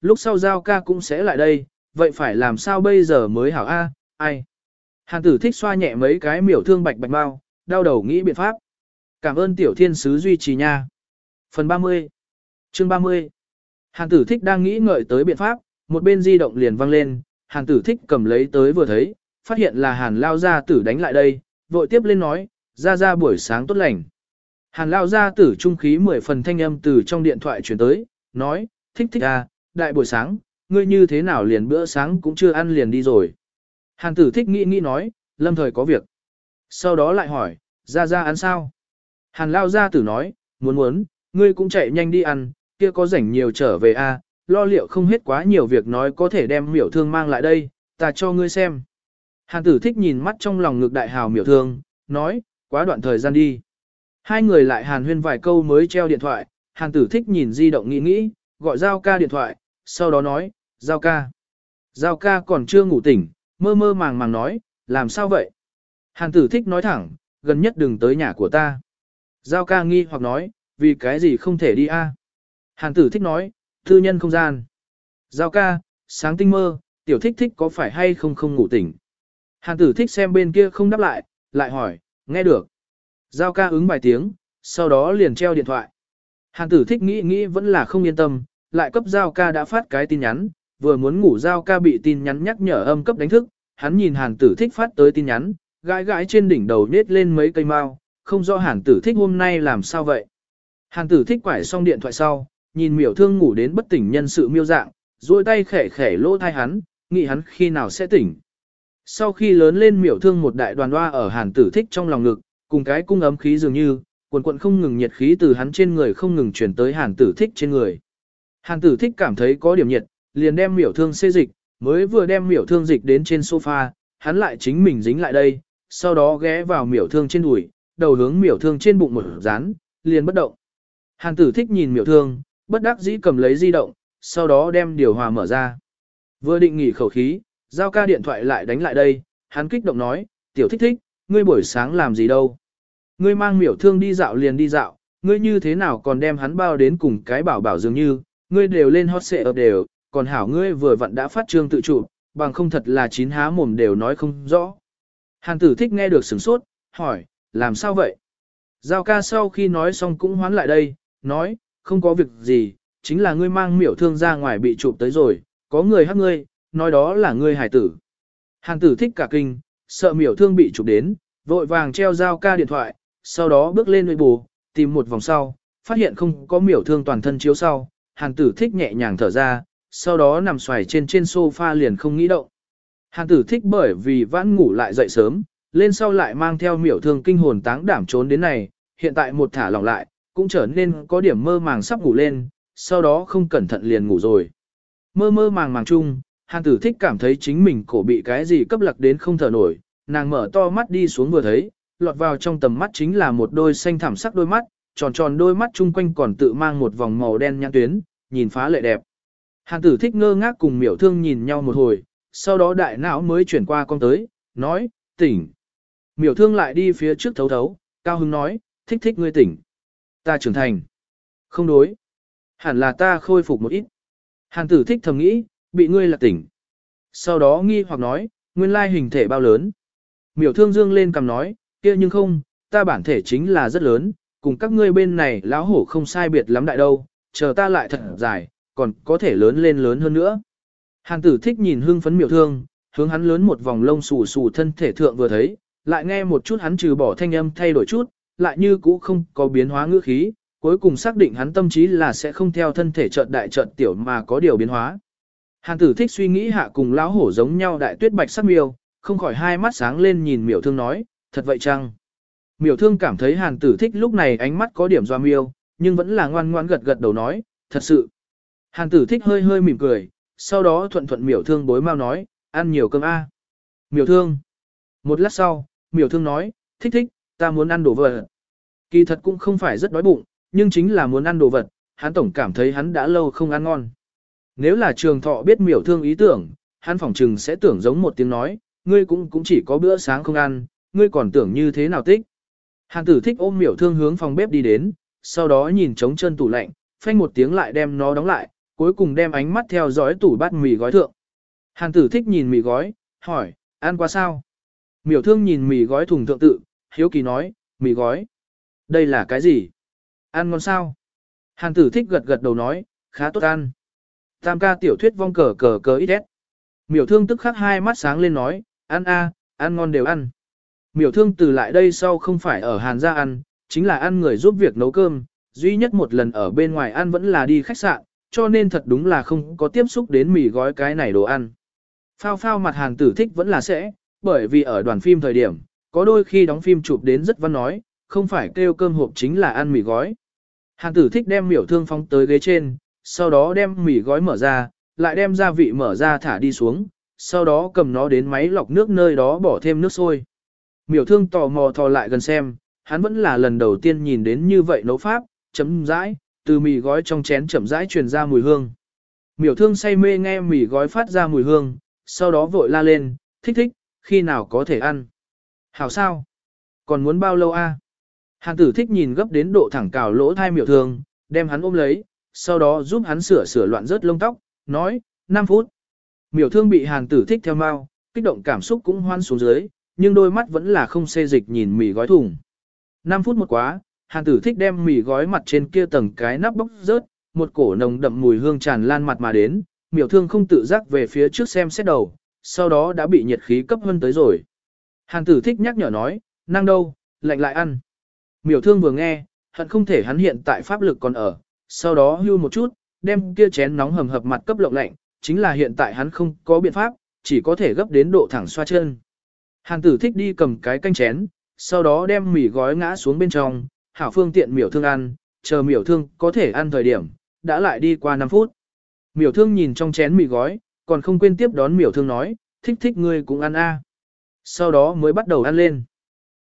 lúc sau giao ca cũng sẽ lại đây, vậy phải làm sao bây giờ mới hảo a? ai? Hàn tử thích xoa nhẹ mấy cái miểu thương bạch bạch mau, đau đầu nghĩ biện pháp. Cảm ơn tiểu thiên sứ duy trì nha. Phần 30 Chương 30 Hàn tử thích đang nghĩ ngợi tới biện pháp, một bên di động liền vang lên, hàn tử thích cầm lấy tới vừa thấy, phát hiện là hàn lao gia tử đánh lại đây, vội tiếp lên nói, ra ra buổi sáng tốt lành. Hàn lao gia tử trung khí mười phần thanh âm từ trong điện thoại chuyển tới, nói, thích thích à, đại buổi sáng, ngươi như thế nào liền bữa sáng cũng chưa ăn liền đi rồi. Hàn tử thích nghĩ nghĩ nói, lâm thời có việc. Sau đó lại hỏi, ra ra ăn sao? Hàn lao gia tử nói, muốn muốn, ngươi cũng chạy nhanh đi ăn, kia có rảnh nhiều trở về a, à, lo liệu không hết quá nhiều việc nói có thể đem miểu thương mang lại đây, ta cho ngươi xem. Hàn tử thích nhìn mắt trong lòng ngực đại hào miểu thương, nói, quá đoạn thời gian đi. Hai người lại hàn huyên vài câu mới treo điện thoại, hàn tử thích nhìn di động nghĩ nghĩ, gọi giao ca điện thoại, sau đó nói, giao ca. Giao ca còn chưa ngủ tỉnh, mơ mơ màng màng nói, làm sao vậy? Hàn tử thích nói thẳng, gần nhất đừng tới nhà của ta. Giao ca nghi hoặc nói, vì cái gì không thể đi a? Hàn tử thích nói, thư nhân không gian. Giao ca, sáng tinh mơ, tiểu thích thích có phải hay không không ngủ tỉnh. Hàn tử thích xem bên kia không đáp lại, lại hỏi, nghe được. Giao ca ứng vài tiếng, sau đó liền treo điện thoại. Hàn tử thích nghĩ nghĩ vẫn là không yên tâm, lại cấp Giao ca đã phát cái tin nhắn, vừa muốn ngủ Giao ca bị tin nhắn nhắc nhở âm cấp đánh thức, hắn nhìn hàn tử thích phát tới tin nhắn, gãi gãi trên đỉnh đầu nết lên mấy cây mao, không rõ hàn tử thích hôm nay làm sao vậy. Hàn tử thích quải xong điện thoại sau, nhìn miểu thương ngủ đến bất tỉnh nhân sự miêu dạng, duỗi tay khẽ khẽ lỗ thai hắn, nghĩ hắn khi nào sẽ tỉnh. Sau khi lớn lên miểu thương một đại đoàn hoa ở hàn tử thích trong lòng ngực, cùng cái cung ấm khí dường như, quần quận không ngừng nhiệt khí từ hắn trên người không ngừng chuyển tới hàn tử thích trên người. Hàn tử thích cảm thấy có điểm nhiệt, liền đem miểu thương xê dịch, mới vừa đem miểu thương dịch đến trên sofa, hắn lại chính mình dính lại đây, sau đó ghé vào miểu thương trên đùi, đầu hướng miểu thương trên bụng một dán, liền bất động. Hàn tử thích nhìn miểu thương, bất đắc dĩ cầm lấy di động, sau đó đem điều hòa mở ra. Vừa định nghỉ khẩu khí, giao ca điện thoại lại đánh lại đây, hắn kích động nói, tiểu thích thích, ngươi buổi sáng làm gì đâu. Ngươi mang miểu thương đi dạo liền đi dạo, ngươi như thế nào còn đem hắn bao đến cùng cái bảo bảo dường như, ngươi đều lên hot xệ ập đều, còn hảo ngươi vừa vặn đã phát trương tự chủ, bằng không thật là chín há mồm đều nói không rõ. Hàn tử thích nghe được sửng sốt, hỏi, làm sao vậy? Giao ca sau khi nói xong cũng hoán lại đây, nói, không có việc gì, chính là ngươi mang miểu thương ra ngoài bị chụp tới rồi, có người hát ngươi, nói đó là ngươi hải tử. Hàn tử thích cả kinh, sợ miểu thương bị chụp đến, vội vàng treo giao ca điện thoại, sau đó bước lên nội bù, tìm một vòng sau, phát hiện không có miểu thương toàn thân chiếu sau, Hàng tử thích nhẹ nhàng thở ra, sau đó nằm xoài trên trên sofa liền không nghĩ động. Hàng tử thích bởi vì vãn ngủ lại dậy sớm, lên sau lại mang theo miểu thương kinh hồn táng đảm trốn đến này, hiện tại một thả lỏng lại, cũng trở nên có điểm mơ màng sắp ngủ lên, sau đó không cẩn thận liền ngủ rồi. Mơ mơ màng màng chung, hàng tử thích cảm thấy chính mình cổ bị cái gì cấp lặc đến không thở nổi, nàng mở to mắt đi xuống vừa thấy, lọt vào trong tầm mắt chính là một đôi xanh thảm sắc đôi mắt, tròn tròn đôi mắt chung quanh còn tự mang một vòng màu đen nhãn tuyến, nhìn phá lệ đẹp. Hàn tử thích ngơ ngác cùng miểu thương nhìn nhau một hồi, sau đó đại não mới chuyển qua con tới, nói, tỉnh. Miểu thương lại đi phía trước thấu thấu, cao hứng nói, thích thích ngươi tỉnh. Ta trưởng thành. Không đối. Hẳn là ta khôi phục một ít. Hàn tử thích thầm nghĩ, bị ngươi là tỉnh. Sau đó nghi hoặc nói, nguyên lai hình thể bao lớn. Miểu thương dương lên cầm nói, kia nhưng không, ta bản thể chính là rất lớn, cùng các ngươi bên này lão hổ không sai biệt lắm đại đâu, chờ ta lại thật dài, còn có thể lớn lên lớn hơn nữa. Hàn tử thích nhìn hưng phấn miểu thương, hướng hắn lớn một vòng lông xù xù thân thể thượng vừa thấy, lại nghe một chút hắn trừ bỏ thanh âm thay đổi chút, lại như cũ không có biến hóa ngữ khí, cuối cùng xác định hắn tâm trí là sẽ không theo thân thể trợn đại trợn tiểu mà có điều biến hóa. Hàn tử thích suy nghĩ hạ cùng lão hổ giống nhau đại tuyết bạch sắc miêu, không khỏi hai mắt sáng lên nhìn miểu thương nói, thật vậy chăng? Miểu thương cảm thấy hàn tử thích lúc này ánh mắt có điểm doa miêu, nhưng vẫn là ngoan ngoan gật gật đầu nói, thật sự. Hàn tử thích hơi hơi mỉm cười, sau đó thuận thuận miểu thương bối mau nói, ăn nhiều cơm a. Miểu thương. Một lát sau, miểu thương nói, thích thích, ta muốn ăn đồ vật. Kỳ thật cũng không phải rất đói bụng, nhưng chính là muốn ăn đồ vật, hắn tổng cảm thấy hắn đã lâu không ăn ngon. Nếu là trường thọ biết miểu thương ý tưởng, hắn phỏng trừng sẽ tưởng giống một tiếng nói, ngươi cũng cũng chỉ có bữa sáng không ăn, ngươi còn tưởng như thế nào tích. Hàn tử thích ôm miểu thương hướng phòng bếp đi đến, sau đó nhìn trống chân tủ lạnh, phanh một tiếng lại đem nó đóng lại, cuối cùng đem ánh mắt theo dõi tủ bát mì gói thượng. Hàn tử thích nhìn mì gói, hỏi, ăn qua sao? Miểu thương nhìn mì gói thùng thượng tự, hiếu kỳ nói, mì gói. Đây là cái gì? Ăn ngon sao? Hàn tử thích gật gật đầu nói, khá tốt ăn. Tam ca tiểu thuyết vong cờ cờ cờ ít ép. Miểu thương tức khắc hai mắt sáng lên nói, ăn a, ăn ngon đều ăn. Miểu thương từ lại đây sau không phải ở Hàn gia ăn, chính là ăn người giúp việc nấu cơm, duy nhất một lần ở bên ngoài ăn vẫn là đi khách sạn, cho nên thật đúng là không có tiếp xúc đến mì gói cái này đồ ăn. Phao phao mặt hàng tử thích vẫn là sẽ, bởi vì ở đoàn phim thời điểm, có đôi khi đóng phim chụp đến rất văn nói, không phải kêu cơm hộp chính là ăn mì gói. hàng tử thích đem miểu thương phóng tới ghế trên, sau đó đem mì gói mở ra, lại đem gia vị mở ra thả đi xuống, sau đó cầm nó đến máy lọc nước nơi đó bỏ thêm nước sôi. Miểu thương tò mò thò lại gần xem, hắn vẫn là lần đầu tiên nhìn đến như vậy nấu pháp, chấm rãi, từ mì gói trong chén chậm rãi truyền ra mùi hương. Miểu thương say mê nghe mì gói phát ra mùi hương, sau đó vội la lên, thích thích, khi nào có thể ăn. Hảo sao? Còn muốn bao lâu a? Hàn tử thích nhìn gấp đến độ thẳng cào lỗ thai miểu thương, đem hắn ôm lấy, sau đó giúp hắn sửa sửa loạn rớt lông tóc, nói, 5 phút. Miểu thương bị hàn tử thích theo mau, kích động cảm xúc cũng hoan xuống dưới, nhưng đôi mắt vẫn là không xê dịch nhìn mì gói thùng. 5 phút một quá, hàn tử thích đem mì gói mặt trên kia tầng cái nắp bóc rớt, một cổ nồng đậm mùi hương tràn lan mặt mà đến, miểu thương không tự giác về phía trước xem xét đầu, sau đó đã bị nhiệt khí cấp hơn tới rồi. Hàn tử thích nhắc nhở nói, năng đâu, lạnh lại ăn. Miểu thương vừa nghe, hận không thể hắn hiện tại pháp lực còn ở, sau đó hưu một chút, đem kia chén nóng hầm hập mặt cấp lộng lạnh, chính là hiện tại hắn không có biện pháp, chỉ có thể gấp đến độ thẳng xoa chân. Hàn tử thích đi cầm cái canh chén, sau đó đem mì gói ngã xuống bên trong, hảo phương tiện miểu thương ăn, chờ miểu thương có thể ăn thời điểm, đã lại đi qua 5 phút. Miểu thương nhìn trong chén mì gói, còn không quên tiếp đón miểu thương nói, thích thích ngươi cũng ăn a. Sau đó mới bắt đầu ăn lên.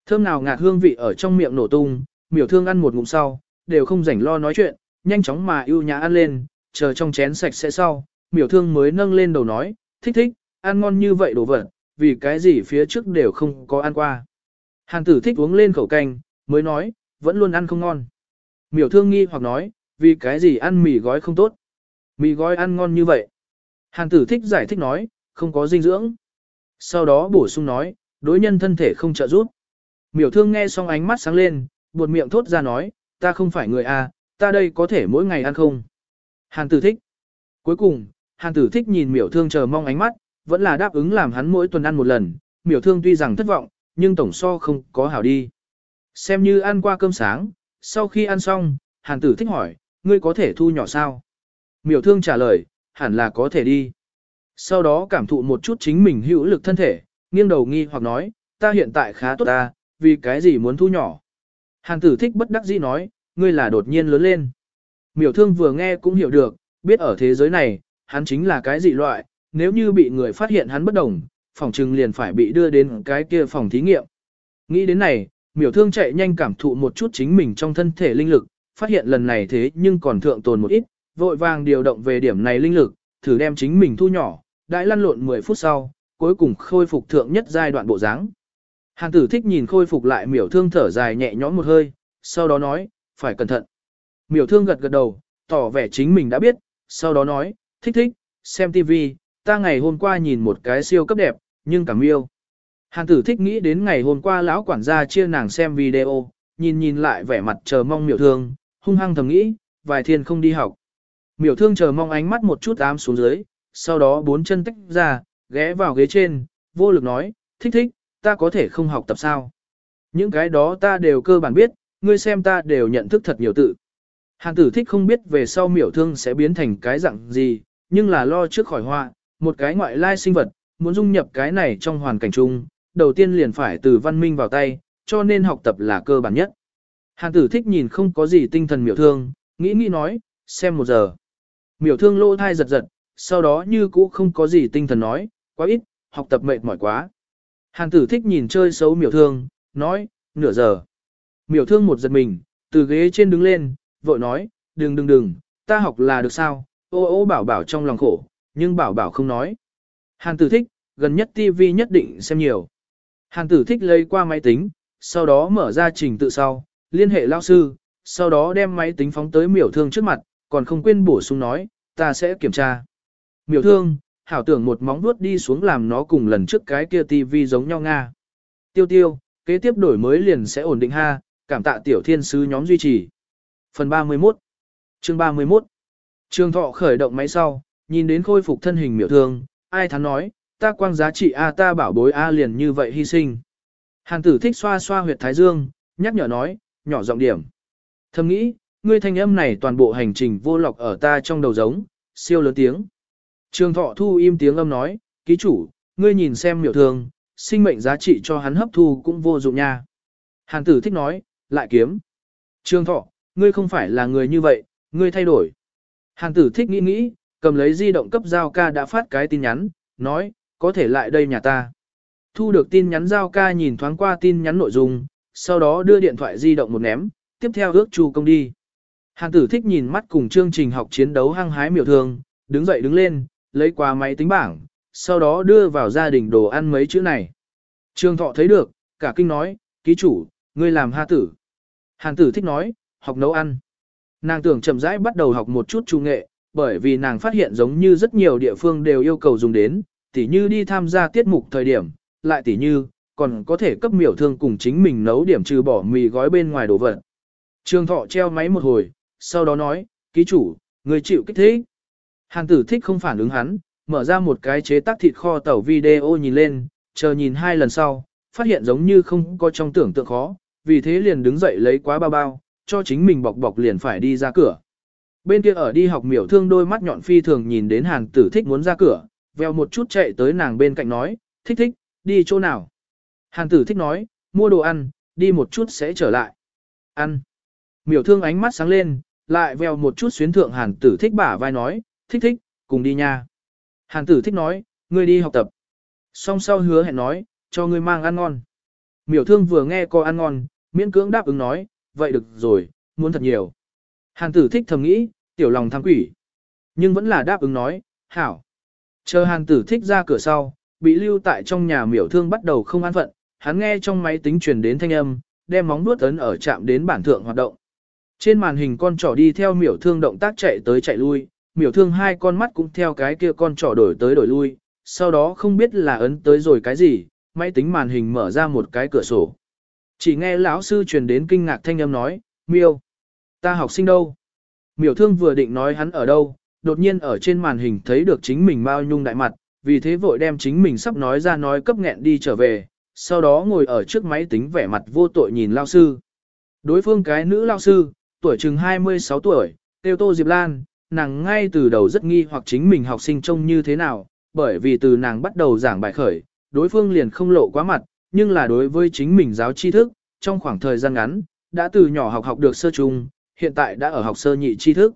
Thơm nào ngạt hương vị ở trong miệng nổ tung, miểu thương ăn một ngụm sau, đều không rảnh lo nói chuyện, nhanh chóng mà ưu nhã ăn lên, chờ trong chén sạch sẽ sau, miểu thương mới nâng lên đầu nói, thích thích, ăn ngon như vậy đồ vật, vì cái gì phía trước đều không có ăn qua. Hàn tử thích uống lên khẩu canh, mới nói, vẫn luôn ăn không ngon. Miểu thương nghi hoặc nói, vì cái gì ăn mì gói không tốt. Mì gói ăn ngon như vậy. Hàn tử thích giải thích nói, không có dinh dưỡng. Sau đó bổ sung nói, đối nhân thân thể không trợ giúp. Miểu thương nghe xong ánh mắt sáng lên, buột miệng thốt ra nói, ta không phải người A, ta đây có thể mỗi ngày ăn không. Hàn tử thích. Cuối cùng, hàn tử thích nhìn miểu thương chờ mong ánh mắt, vẫn là đáp ứng làm hắn mỗi tuần ăn một lần. Miểu thương tuy rằng thất vọng, nhưng tổng so không có hảo đi. Xem như ăn qua cơm sáng, sau khi ăn xong, hàn tử thích hỏi, ngươi có thể thu nhỏ sao? Miểu thương trả lời, hẳn là có thể đi. Sau đó cảm thụ một chút chính mình hữu lực thân thể, nghiêng đầu nghi hoặc nói, ta hiện tại khá tốt ta, vì cái gì muốn thu nhỏ. Hàn tử thích bất đắc dĩ nói, ngươi là đột nhiên lớn lên. Miểu thương vừa nghe cũng hiểu được, biết ở thế giới này, hắn chính là cái dị loại, nếu như bị người phát hiện hắn bất đồng, phòng trừng liền phải bị đưa đến cái kia phòng thí nghiệm. Nghĩ đến này, miểu thương chạy nhanh cảm thụ một chút chính mình trong thân thể linh lực, phát hiện lần này thế nhưng còn thượng tồn một ít, vội vàng điều động về điểm này linh lực, thử đem chính mình thu nhỏ, đại lăn lộn 10 phút sau, cuối cùng khôi phục thượng nhất giai đoạn bộ dáng. Hàn tử thích nhìn khôi phục lại miểu thương thở dài nhẹ nhõm một hơi, sau đó nói, phải cẩn thận. Miểu thương gật gật đầu, tỏ vẻ chính mình đã biết, sau đó nói, thích thích, xem Tivi. ta ngày hôm qua nhìn một cái siêu cấp đẹp, nhưng cảm yêu. Hàn tử thích nghĩ đến ngày hôm qua lão quản gia chia nàng xem video, nhìn nhìn lại vẻ mặt chờ mong miểu thương, hung hăng thầm nghĩ, vài thiên không đi học. Miểu thương chờ mong ánh mắt một chút ám xuống dưới, sau đó bốn chân tách ra, ghé vào ghế trên, vô lực nói, thích thích, ta có thể không học tập sao. Những cái đó ta đều cơ bản biết, ngươi xem ta đều nhận thức thật nhiều tự. Hàn tử thích không biết về sau miểu thương sẽ biến thành cái dạng gì, nhưng là lo trước khỏi họa, một cái ngoại lai sinh vật, muốn dung nhập cái này trong hoàn cảnh chung, đầu tiên liền phải từ văn minh vào tay, cho nên học tập là cơ bản nhất. Hàn tử thích nhìn không có gì tinh thần miểu thương, nghĩ nghĩ nói, xem một giờ. Miểu thương lỗ thai giật giật, sau đó như cũ không có gì tinh thần nói, quá ít, học tập mệt mỏi quá. Hàn tử thích nhìn chơi xấu miểu thương, nói, nửa giờ. Miểu thương một giật mình, từ ghế trên đứng lên, vội nói, đừng đừng đừng, ta học là được sao, ô ô bảo bảo trong lòng khổ, nhưng bảo bảo không nói. Hàn tử thích, gần nhất TV nhất định xem nhiều. Hàn tử thích lấy qua máy tính, sau đó mở ra trình tự sau, liên hệ lao sư, sau đó đem máy tính phóng tới miểu thương trước mặt, còn không quên bổ sung nói, ta sẽ kiểm tra. Miểu thương, hảo tưởng một móng vuốt đi xuống làm nó cùng lần trước cái kia TV giống nhau Nga. Tiêu tiêu, kế tiếp đổi mới liền sẽ ổn định ha, cảm tạ tiểu thiên sứ nhóm duy trì. Phần 31 Chương 31 Trường thọ khởi động máy sau, nhìn đến khôi phục thân hình miểu thương, ai thắn nói, ta quang giá trị A ta bảo bối A liền như vậy hy sinh. Hàn tử thích xoa xoa huyệt thái dương, nhắc nhở nói, nhỏ giọng điểm. Thầm nghĩ, ngươi thanh âm này toàn bộ hành trình vô lọc ở ta trong đầu giống, siêu lớn tiếng. Trường thọ thu im tiếng âm nói, ký chủ, ngươi nhìn xem miểu thường, sinh mệnh giá trị cho hắn hấp thu cũng vô dụng nha. Hàn tử thích nói, lại kiếm. Trường thọ, ngươi không phải là người như vậy, ngươi thay đổi. Hàn tử thích nghĩ nghĩ, cầm lấy di động cấp giao ca đã phát cái tin nhắn, nói, có thể lại đây nhà ta. Thu được tin nhắn giao ca nhìn thoáng qua tin nhắn nội dung, sau đó đưa điện thoại di động một ném, tiếp theo ước chu công đi. Hàn tử thích nhìn mắt cùng chương trình học chiến đấu hăng hái miểu thường đứng dậy đứng lên, lấy qua máy tính bảng, sau đó đưa vào gia đình đồ ăn mấy chữ này. Trương thọ thấy được, cả kinh nói, ký chủ, ngươi làm ha tử. Hàn tử thích nói, học nấu ăn. Nàng tưởng chậm rãi bắt đầu học một chút trung nghệ, bởi vì nàng phát hiện giống như rất nhiều địa phương đều yêu cầu dùng đến, tỉ như đi tham gia tiết mục thời điểm, lại tỉ như, còn có thể cấp miểu thương cùng chính mình nấu điểm trừ bỏ mì gói bên ngoài đồ vật. Trương thọ treo máy một hồi, sau đó nói, ký chủ, người chịu kích thích. Hàn tử thích không phản ứng hắn, mở ra một cái chế tác thịt kho tàu video nhìn lên, chờ nhìn hai lần sau, phát hiện giống như không có trong tưởng tượng khó, vì thế liền đứng dậy lấy quá bao bao, cho chính mình bọc bọc liền phải đi ra cửa. Bên kia ở đi học miểu thương đôi mắt nhọn phi thường nhìn đến hàn tử thích muốn ra cửa, veo một chút chạy tới nàng bên cạnh nói, thích thích, đi chỗ nào. Hàn tử thích nói, mua đồ ăn, đi một chút sẽ trở lại. Ăn. Miểu thương ánh mắt sáng lên, lại veo một chút xuyến thượng hàn tử thích bả vai nói, thích thích, cùng đi nha. Hàn tử thích nói, ngươi đi học tập. Song sau hứa hẹn nói, cho ngươi mang ăn ngon. Miểu thương vừa nghe có ăn ngon, miễn cưỡng đáp ứng nói, vậy được rồi, muốn thật nhiều. Hàn tử thích thầm nghĩ, tiểu lòng tham quỷ. Nhưng vẫn là đáp ứng nói, hảo. Chờ hàn tử thích ra cửa sau, bị lưu tại trong nhà miểu thương bắt đầu không an phận, hắn nghe trong máy tính truyền đến thanh âm, đem móng nuốt ấn ở chạm đến bản thượng hoạt động. Trên màn hình con trỏ đi theo miểu thương động tác chạy tới chạy lui, miểu thương hai con mắt cũng theo cái kia con trỏ đổi tới đổi lui, sau đó không biết là ấn tới rồi cái gì, máy tính màn hình mở ra một cái cửa sổ. Chỉ nghe lão sư truyền đến kinh ngạc thanh âm nói, miêu, ta học sinh đâu? Miểu thương vừa định nói hắn ở đâu, đột nhiên ở trên màn hình thấy được chính mình bao nhung đại mặt, vì thế vội đem chính mình sắp nói ra nói cấp nghẹn đi trở về, sau đó ngồi ở trước máy tính vẻ mặt vô tội nhìn lao sư. Đối phương cái nữ lao sư, tuổi chừng 26 tuổi, tiêu tô Diệp Lan, nàng ngay từ đầu rất nghi hoặc chính mình học sinh trông như thế nào, bởi vì từ nàng bắt đầu giảng bài khởi, đối phương liền không lộ quá mặt, nhưng là đối với chính mình giáo tri thức, trong khoảng thời gian ngắn, đã từ nhỏ học học được sơ trung, hiện tại đã ở học sơ nhị tri thức.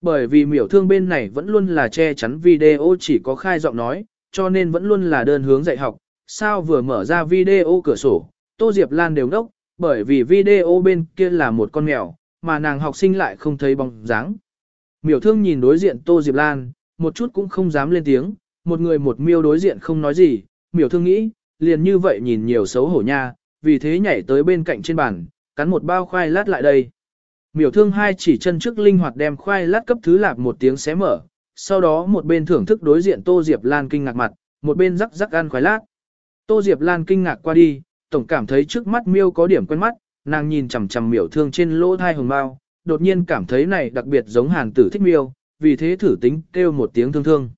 Bởi vì miểu thương bên này vẫn luôn là che chắn video chỉ có khai giọng nói, cho nên vẫn luôn là đơn hướng dạy học, sao vừa mở ra video cửa sổ, Tô Diệp Lan đều đốc, bởi vì video bên kia là một con mèo, mà nàng học sinh lại không thấy bóng dáng. Miểu thương nhìn đối diện Tô Diệp Lan, một chút cũng không dám lên tiếng, một người một miêu đối diện không nói gì, miểu thương nghĩ, liền như vậy nhìn nhiều xấu hổ nha, vì thế nhảy tới bên cạnh trên bàn, cắn một bao khoai lát lại đây. Miểu thương hai chỉ chân trước linh hoạt đem khoai lát cấp thứ lạp một tiếng xé mở, sau đó một bên thưởng thức đối diện Tô Diệp Lan kinh ngạc mặt, một bên rắc rắc ăn khoai lát. Tô Diệp Lan kinh ngạc qua đi, tổng cảm thấy trước mắt miêu có điểm quen mắt, nàng nhìn chằm chằm miểu thương trên lỗ thai hồng bao, đột nhiên cảm thấy này đặc biệt giống hàn tử thích miêu, vì thế thử tính kêu một tiếng thương thương.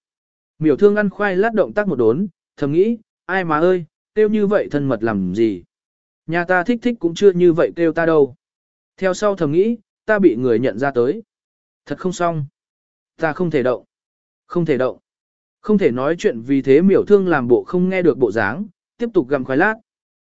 Miểu thương ăn khoai lát động tác một đốn, thầm nghĩ, ai mà ơi, kêu như vậy thân mật làm gì. Nhà ta thích thích cũng chưa như vậy kêu ta đâu. Theo sau thầm nghĩ, ta bị người nhận ra tới. Thật không xong. Ta không thể động. Không thể động. Không thể nói chuyện vì thế miểu thương làm bộ không nghe được bộ dáng, tiếp tục gặm khoái lát.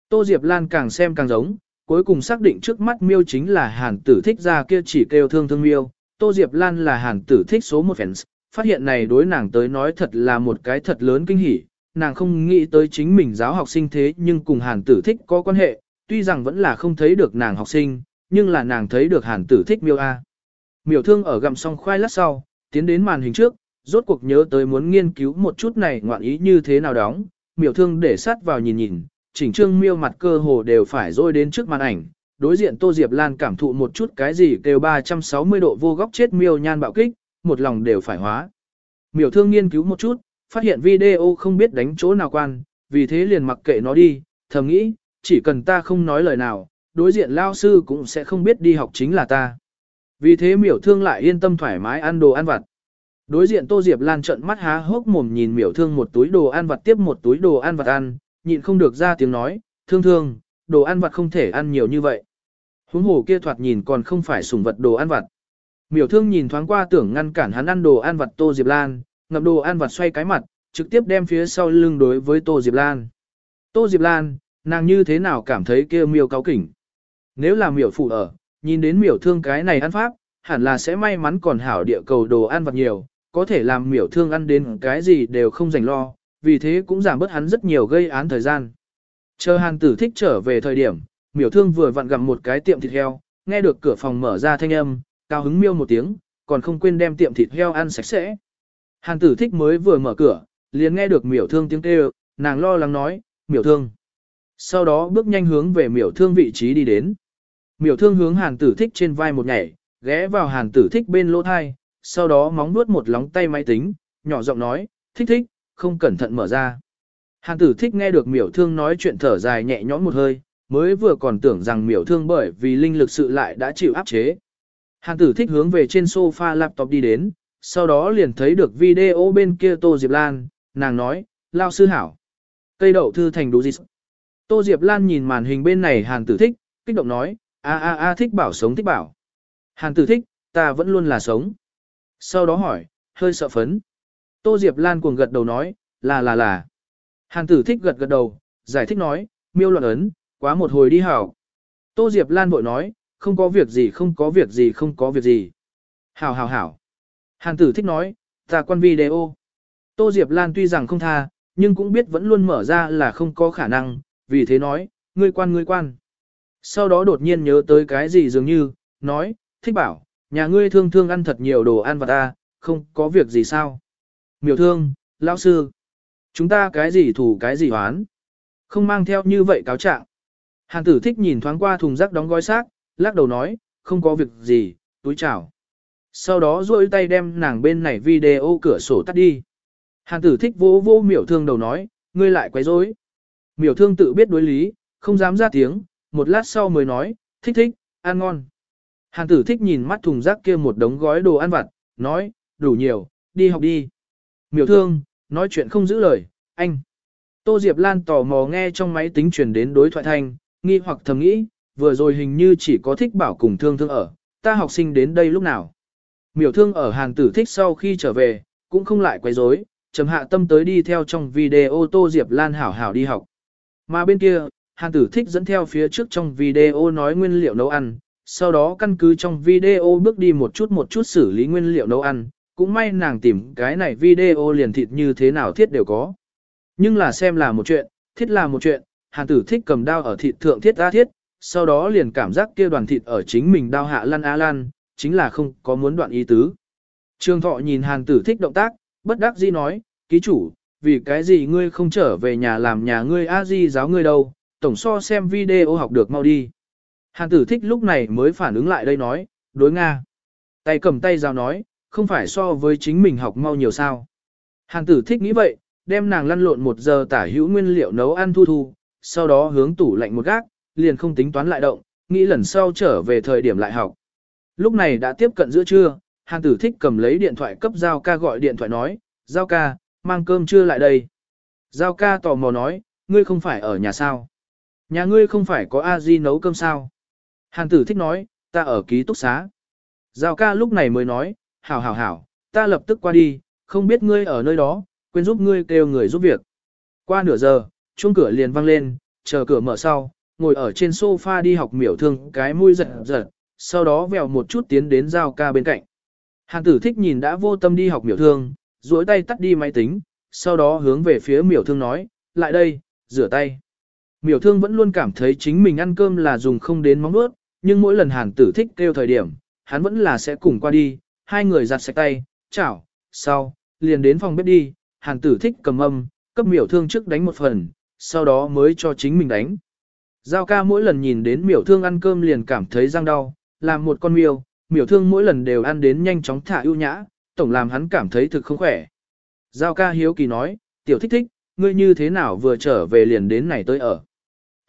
Tô Diệp Lan càng xem càng giống, cuối cùng xác định trước mắt miêu chính là hàn tử thích ra kia chỉ kêu thương thương miêu. Tô Diệp Lan là hàn tử thích số một fans, phát hiện này đối nàng tới nói thật là một cái thật lớn kinh hỉ. Nàng không nghĩ tới chính mình giáo học sinh thế nhưng cùng hàn tử thích có quan hệ, tuy rằng vẫn là không thấy được nàng học sinh, nhưng là nàng thấy được hàn tử thích miêu A. Miểu thương ở gặm xong khoai lát sau, tiến đến màn hình trước, rốt cuộc nhớ tới muốn nghiên cứu một chút này ngoạn ý như thế nào đóng, miểu thương để sát vào nhìn nhìn, chỉnh trương miêu mặt cơ hồ đều phải rôi đến trước màn ảnh. Đối diện Tô Diệp Lan cảm thụ một chút cái gì kêu 360 độ vô góc chết miêu nhan bạo kích, một lòng đều phải hóa. Miểu thương nghiên cứu một chút, phát hiện video không biết đánh chỗ nào quan, vì thế liền mặc kệ nó đi, thầm nghĩ, chỉ cần ta không nói lời nào, đối diện lao sư cũng sẽ không biết đi học chính là ta. Vì thế miểu thương lại yên tâm thoải mái ăn đồ ăn vặt. Đối diện Tô Diệp Lan trợn mắt há hốc mồm nhìn miểu thương một túi đồ ăn vặt tiếp một túi đồ ăn vặt ăn, nhịn không được ra tiếng nói, thương thương, đồ ăn vặt không thể ăn nhiều như vậy. Huống hồ kia thoạt nhìn còn không phải sủng vật đồ ăn vặt. Miểu thương nhìn thoáng qua tưởng ngăn cản hắn ăn đồ ăn vặt Tô Diệp Lan, ngậm đồ ăn vặt xoay cái mặt, trực tiếp đem phía sau lưng đối với Tô Diệp Lan. Tô Diệp Lan, nàng như thế nào cảm thấy kia miêu cáo kỉnh. Nếu là miểu phụ ở, nhìn đến miểu thương cái này ăn pháp, hẳn là sẽ may mắn còn hảo địa cầu đồ ăn vặt nhiều, có thể làm miểu thương ăn đến cái gì đều không dành lo, vì thế cũng giảm bớt hắn rất nhiều gây án thời gian. Chờ hàng tử thích trở về thời điểm, miểu thương vừa vặn gặm một cái tiệm thịt heo, nghe được cửa phòng mở ra thanh âm, cao hứng miêu một tiếng, còn không quên đem tiệm thịt heo ăn sạch sẽ. hàng tử thích mới vừa mở cửa, liền nghe được miểu thương tiếng kêu, nàng lo lắng nói, miểu thương. Sau đó bước nhanh hướng về miểu thương vị trí đi đến. Miểu thương hướng hàn tử thích trên vai một nhảy, ghé vào hàn tử thích bên lỗ thai, sau đó móng nuốt một lóng tay máy tính, nhỏ giọng nói, thích thích, không cẩn thận mở ra. Hàn tử thích nghe được miểu thương nói chuyện thở dài nhẹ nhõm một hơi, mới vừa còn tưởng rằng miểu thương bởi vì linh lực sự lại đã chịu áp chế. Hàn tử thích hướng về trên sofa laptop đi đến, sau đó liền thấy được video bên kia Tô Diệp Lan, nàng nói, lao sư hảo. Cây đậu thư thành đủ gì? Tô Diệp Lan nhìn màn hình bên này hàn tử thích, kích động nói, a a a thích bảo sống thích bảo. Hàn tử thích, ta vẫn luôn là sống. Sau đó hỏi, hơi sợ phấn. Tô Diệp Lan cuồng gật đầu nói, là là là. Hàn tử thích gật gật đầu, giải thích nói, miêu loạn ấn, quá một hồi đi hảo. Tô Diệp Lan vội nói, không có việc gì không có việc gì không có việc gì. Hảo hảo hảo. Hàn tử thích nói, ta quan video. Tô Diệp Lan tuy rằng không tha, nhưng cũng biết vẫn luôn mở ra là không có khả năng, vì thế nói, ngươi quan ngươi quan. Sau đó đột nhiên nhớ tới cái gì dường như, nói, thích bảo, nhà ngươi thương thương ăn thật nhiều đồ ăn vặt ta, không có việc gì sao. Miểu thương, lão sư, chúng ta cái gì thủ cái gì hoán. Không mang theo như vậy cáo trạng. Hàn tử thích nhìn thoáng qua thùng rác đóng gói xác, lắc đầu nói, không có việc gì, túi chào. Sau đó duỗi tay đem nàng bên này video cửa sổ tắt đi. Hàn tử thích vô vô miểu thương đầu nói, ngươi lại quấy rối. Miểu thương tự biết đối lý, không dám ra tiếng, một lát sau mới nói, thích thích, ăn ngon. Hàn tử thích nhìn mắt thùng rác kia một đống gói đồ ăn vặt, nói, đủ nhiều, đi học đi. Miểu thương, nói chuyện không giữ lời, anh. Tô Diệp Lan tò mò nghe trong máy tính truyền đến đối thoại thanh, nghi hoặc thầm nghĩ, vừa rồi hình như chỉ có thích bảo cùng thương thương ở, ta học sinh đến đây lúc nào. Miểu thương ở hàng tử thích sau khi trở về, cũng không lại quấy rối, trầm hạ tâm tới đi theo trong video Tô Diệp Lan hảo hảo đi học. Mà bên kia, Hàn tử thích dẫn theo phía trước trong video nói nguyên liệu nấu ăn, sau đó căn cứ trong video bước đi một chút một chút xử lý nguyên liệu nấu ăn, cũng may nàng tìm cái này video liền thịt như thế nào thiết đều có. Nhưng là xem là một chuyện, thiết là một chuyện, hàn tử thích cầm đao ở thịt thượng thiết ra thiết, sau đó liền cảm giác kia đoàn thịt ở chính mình đao hạ lăn á lăn, chính là không có muốn đoạn ý tứ. Trương thọ nhìn hàn tử thích động tác, bất đắc dĩ nói, ký chủ, vì cái gì ngươi không trở về nhà làm nhà ngươi a di giáo ngươi đâu, tổng so xem video học được mau đi. Hàn tử thích lúc này mới phản ứng lại đây nói, đối Nga. Tay cầm tay giao nói, không phải so với chính mình học mau nhiều sao. Hàn tử thích nghĩ vậy, đem nàng lăn lộn một giờ tả hữu nguyên liệu nấu ăn thu thu, sau đó hướng tủ lạnh một gác, liền không tính toán lại động, nghĩ lần sau trở về thời điểm lại học. Lúc này đã tiếp cận giữa trưa, Hàn tử thích cầm lấy điện thoại cấp Giao ca gọi điện thoại nói, Giao ca, mang cơm trưa lại đây. Giao ca tò mò nói, ngươi không phải ở nhà sao? Nhà ngươi không phải có a di nấu cơm sao? Hàn tử thích nói, ta ở ký túc xá. Giao ca lúc này mới nói, hảo hảo hảo, ta lập tức qua đi, không biết ngươi ở nơi đó, quên giúp ngươi kêu người giúp việc. Qua nửa giờ, chuông cửa liền vang lên, chờ cửa mở sau, ngồi ở trên sofa đi học miểu thương cái mũi giật giật, sau đó vèo một chút tiến đến giao ca bên cạnh. Hàn tử thích nhìn đã vô tâm đi học miểu thương, duỗi tay tắt đi máy tính, sau đó hướng về phía miểu thương nói, lại đây, rửa tay. Miểu thương vẫn luôn cảm thấy chính mình ăn cơm là dùng không đến móng nuốt, nhưng mỗi lần hàn tử thích kêu thời điểm, hắn vẫn là sẽ cùng qua đi, hai người giặt sạch tay, chảo, sau, liền đến phòng bếp đi, hàn tử thích cầm âm, cấp miểu thương trước đánh một phần, sau đó mới cho chính mình đánh. Giao ca mỗi lần nhìn đến miểu thương ăn cơm liền cảm thấy răng đau, làm một con miêu, miểu thương mỗi lần đều ăn đến nhanh chóng thả ưu nhã, tổng làm hắn cảm thấy thực không khỏe. Giao ca hiếu kỳ nói, tiểu thích thích, ngươi như thế nào vừa trở về liền đến này tới ở.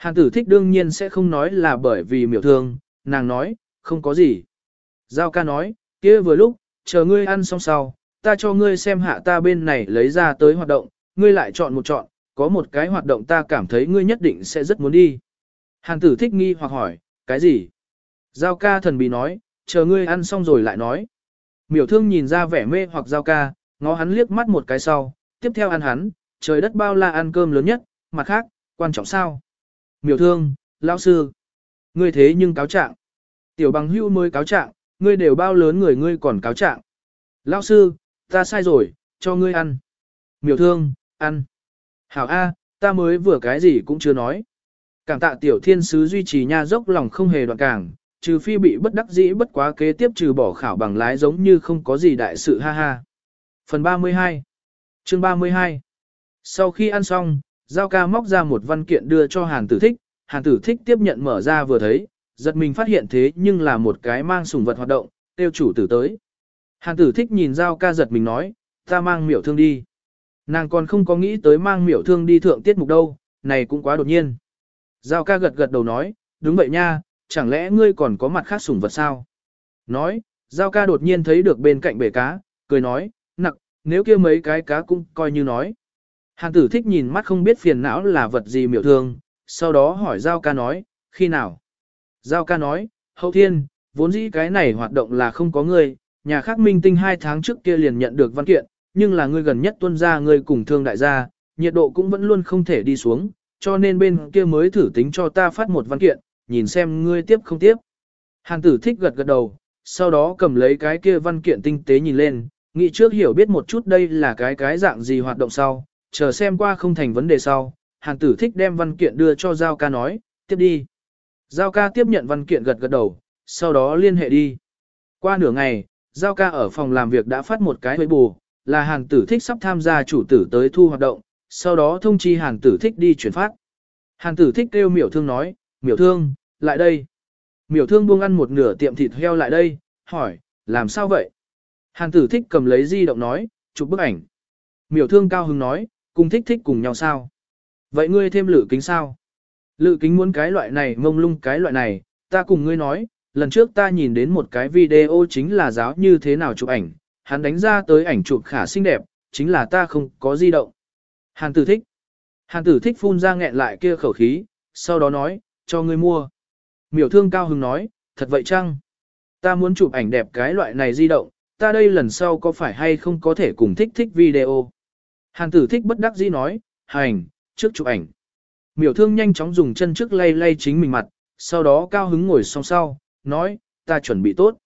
Hàn tử thích đương nhiên sẽ không nói là bởi vì miểu thương, nàng nói, không có gì. Giao ca nói, kia vừa lúc, chờ ngươi ăn xong sau, ta cho ngươi xem hạ ta bên này lấy ra tới hoạt động, ngươi lại chọn một chọn, có một cái hoạt động ta cảm thấy ngươi nhất định sẽ rất muốn đi. Hàn tử thích nghi hoặc hỏi, cái gì? Giao ca thần bí nói, chờ ngươi ăn xong rồi lại nói. Miểu thương nhìn ra vẻ mê hoặc giao ca, ngó hắn liếc mắt một cái sau, tiếp theo ăn hắn, trời đất bao la ăn cơm lớn nhất, mặt khác, quan trọng sao? Miểu thương, lão sư, ngươi thế nhưng cáo trạng. Tiểu bằng hưu mới cáo trạng, ngươi đều bao lớn người ngươi còn cáo trạng. Lão sư, ta sai rồi, cho ngươi ăn. Miểu thương, ăn. Hảo A, ta mới vừa cái gì cũng chưa nói. Cảm tạ tiểu thiên sứ duy trì nha dốc lòng không hề đoạn cảng, trừ phi bị bất đắc dĩ bất quá kế tiếp trừ bỏ khảo bằng lái giống như không có gì đại sự ha ha. Phần 32 Chương 32 Sau khi ăn xong, Giao ca móc ra một văn kiện đưa cho Hàn tử thích, Hàn tử thích tiếp nhận mở ra vừa thấy, giật mình phát hiện thế nhưng là một cái mang sủng vật hoạt động, tiêu chủ tử tới. Hàn tử thích nhìn Giao ca giật mình nói, ta mang miểu thương đi. Nàng còn không có nghĩ tới mang miểu thương đi thượng tiết mục đâu, này cũng quá đột nhiên. Giao ca gật gật đầu nói, đúng vậy nha, chẳng lẽ ngươi còn có mặt khác sủng vật sao? Nói, Giao ca đột nhiên thấy được bên cạnh bể cá, cười nói, nặng, nếu kia mấy cái cá cũng coi như nói. Hàng tử thích nhìn mắt không biết phiền não là vật gì miểu thương, sau đó hỏi Giao ca nói, khi nào? Giao ca nói, hậu thiên, vốn dĩ cái này hoạt động là không có ngươi, nhà khác minh tinh hai tháng trước kia liền nhận được văn kiện, nhưng là ngươi gần nhất tuân ra ngươi cùng thương đại gia, nhiệt độ cũng vẫn luôn không thể đi xuống, cho nên bên kia mới thử tính cho ta phát một văn kiện, nhìn xem ngươi tiếp không tiếp. Hàng tử thích gật gật đầu, sau đó cầm lấy cái kia văn kiện tinh tế nhìn lên, nghĩ trước hiểu biết một chút đây là cái cái dạng gì hoạt động sau, chờ xem qua không thành vấn đề sau. Hàn tử thích đem văn kiện đưa cho Giao ca nói, tiếp đi. Giao ca tiếp nhận văn kiện gật gật đầu, sau đó liên hệ đi. Qua nửa ngày, Giao ca ở phòng làm việc đã phát một cái hơi bù, là hàn tử thích sắp tham gia chủ tử tới thu hoạt động, sau đó thông chi hàn tử thích đi chuyển phát. Hàn tử thích kêu miểu thương nói, miểu thương, lại đây. Miểu thương buông ăn một nửa tiệm thịt heo lại đây, hỏi, làm sao vậy? Hàn tử thích cầm lấy di động nói, chụp bức ảnh. Miểu thương cao hứng nói, cùng thích thích cùng nhau sao? Vậy ngươi thêm lự kính sao? Lự kính muốn cái loại này mông lung cái loại này, ta cùng ngươi nói, lần trước ta nhìn đến một cái video chính là giáo như thế nào chụp ảnh, hắn đánh ra tới ảnh chụp khả xinh đẹp, chính là ta không có di động. Hàn tử thích. Hàn tử thích phun ra nghẹn lại kia khẩu khí, sau đó nói, cho ngươi mua. Miểu thương cao hứng nói, thật vậy chăng? Ta muốn chụp ảnh đẹp cái loại này di động, ta đây lần sau có phải hay không có thể cùng thích thích video. Hàn tử thích bất đắc dĩ nói, hành, trước chụp ảnh. Miểu thương nhanh chóng dùng chân trước lay lay chính mình mặt, sau đó cao hứng ngồi song sau, nói, ta chuẩn bị tốt.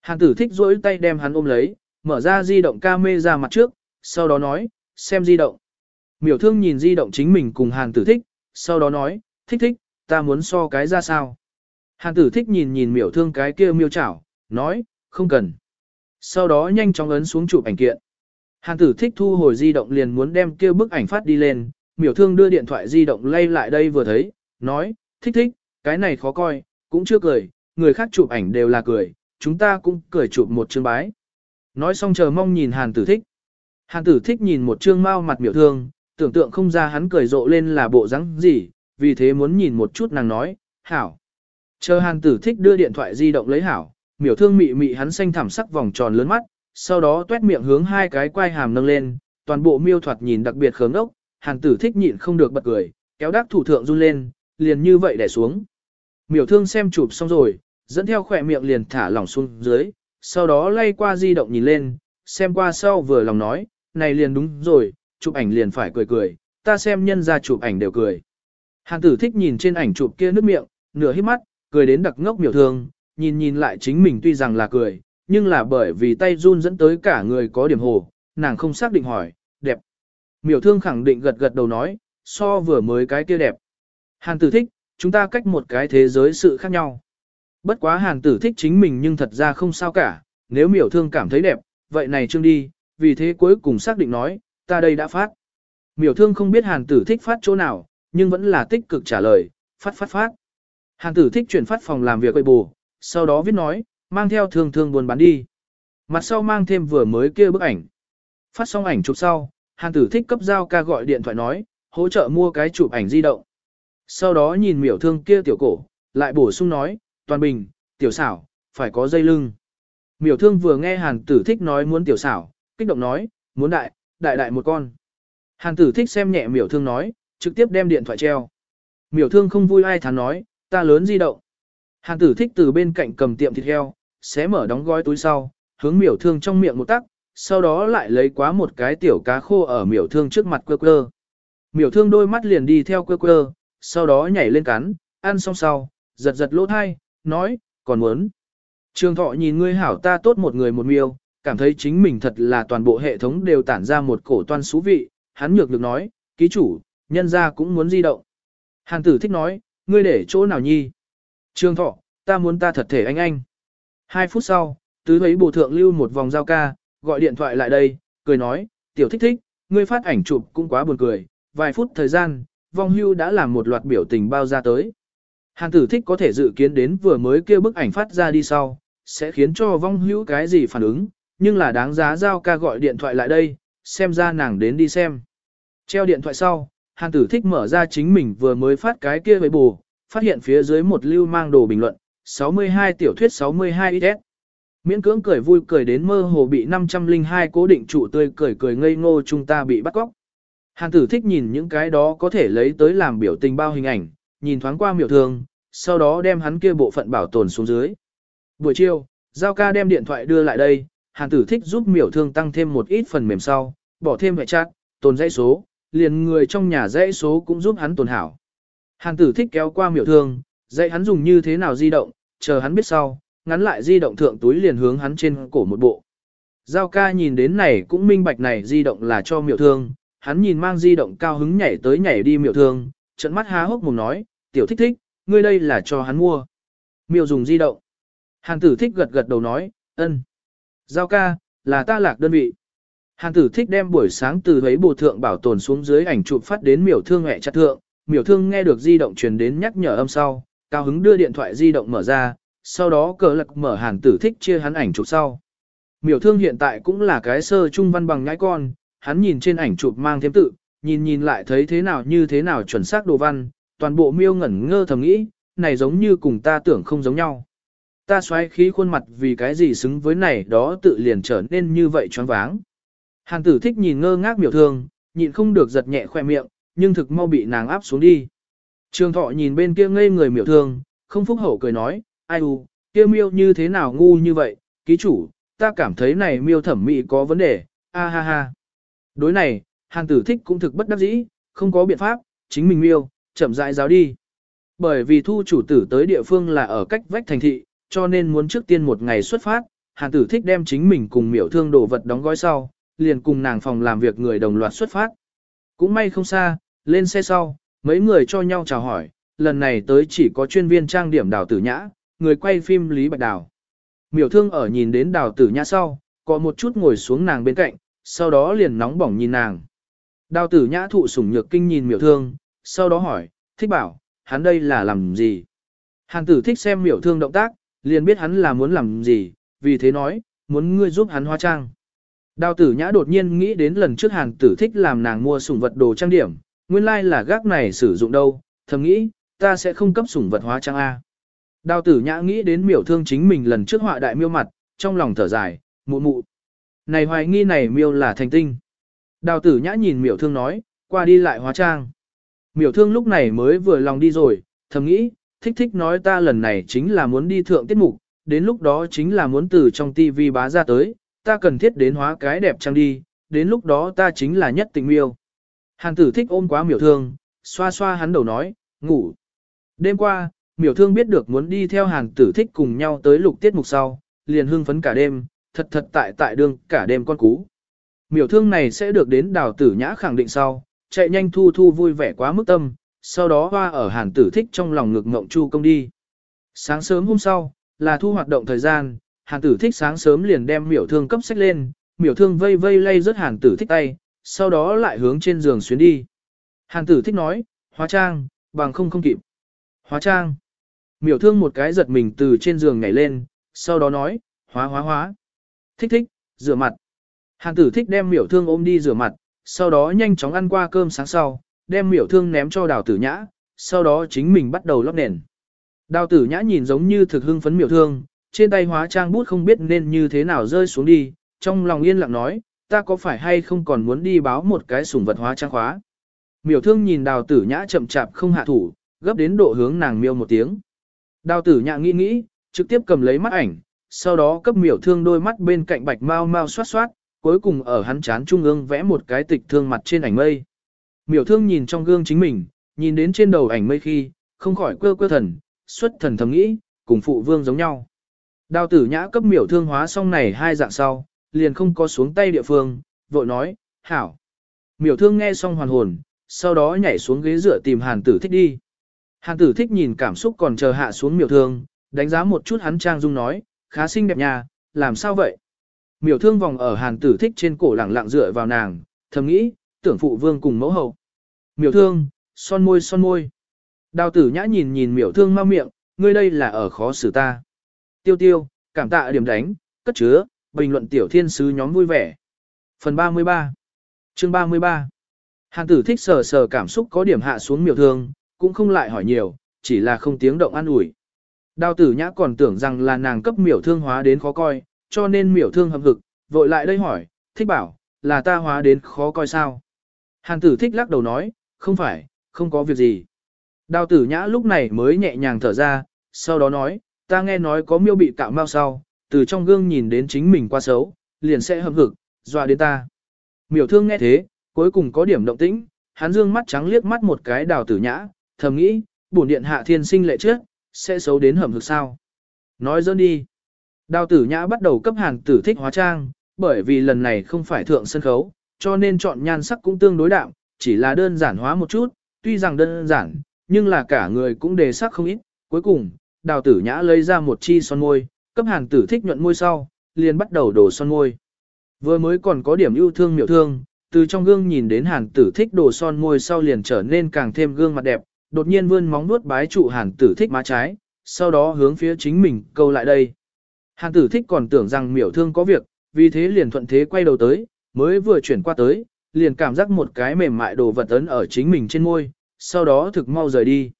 Hàn tử thích duỗi tay đem hắn ôm lấy, mở ra di động ca mê ra mặt trước, sau đó nói, xem di động. Miểu thương nhìn di động chính mình cùng hàn tử thích, sau đó nói, thích thích, ta muốn so cái ra sao. Hàn tử thích nhìn nhìn miểu thương cái kia miêu chảo, nói, không cần. Sau đó nhanh chóng ấn xuống chụp ảnh kiện. Hàn tử thích thu hồi di động liền muốn đem kia bức ảnh phát đi lên, miểu thương đưa điện thoại di động lay lại đây vừa thấy, nói, thích thích, cái này khó coi, cũng chưa cười, người khác chụp ảnh đều là cười, chúng ta cũng cười chụp một chương bái. Nói xong chờ mong nhìn hàn tử thích. Hàn tử thích nhìn một trương mau mặt miểu thương, tưởng tượng không ra hắn cười rộ lên là bộ rắn gì, vì thế muốn nhìn một chút nàng nói, hảo. Chờ hàn tử thích đưa điện thoại di động lấy hảo, miểu thương mị mị hắn xanh thảm sắc vòng tròn lớn mắt, sau đó tuét miệng hướng hai cái quai hàm nâng lên, toàn bộ miêu thoạt nhìn đặc biệt khớm ốc, hàn tử thích nhịn không được bật cười, kéo đắc thủ thượng run lên, liền như vậy đè xuống. Miểu thương xem chụp xong rồi, dẫn theo khỏe miệng liền thả lỏng xuống dưới, sau đó lay qua di động nhìn lên, xem qua sau vừa lòng nói, này liền đúng rồi, chụp ảnh liền phải cười cười, ta xem nhân ra chụp ảnh đều cười. Hàn tử thích nhìn trên ảnh chụp kia nước miệng, nửa hít mắt, cười đến đặc ngốc miểu thương, nhìn nhìn lại chính mình tuy rằng là cười, nhưng là bởi vì tay run dẫn tới cả người có điểm hồ, nàng không xác định hỏi, đẹp. Miểu thương khẳng định gật gật đầu nói, so vừa mới cái kia đẹp. Hàn tử thích, chúng ta cách một cái thế giới sự khác nhau. Bất quá hàn tử thích chính mình nhưng thật ra không sao cả, nếu miểu thương cảm thấy đẹp, vậy này trương đi, vì thế cuối cùng xác định nói, ta đây đã phát. Miểu thương không biết hàn tử thích phát chỗ nào, nhưng vẫn là tích cực trả lời, phát phát phát. Hàn tử thích chuyển phát phòng làm việc quầy bù, sau đó viết nói, mang theo thương thương buồn bán đi. Mặt sau mang thêm vừa mới kia bức ảnh. Phát xong ảnh chụp sau, hàn tử thích cấp giao ca gọi điện thoại nói, hỗ trợ mua cái chụp ảnh di động. Sau đó nhìn miểu thương kia tiểu cổ, lại bổ sung nói, toàn bình, tiểu xảo, phải có dây lưng. Miểu thương vừa nghe hàn tử thích nói muốn tiểu xảo, kích động nói, muốn đại, đại đại một con. Hàn tử thích xem nhẹ miểu thương nói, trực tiếp đem điện thoại treo. Miểu thương không vui ai thán nói, ta lớn di động. Hàn tử thích từ bên cạnh cầm tiệm thịt heo, xé mở đóng gói túi sau, hướng miểu thương trong miệng một tắc, sau đó lại lấy quá một cái tiểu cá khô ở miểu thương trước mặt quơ quơ. Miểu thương đôi mắt liền đi theo quơ quơ, sau đó nhảy lên cắn, ăn xong sau, giật giật lỗ thai, nói, còn muốn. Trường thọ nhìn ngươi hảo ta tốt một người một miêu, cảm thấy chính mình thật là toàn bộ hệ thống đều tản ra một cổ toan xú vị, hắn nhược được nói, ký chủ, nhân ra cũng muốn di động. Hàn tử thích nói, ngươi để chỗ nào nhi? Trường thọ, ta muốn ta thật thể anh anh. Hai phút sau, tứ thấy bổ thượng lưu một vòng giao ca, gọi điện thoại lại đây, cười nói, tiểu thích thích, ngươi phát ảnh chụp cũng quá buồn cười, vài phút thời gian, vong hưu đã làm một loạt biểu tình bao ra tới. Hàn tử thích có thể dự kiến đến vừa mới kêu bức ảnh phát ra đi sau, sẽ khiến cho vong hữu cái gì phản ứng, nhưng là đáng giá giao ca gọi điện thoại lại đây, xem ra nàng đến đi xem. Treo điện thoại sau, hàn tử thích mở ra chính mình vừa mới phát cái kia với bù, phát hiện phía dưới một lưu mang đồ bình luận, 62 tiểu thuyết 62 IS. Miễn cưỡng cười vui cười đến mơ hồ bị 502 cố định trụ tươi cười cười ngây ngô chúng ta bị bắt cóc. Hàn tử thích nhìn những cái đó có thể lấy tới làm biểu tình bao hình ảnh, nhìn thoáng qua miểu thương, sau đó đem hắn kia bộ phận bảo tồn xuống dưới. Buổi chiều, Giao ca đem điện thoại đưa lại đây, hàn tử thích giúp miểu thương tăng thêm một ít phần mềm sau, bỏ thêm hệ chat, tồn dãy số, liền người trong nhà dãy số cũng giúp hắn tồn hảo. Hàn tử thích kéo qua miểu thương, dạy hắn dùng như thế nào di động, chờ hắn biết sau, ngắn lại di động thượng túi liền hướng hắn trên cổ một bộ. Giao ca nhìn đến này cũng minh bạch này di động là cho miểu thương, hắn nhìn mang di động cao hứng nhảy tới nhảy đi miểu thương, trận mắt há hốc mồm nói, tiểu thích thích, ngươi đây là cho hắn mua. Miểu dùng di động. Hàn tử thích gật gật đầu nói, ân. Giao ca, là ta lạc đơn vị. Hàn tử thích đem buổi sáng từ thấy bộ thượng bảo tồn xuống dưới ảnh chụp phát đến miểu thương hẹ chặt thượng, miểu thương nghe được di động truyền đến nhắc nhở âm sau, cao hứng đưa điện thoại di động mở ra, sau đó cờ lật mở hàn tử thích chia hắn ảnh chụp sau. Miểu thương hiện tại cũng là cái sơ trung văn bằng nhãi con, hắn nhìn trên ảnh chụp mang thêm tự, nhìn nhìn lại thấy thế nào như thế nào chuẩn xác đồ văn, toàn bộ miêu ngẩn ngơ thầm nghĩ, này giống như cùng ta tưởng không giống nhau. Ta xoáy khí khuôn mặt vì cái gì xứng với này đó tự liền trở nên như vậy choáng váng. Hàn tử thích nhìn ngơ ngác miểu thương, nhịn không được giật nhẹ khoe miệng, nhưng thực mau bị nàng áp xuống đi. Trường thọ nhìn bên kia ngây người miểu thương, không phúc hậu cười nói, ai u, kia miêu như thế nào ngu như vậy, ký chủ, ta cảm thấy này miêu thẩm mỹ có vấn đề, a ha ha. Đối này, hàng tử thích cũng thực bất đắc dĩ, không có biện pháp, chính mình miêu, chậm rãi giáo đi. Bởi vì thu chủ tử tới địa phương là ở cách vách thành thị, cho nên muốn trước tiên một ngày xuất phát, hàng tử thích đem chính mình cùng miểu thương đồ vật đóng gói sau, liền cùng nàng phòng làm việc người đồng loạt xuất phát. Cũng may không xa, lên xe sau, mấy người cho nhau chào hỏi, lần này tới chỉ có chuyên viên trang điểm đào tử nhã, người quay phim Lý Bạch Đào. Miểu thương ở nhìn đến đào tử nhã sau, có một chút ngồi xuống nàng bên cạnh, sau đó liền nóng bỏng nhìn nàng. Đào tử nhã thụ sủng nhược kinh nhìn miểu thương, sau đó hỏi, thích bảo, hắn đây là làm gì? Hàn tử thích xem miểu thương động tác, liền biết hắn là muốn làm gì, vì thế nói, muốn ngươi giúp hắn hóa trang. Đào tử nhã đột nhiên nghĩ đến lần trước hàn tử thích làm nàng mua sủng vật đồ trang điểm, nguyên lai like là gác này sử dụng đâu, thầm nghĩ, ta sẽ không cấp sủng vật hóa trang A. Đào tử nhã nghĩ đến miểu thương chính mình lần trước họa đại miêu mặt, trong lòng thở dài, mụ mụ. Này hoài nghi này miêu là thành tinh. Đào tử nhã nhìn miểu thương nói, qua đi lại hóa trang. Miểu thương lúc này mới vừa lòng đi rồi, thầm nghĩ, thích thích nói ta lần này chính là muốn đi thượng tiết mục, đến lúc đó chính là muốn từ trong tivi bá ra tới, ta cần thiết đến hóa cái đẹp trang đi, đến lúc đó ta chính là nhất tình miêu. Hàn tử thích ôm quá miểu thương, xoa xoa hắn đầu nói, ngủ. Đêm qua, miểu thương biết được muốn đi theo hàn tử thích cùng nhau tới lục tiết mục sau, liền hưng phấn cả đêm, thật thật tại tại đường cả đêm con cú. Miểu thương này sẽ được đến đào tử nhã khẳng định sau, chạy nhanh thu thu vui vẻ quá mức tâm, sau đó hoa ở hàn tử thích trong lòng ngực ngộng chu công đi. Sáng sớm hôm sau, là thu hoạt động thời gian, hàn tử thích sáng sớm liền đem miểu thương cấp sách lên, miểu thương vây vây lay rớt hàn tử thích tay, sau đó lại hướng trên giường xuyến đi. Hàn tử thích nói, hóa trang, bằng không không kịp. Hóa trang. Miểu thương một cái giật mình từ trên giường nhảy lên, sau đó nói, hóa hóa hóa. thích thích, rửa mặt. Hàn tử thích đem miểu thương ôm đi rửa mặt, sau đó nhanh chóng ăn qua cơm sáng sau, đem miểu thương ném cho đào tử nhã, sau đó chính mình bắt đầu lót nền. Đào tử nhã nhìn giống như thực hưng phấn miểu thương, trên tay hóa trang bút không biết nên như thế nào rơi xuống đi, trong lòng yên lặng nói, ta có phải hay không còn muốn đi báo một cái sủng vật hóa trang khóa. Miểu thương nhìn đào tử nhã chậm chạp không hạ thủ, gấp đến độ hướng nàng miêu một tiếng. Đào tử nhã nghĩ nghĩ, trực tiếp cầm lấy mắt ảnh, sau đó cấp miểu thương đôi mắt bên cạnh bạch mau mau xoát xoát, cuối cùng ở hắn chán trung ương vẽ một cái tịch thương mặt trên ảnh mây. Miểu thương nhìn trong gương chính mình, nhìn đến trên đầu ảnh mây khi, không khỏi quơ quơ thần, xuất thần thầm nghĩ, cùng phụ vương giống nhau. Đào tử nhã cấp miểu thương hóa xong này hai dạng sau, liền không có xuống tay địa phương, vội nói, hảo. Miểu thương nghe xong hoàn hồn, sau đó nhảy xuống ghế dựa tìm hàn tử thích đi. Hàn tử thích nhìn cảm xúc còn chờ hạ xuống miểu thương, đánh giá một chút hắn trang dung nói, khá xinh đẹp nha, làm sao vậy? Miểu thương vòng ở hàn tử thích trên cổ lẳng lặng dựa vào nàng, thầm nghĩ, tưởng phụ vương cùng mẫu hậu. Miểu thương, son môi son môi. Đào tử nhã nhìn nhìn miểu thương mau miệng, ngươi đây là ở khó xử ta. Tiêu tiêu, cảm tạ điểm đánh, cất chứa, bình luận tiểu thiên sứ nhóm vui vẻ. Phần 33 Chương 33 Hàn tử thích sờ sờ cảm xúc có điểm hạ xuống miểu thương, cũng không lại hỏi nhiều, chỉ là không tiếng động an ủi. Đào tử nhã còn tưởng rằng là nàng cấp miểu thương hóa đến khó coi, cho nên miểu thương hầm hực, vội lại đây hỏi, thích bảo, là ta hóa đến khó coi sao? Hàn tử thích lắc đầu nói, không phải, không có việc gì. Đào tử nhã lúc này mới nhẹ nhàng thở ra, sau đó nói, ta nghe nói có miêu bị cạo mau sau, từ trong gương nhìn đến chính mình qua xấu, liền sẽ hâm hực, dọa đến ta. Miểu thương nghe thế, cuối cùng có điểm động tĩnh, hắn dương mắt trắng liếc mắt một cái đào tử nhã, thầm nghĩ, bổn điện hạ thiên sinh lệ trước, sẽ xấu đến hầm hực sao. Nói dơn đi. Đào tử nhã bắt đầu cấp hàng tử thích hóa trang, bởi vì lần này không phải thượng sân khấu, cho nên chọn nhan sắc cũng tương đối đạm, chỉ là đơn giản hóa một chút, tuy rằng đơn giản, nhưng là cả người cũng đề sắc không ít. Cuối cùng, đào tử nhã lấy ra một chi son môi, cấp hàn tử thích nhuận môi sau, liền bắt đầu đổ son môi. Vừa mới còn có điểm yêu thương miểu thương, từ trong gương nhìn đến hàn tử thích đổ son môi sau liền trở nên càng thêm gương mặt đẹp, đột nhiên vươn móng nuốt bái trụ hàn tử thích má trái, sau đó hướng phía chính mình câu lại đây. Hàn tử thích còn tưởng rằng miểu thương có việc, vì thế liền thuận thế quay đầu tới, mới vừa chuyển qua tới, liền cảm giác một cái mềm mại đồ vật ấn ở chính mình trên môi, sau đó thực mau rời đi.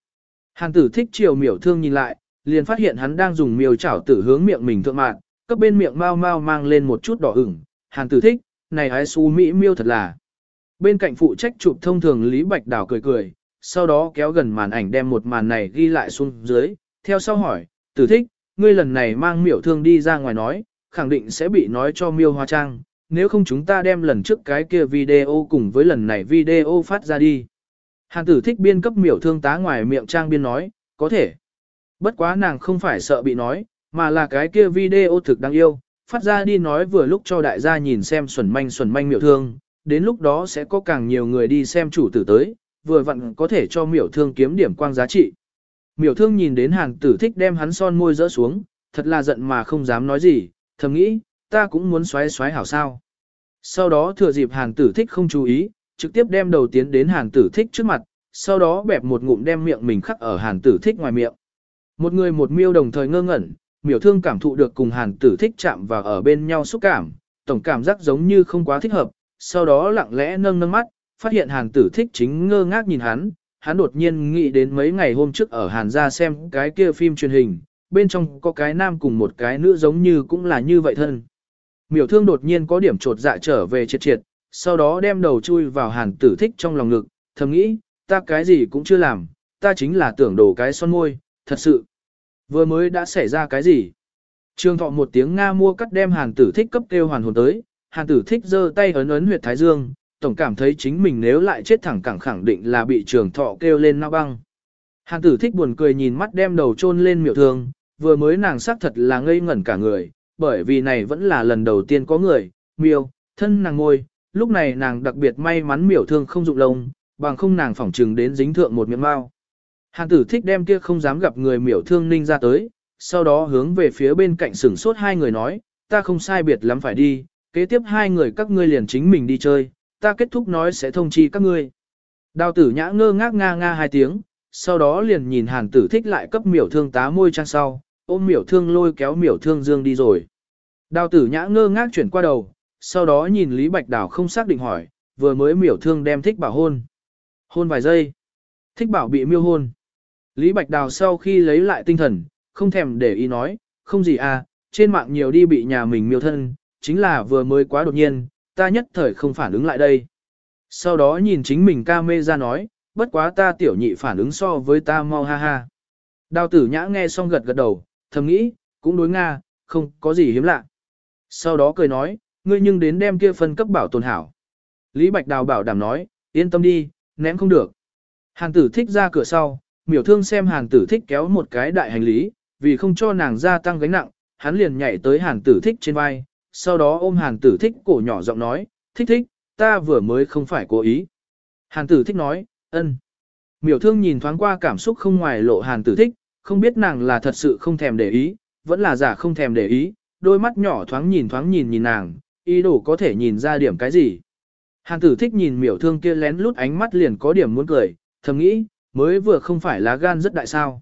Hàn tử thích chiều miểu thương nhìn lại, liền phát hiện hắn đang dùng miêu chảo tử hướng miệng mình thượng mạn, cấp bên miệng mau mau mang lên một chút đỏ ửng. Hàn tử thích, này ai su mỹ miêu thật là. Bên cạnh phụ trách chụp thông thường Lý Bạch Đào cười cười, sau đó kéo gần màn ảnh đem một màn này ghi lại xuống dưới, theo sau hỏi, tử thích, ngươi lần này mang miểu thương đi ra ngoài nói, khẳng định sẽ bị nói cho miêu hoa trang, nếu không chúng ta đem lần trước cái kia video cùng với lần này video phát ra đi. Hàn tử thích biên cấp miểu thương tá ngoài miệng trang biên nói, có thể. Bất quá nàng không phải sợ bị nói, mà là cái kia video thực đáng yêu, phát ra đi nói vừa lúc cho đại gia nhìn xem xuẩn manh xuẩn manh miểu thương, đến lúc đó sẽ có càng nhiều người đi xem chủ tử tới, vừa vặn có thể cho miểu thương kiếm điểm quang giá trị. Miểu thương nhìn đến hàng tử thích đem hắn son môi rỡ xuống, thật là giận mà không dám nói gì, thầm nghĩ, ta cũng muốn xoáy xoáy hảo sao. Sau đó thừa dịp hàng tử thích không chú ý, trực tiếp đem đầu tiến đến hàng tử thích trước mặt, sau đó bẹp một ngụm đem miệng mình khắc ở hàng tử thích ngoài miệng. Một người một miêu đồng thời ngơ ngẩn, miểu thương cảm thụ được cùng hàn tử thích chạm và ở bên nhau xúc cảm, tổng cảm giác giống như không quá thích hợp, sau đó lặng lẽ nâng nâng mắt, phát hiện hàn tử thích chính ngơ ngác nhìn hắn, hắn đột nhiên nghĩ đến mấy ngày hôm trước ở hàn gia xem cái kia phim truyền hình, bên trong có cái nam cùng một cái nữ giống như cũng là như vậy thân. Miểu thương đột nhiên có điểm trột dạ trở về triệt triệt, sau đó đem đầu chui vào hàn tử thích trong lòng ngực, thầm nghĩ, ta cái gì cũng chưa làm, ta chính là tưởng đổ cái son môi, thật sự. Vừa mới đã xảy ra cái gì? Trương thọ một tiếng Nga mua cắt đem hàn tử thích cấp kêu hoàn hồn tới, hàn tử thích giơ tay ấn ấn huyệt thái dương, tổng cảm thấy chính mình nếu lại chết thẳng cẳng khẳng định là bị trường thọ kêu lên nao băng. Hàn tử thích buồn cười nhìn mắt đem đầu chôn lên miệu thương, vừa mới nàng xác thật là ngây ngẩn cả người, bởi vì này vẫn là lần đầu tiên có người, miêu, thân nàng ngôi, lúc này nàng đặc biệt may mắn miểu thương không dụng lông, bằng không nàng phỏng trừng đến dính thượng một miệng mao. Hàn tử thích đem kia không dám gặp người miểu thương ninh ra tới, sau đó hướng về phía bên cạnh sửng sốt hai người nói, ta không sai biệt lắm phải đi, kế tiếp hai người các ngươi liền chính mình đi chơi, ta kết thúc nói sẽ thông chi các ngươi. Đào tử nhã ngơ ngác nga nga hai tiếng, sau đó liền nhìn hàn tử thích lại cấp miểu thương tá môi trang sau, ôm miểu thương lôi kéo miểu thương dương đi rồi. Đào tử nhã ngơ ngác chuyển qua đầu, sau đó nhìn Lý Bạch Đào không xác định hỏi, vừa mới miểu thương đem thích bảo hôn. Hôn vài giây. Thích bảo bị miêu hôn. Lý Bạch Đào sau khi lấy lại tinh thần, không thèm để ý nói, không gì à, trên mạng nhiều đi bị nhà mình miêu thân, chính là vừa mới quá đột nhiên, ta nhất thời không phản ứng lại đây. Sau đó nhìn chính mình ca mê ra nói, bất quá ta tiểu nhị phản ứng so với ta mau ha ha. Đào tử nhã nghe xong gật gật đầu, thầm nghĩ, cũng đối Nga, không có gì hiếm lạ. Sau đó cười nói, ngươi nhưng đến đem kia phân cấp bảo tồn hảo. Lý Bạch Đào bảo đảm nói, yên tâm đi, ném không được. Hàng tử thích ra cửa sau, miểu thương xem hàn tử thích kéo một cái đại hành lý, vì không cho nàng gia tăng gánh nặng, hắn liền nhảy tới hàn tử thích trên vai, sau đó ôm hàn tử thích cổ nhỏ giọng nói, thích thích, ta vừa mới không phải cố ý. Hàn tử thích nói, ân. Miểu thương nhìn thoáng qua cảm xúc không ngoài lộ hàn tử thích, không biết nàng là thật sự không thèm để ý, vẫn là giả không thèm để ý, đôi mắt nhỏ thoáng nhìn thoáng nhìn nhìn nàng, ý đồ có thể nhìn ra điểm cái gì. Hàn tử thích nhìn miểu thương kia lén lút ánh mắt liền có điểm muốn cười, thầm nghĩ, mới vừa không phải lá gan rất đại sao.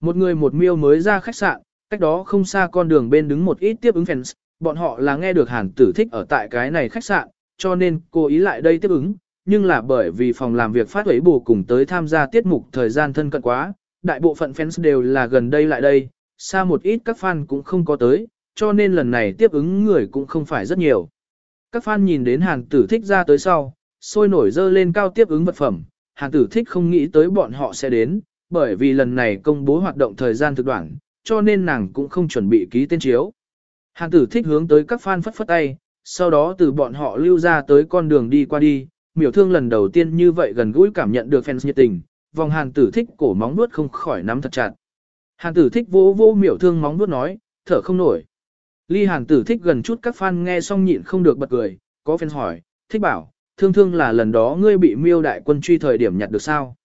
Một người một miêu mới ra khách sạn, cách đó không xa con đường bên đứng một ít tiếp ứng fans, bọn họ là nghe được hàn tử thích ở tại cái này khách sạn, cho nên cô ý lại đây tiếp ứng, nhưng là bởi vì phòng làm việc phát huế bù cùng tới tham gia tiết mục thời gian thân cận quá, đại bộ phận fans đều là gần đây lại đây, xa một ít các fan cũng không có tới, cho nên lần này tiếp ứng người cũng không phải rất nhiều. Các fan nhìn đến hàn tử thích ra tới sau, sôi nổi dơ lên cao tiếp ứng vật phẩm, hàn tử thích không nghĩ tới bọn họ sẽ đến, bởi vì lần này công bố hoạt động thời gian thực đoạn, cho nên nàng cũng không chuẩn bị ký tên chiếu. Hàn tử thích hướng tới các fan phất phất tay, sau đó từ bọn họ lưu ra tới con đường đi qua đi, miểu thương lần đầu tiên như vậy gần gũi cảm nhận được fans nhiệt tình, vòng hàn tử thích cổ móng nuốt không khỏi nắm thật chặt. Hàn tử thích vô vô miểu thương móng nuốt nói, thở không nổi. Ly hàn tử thích gần chút các fan nghe xong nhịn không được bật cười, có fans hỏi, thích bảo, thương thương là lần đó ngươi bị miêu đại quân truy thời điểm nhặt được sao?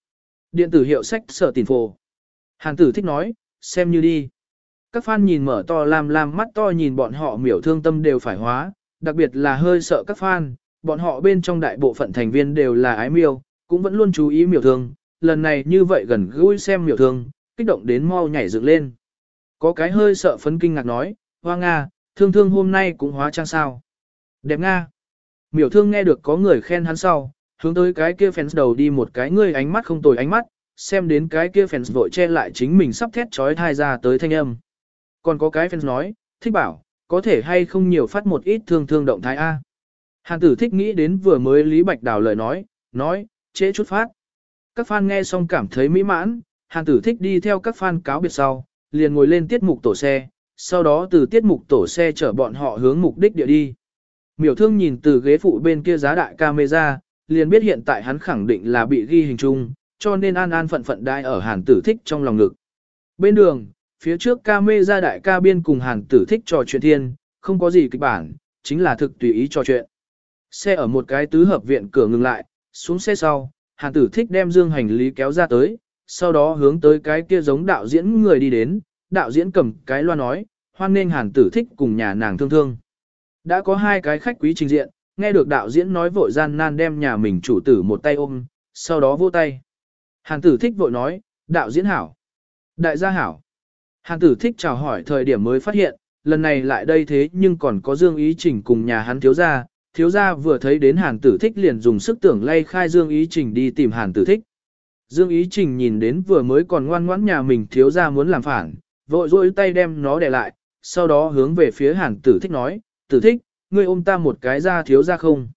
Điện tử hiệu sách sở tiền phồ. Hàn tử thích nói, xem như đi. Các fan nhìn mở to lam lam mắt to nhìn bọn họ miểu thương tâm đều phải hóa, đặc biệt là hơi sợ các fan, bọn họ bên trong đại bộ phận thành viên đều là ái miêu, cũng vẫn luôn chú ý miểu thương, lần này như vậy gần gũi xem miểu thương, kích động đến mau nhảy dựng lên. Có cái hơi sợ phấn kinh ngạc nói, hoa Nga, thương thương hôm nay cũng hóa trang sao. Đẹp Nga. Miểu thương nghe được có người khen hắn sau, hướng tới cái kia fans đầu đi một cái người ánh mắt không tồi ánh mắt, xem đến cái kia fans vội che lại chính mình sắp thét trói thai ra tới thanh âm. Còn có cái fans nói, thích bảo, có thể hay không nhiều phát một ít thương thương động thái A. Hàn tử thích nghĩ đến vừa mới Lý Bạch Đào lời nói, nói, trễ chút phát. Các fan nghe xong cảm thấy mỹ mãn, hàn tử thích đi theo các fan cáo biệt sau, liền ngồi lên tiết mục tổ xe, sau đó từ tiết mục tổ xe chở bọn họ hướng mục đích địa đi. Miểu thương nhìn từ ghế phụ bên kia giá đại camera, liền biết hiện tại hắn khẳng định là bị ghi hình chung, cho nên an an phận phận đai ở hàn tử thích trong lòng ngực. Bên đường, phía trước camera đại ca biên cùng hàn tử thích trò chuyện thiên, không có gì kịch bản, chính là thực tùy ý trò chuyện. Xe ở một cái tứ hợp viện cửa ngừng lại, xuống xe sau, hàn tử thích đem dương hành lý kéo ra tới, sau đó hướng tới cái kia giống đạo diễn người đi đến, đạo diễn cầm cái loa nói, hoan nên hàn tử thích cùng nhà nàng thương thương. Đã có hai cái khách quý trình diện, nghe được đạo diễn nói vội gian nan đem nhà mình chủ tử một tay ôm, sau đó vô tay. Hàn tử thích vội nói, đạo diễn hảo, đại gia hảo. Hàn tử thích chào hỏi thời điểm mới phát hiện, lần này lại đây thế nhưng còn có Dương Ý Trình cùng nhà hắn thiếu gia, thiếu gia vừa thấy đến Hàn tử thích liền dùng sức tưởng lay khai Dương Ý Trình đi tìm Hàn tử thích. Dương Ý Trình nhìn đến vừa mới còn ngoan ngoãn nhà mình thiếu gia muốn làm phản, vội rôi tay đem nó để lại, sau đó hướng về phía Hàn tử thích nói, tử thích, ngươi ôm ta một cái ra thiếu ra không?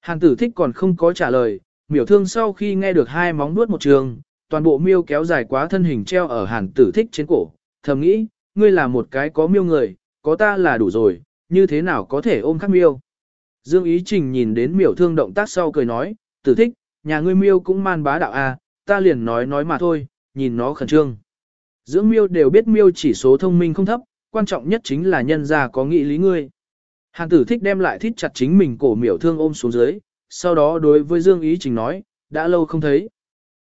Hàn tử thích còn không có trả lời, miểu thương sau khi nghe được hai móng nuốt một trường, toàn bộ miêu kéo dài quá thân hình treo ở hàn tử thích trên cổ, thầm nghĩ, ngươi là một cái có miêu người, có ta là đủ rồi, như thế nào có thể ôm khác miêu? Dương Ý Trình nhìn đến miểu thương động tác sau cười nói, tử thích, nhà ngươi miêu cũng man bá đạo a, à, ta liền nói nói mà thôi, nhìn nó khẩn trương. Dưỡng miêu đều biết miêu chỉ số thông minh không thấp, quan trọng nhất chính là nhân gia có nghị lý ngươi. Hàn tử thích đem lại thít chặt chính mình cổ miểu thương ôm xuống dưới, sau đó đối với Dương Ý Trình nói, đã lâu không thấy.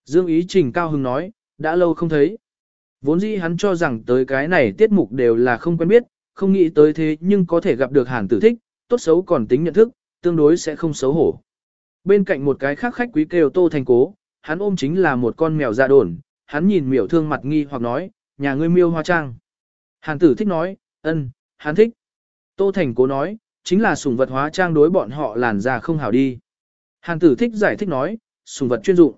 Dương Ý Trình cao hứng nói, đã lâu không thấy. Vốn dĩ hắn cho rằng tới cái này tiết mục đều là không quen biết, không nghĩ tới thế nhưng có thể gặp được hàn tử thích, tốt xấu còn tính nhận thức, tương đối sẽ không xấu hổ. Bên cạnh một cái khác khách quý kêu tô thành cố, hắn ôm chính là một con mèo da đồn, hắn nhìn miểu thương mặt nghi hoặc nói, nhà ngươi miêu hoa trang. Hàn tử thích nói, ân, hắn thích. Tô Thành cố nói, chính là sùng vật hóa trang đối bọn họ làn ra không hảo đi. Hàn tử thích giải thích nói, sùng vật chuyên dụng.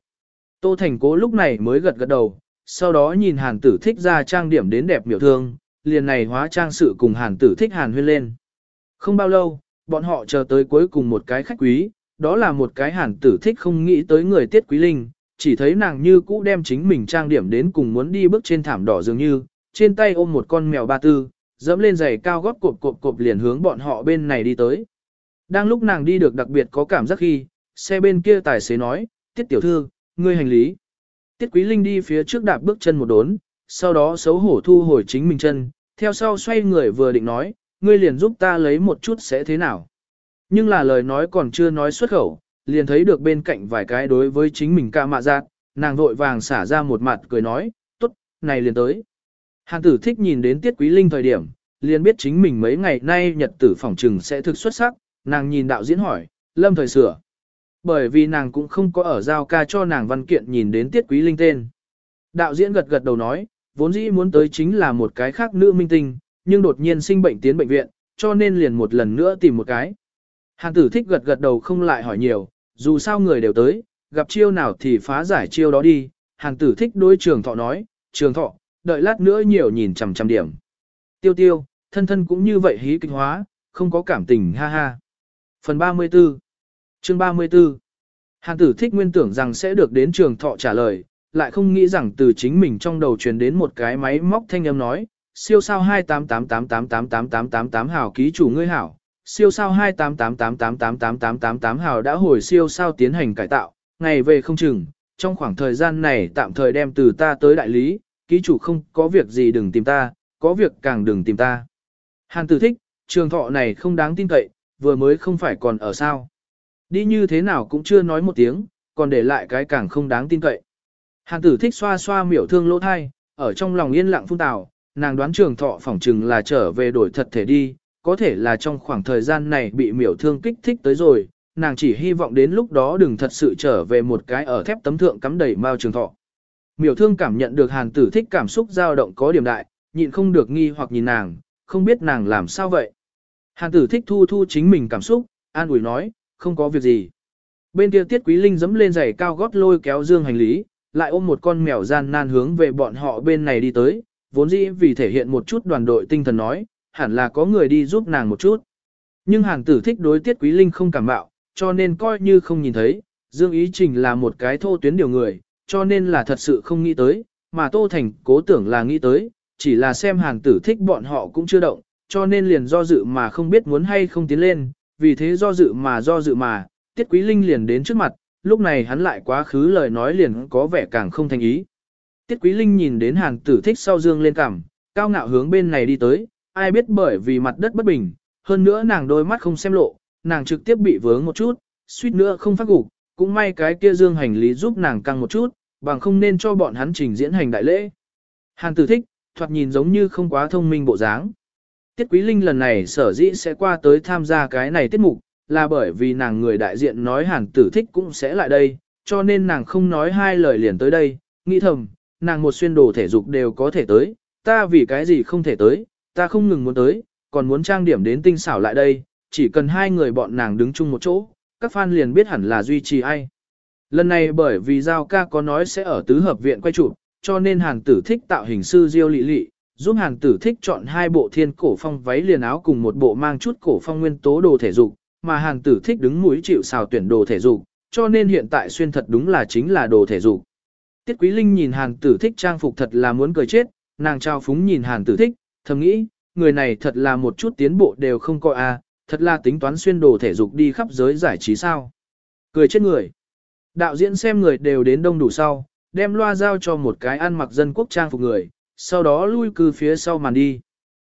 Tô Thành cố lúc này mới gật gật đầu, sau đó nhìn hàn tử thích ra trang điểm đến đẹp miểu thương, liền này hóa trang sự cùng hàn tử thích hàn huyên lên. Không bao lâu, bọn họ chờ tới cuối cùng một cái khách quý, đó là một cái hàn tử thích không nghĩ tới người tiết quý linh, chỉ thấy nàng như cũ đem chính mình trang điểm đến cùng muốn đi bước trên thảm đỏ dường như, trên tay ôm một con mèo ba tư, dẫm lên giày cao gót cộp cộp cộp liền hướng bọn họ bên này đi tới. Đang lúc nàng đi được đặc biệt có cảm giác khi, xe bên kia tài xế nói, tiết tiểu thư, ngươi hành lý. Tiết quý linh đi phía trước đạp bước chân một đốn, sau đó xấu hổ thu hồi chính mình chân, theo sau xoay người vừa định nói, ngươi liền giúp ta lấy một chút sẽ thế nào. Nhưng là lời nói còn chưa nói xuất khẩu, liền thấy được bên cạnh vài cái đối với chính mình ca mạ giác, nàng vội vàng xả ra một mặt cười nói, tốt, này liền tới. Hàn tử thích nhìn đến tiết quý linh thời điểm, liền biết chính mình mấy ngày nay nhật tử phỏng trừng sẽ thực xuất sắc, nàng nhìn đạo diễn hỏi, lâm thời sửa. Bởi vì nàng cũng không có ở giao ca cho nàng văn kiện nhìn đến tiết quý linh tên. Đạo diễn gật gật đầu nói, vốn dĩ muốn tới chính là một cái khác nữ minh tinh, nhưng đột nhiên sinh bệnh tiến bệnh viện, cho nên liền một lần nữa tìm một cái. Hàn tử thích gật gật đầu không lại hỏi nhiều, dù sao người đều tới, gặp chiêu nào thì phá giải chiêu đó đi. Hàn tử thích đối trường thọ nói, trường thọ, đợi lát nữa nhiều nhìn chằm chằm điểm. Tiêu tiêu, thân thân cũng như vậy hí kịch hóa, không có cảm tình ha ha. Phần 34 Chương 34 Hàn tử thích nguyên tưởng rằng sẽ được đến trường thọ trả lời, lại không nghĩ rằng từ chính mình trong đầu truyền đến một cái máy móc thanh âm nói, siêu sao 28888888888 hào ký chủ ngươi hảo, siêu sao 28888888888 hào đã hồi siêu sao tiến hành cải tạo, ngày về không chừng, trong khoảng thời gian này tạm thời đem từ ta tới đại lý, ký chủ không có việc gì đừng tìm ta, có việc càng đừng tìm ta. Hàn tử thích, trường thọ này không đáng tin cậy, vừa mới không phải còn ở sao. Đi như thế nào cũng chưa nói một tiếng, còn để lại cái càng không đáng tin cậy. Hàn tử thích xoa xoa miểu thương lỗ thai, ở trong lòng yên lặng phun tào, nàng đoán trường thọ phỏng chừng là trở về đổi thật thể đi, có thể là trong khoảng thời gian này bị miểu thương kích thích tới rồi, nàng chỉ hy vọng đến lúc đó đừng thật sự trở về một cái ở thép tấm thượng cắm đầy mao trường thọ. Miểu thương cảm nhận được hàn tử thích cảm xúc dao động có điểm đại, nhịn không được nghi hoặc nhìn nàng, không biết nàng làm sao vậy. Hàn tử thích thu thu chính mình cảm xúc, an ủi nói, không có việc gì. Bên kia tiết quý linh dẫm lên giày cao gót lôi kéo dương hành lý, lại ôm một con mèo gian nan hướng về bọn họ bên này đi tới, vốn dĩ vì thể hiện một chút đoàn đội tinh thần nói, hẳn là có người đi giúp nàng một chút. Nhưng hàn tử thích đối tiết quý linh không cảm bạo, cho nên coi như không nhìn thấy, Dương Ý Trình là một cái thô tuyến điều người, cho nên là thật sự không nghĩ tới, mà Tô Thành cố tưởng là nghĩ tới, chỉ là xem hàng tử thích bọn họ cũng chưa động, cho nên liền do dự mà không biết muốn hay không tiến lên, vì thế do dự mà do dự mà, Tiết Quý Linh liền đến trước mặt, lúc này hắn lại quá khứ lời nói liền có vẻ càng không thành ý. Tiết Quý Linh nhìn đến hàng tử thích sau dương lên cằm, cao ngạo hướng bên này đi tới, ai biết bởi vì mặt đất bất bình, hơn nữa nàng đôi mắt không xem lộ, nàng trực tiếp bị vướng một chút, suýt nữa không phát gục, cũng may cái kia dương hành lý giúp nàng căng một chút, bằng không nên cho bọn hắn trình diễn hành đại lễ. Hàn tử thích, thoạt nhìn giống như không quá thông minh bộ dáng. Tiết Quý Linh lần này sở dĩ sẽ qua tới tham gia cái này tiết mục, là bởi vì nàng người đại diện nói hàn tử thích cũng sẽ lại đây, cho nên nàng không nói hai lời liền tới đây, nghĩ thầm, nàng một xuyên đồ thể dục đều có thể tới, ta vì cái gì không thể tới, ta không ngừng muốn tới, còn muốn trang điểm đến tinh xảo lại đây, chỉ cần hai người bọn nàng đứng chung một chỗ, các fan liền biết hẳn là duy trì ai. Lần này bởi vì Giao ca có nói sẽ ở tứ hợp viện quay chụp, cho nên hàng tử thích tạo hình sư Diêu Lị Lị, giúp hàng tử thích chọn hai bộ thiên cổ phong váy liền áo cùng một bộ mang chút cổ phong nguyên tố đồ thể dục, mà hàng tử thích đứng mũi chịu xào tuyển đồ thể dục, cho nên hiện tại xuyên thật đúng là chính là đồ thể dục. Tiết Quý Linh nhìn hàng tử thích trang phục thật là muốn cười chết, nàng trao phúng nhìn hàng tử thích, thầm nghĩ, người này thật là một chút tiến bộ đều không coi a, thật là tính toán xuyên đồ thể dục đi khắp giới giải trí sao. Cười chết người. Đạo diễn xem người đều đến đông đủ sau, đem loa giao cho một cái ăn mặc dân quốc trang phục người, sau đó lui cư phía sau màn đi.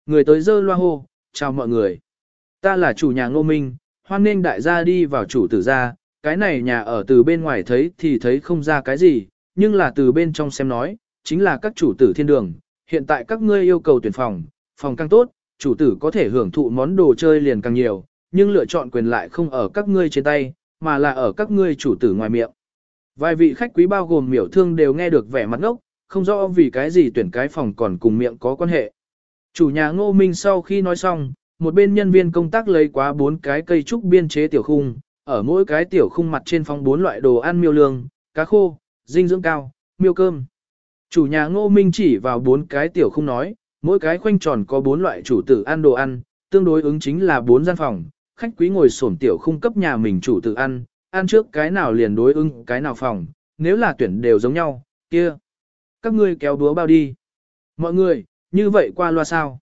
Người tới dơ loa hô, chào mọi người. Ta là chủ nhà ngô minh, hoan nên đại gia đi vào chủ tử gia, cái này nhà ở từ bên ngoài thấy thì thấy không ra cái gì, nhưng là từ bên trong xem nói, chính là các chủ tử thiên đường. Hiện tại các ngươi yêu cầu tuyển phòng, phòng càng tốt, chủ tử có thể hưởng thụ món đồ chơi liền càng nhiều, nhưng lựa chọn quyền lại không ở các ngươi trên tay, mà là ở các ngươi chủ tử ngoài miệng. Vài vị khách quý bao gồm miểu thương đều nghe được vẻ mặt ngốc, không rõ vì cái gì tuyển cái phòng còn cùng miệng có quan hệ. Chủ nhà ngô minh sau khi nói xong, một bên nhân viên công tác lấy quá bốn cái cây trúc biên chế tiểu khung, ở mỗi cái tiểu khung mặt trên phong bốn loại đồ ăn miêu lương, cá khô, dinh dưỡng cao, miêu cơm. Chủ nhà ngô minh chỉ vào bốn cái tiểu khung nói, mỗi cái khoanh tròn có bốn loại chủ tử ăn đồ ăn, tương đối ứng chính là bốn gian phòng, khách quý ngồi sổm tiểu khung cấp nhà mình chủ tử ăn, ăn trước cái nào liền đối ứng cái nào phòng, nếu là tuyển đều giống nhau, kia. Các ngươi kéo đúa bao đi. Mọi người, như vậy qua loa sao?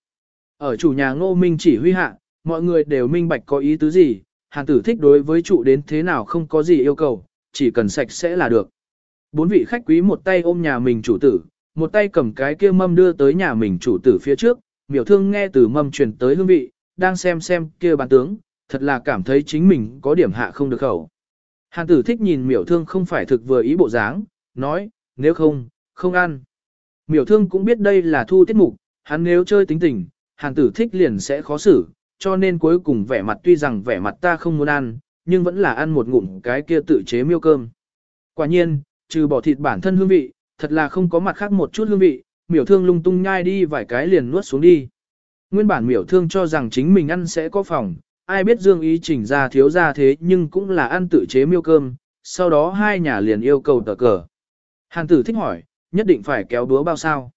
Ở chủ nhà ngô minh chỉ huy hạ, mọi người đều minh bạch có ý tứ gì, hàn tử thích đối với trụ đến thế nào không có gì yêu cầu, chỉ cần sạch sẽ là được. Bốn vị khách quý một tay ôm nhà mình chủ tử, một tay cầm cái kia mâm đưa tới nhà mình chủ tử phía trước, miểu thương nghe từ mâm truyền tới hương vị, đang xem xem kia bán tướng, thật là cảm thấy chính mình có điểm hạ không được khẩu. Hàn tử thích nhìn miểu thương không phải thực vừa ý bộ dáng, nói, nếu không, không ăn. Miểu thương cũng biết đây là thu tiết mục, hắn nếu chơi tính tình, hàn tử thích liền sẽ khó xử, cho nên cuối cùng vẻ mặt tuy rằng vẻ mặt ta không muốn ăn, nhưng vẫn là ăn một ngụm cái kia tự chế miêu cơm. Quả nhiên, trừ bỏ thịt bản thân hương vị, thật là không có mặt khác một chút hương vị, miểu thương lung tung nhai đi vài cái liền nuốt xuống đi. Nguyên bản miểu thương cho rằng chính mình ăn sẽ có phòng, ai biết dương ý chỉnh ra thiếu ra thế nhưng cũng là ăn tự chế miêu cơm, sau đó hai nhà liền yêu cầu tờ cờ. Hàn tử thích hỏi, nhất định phải kéo búa bao sao?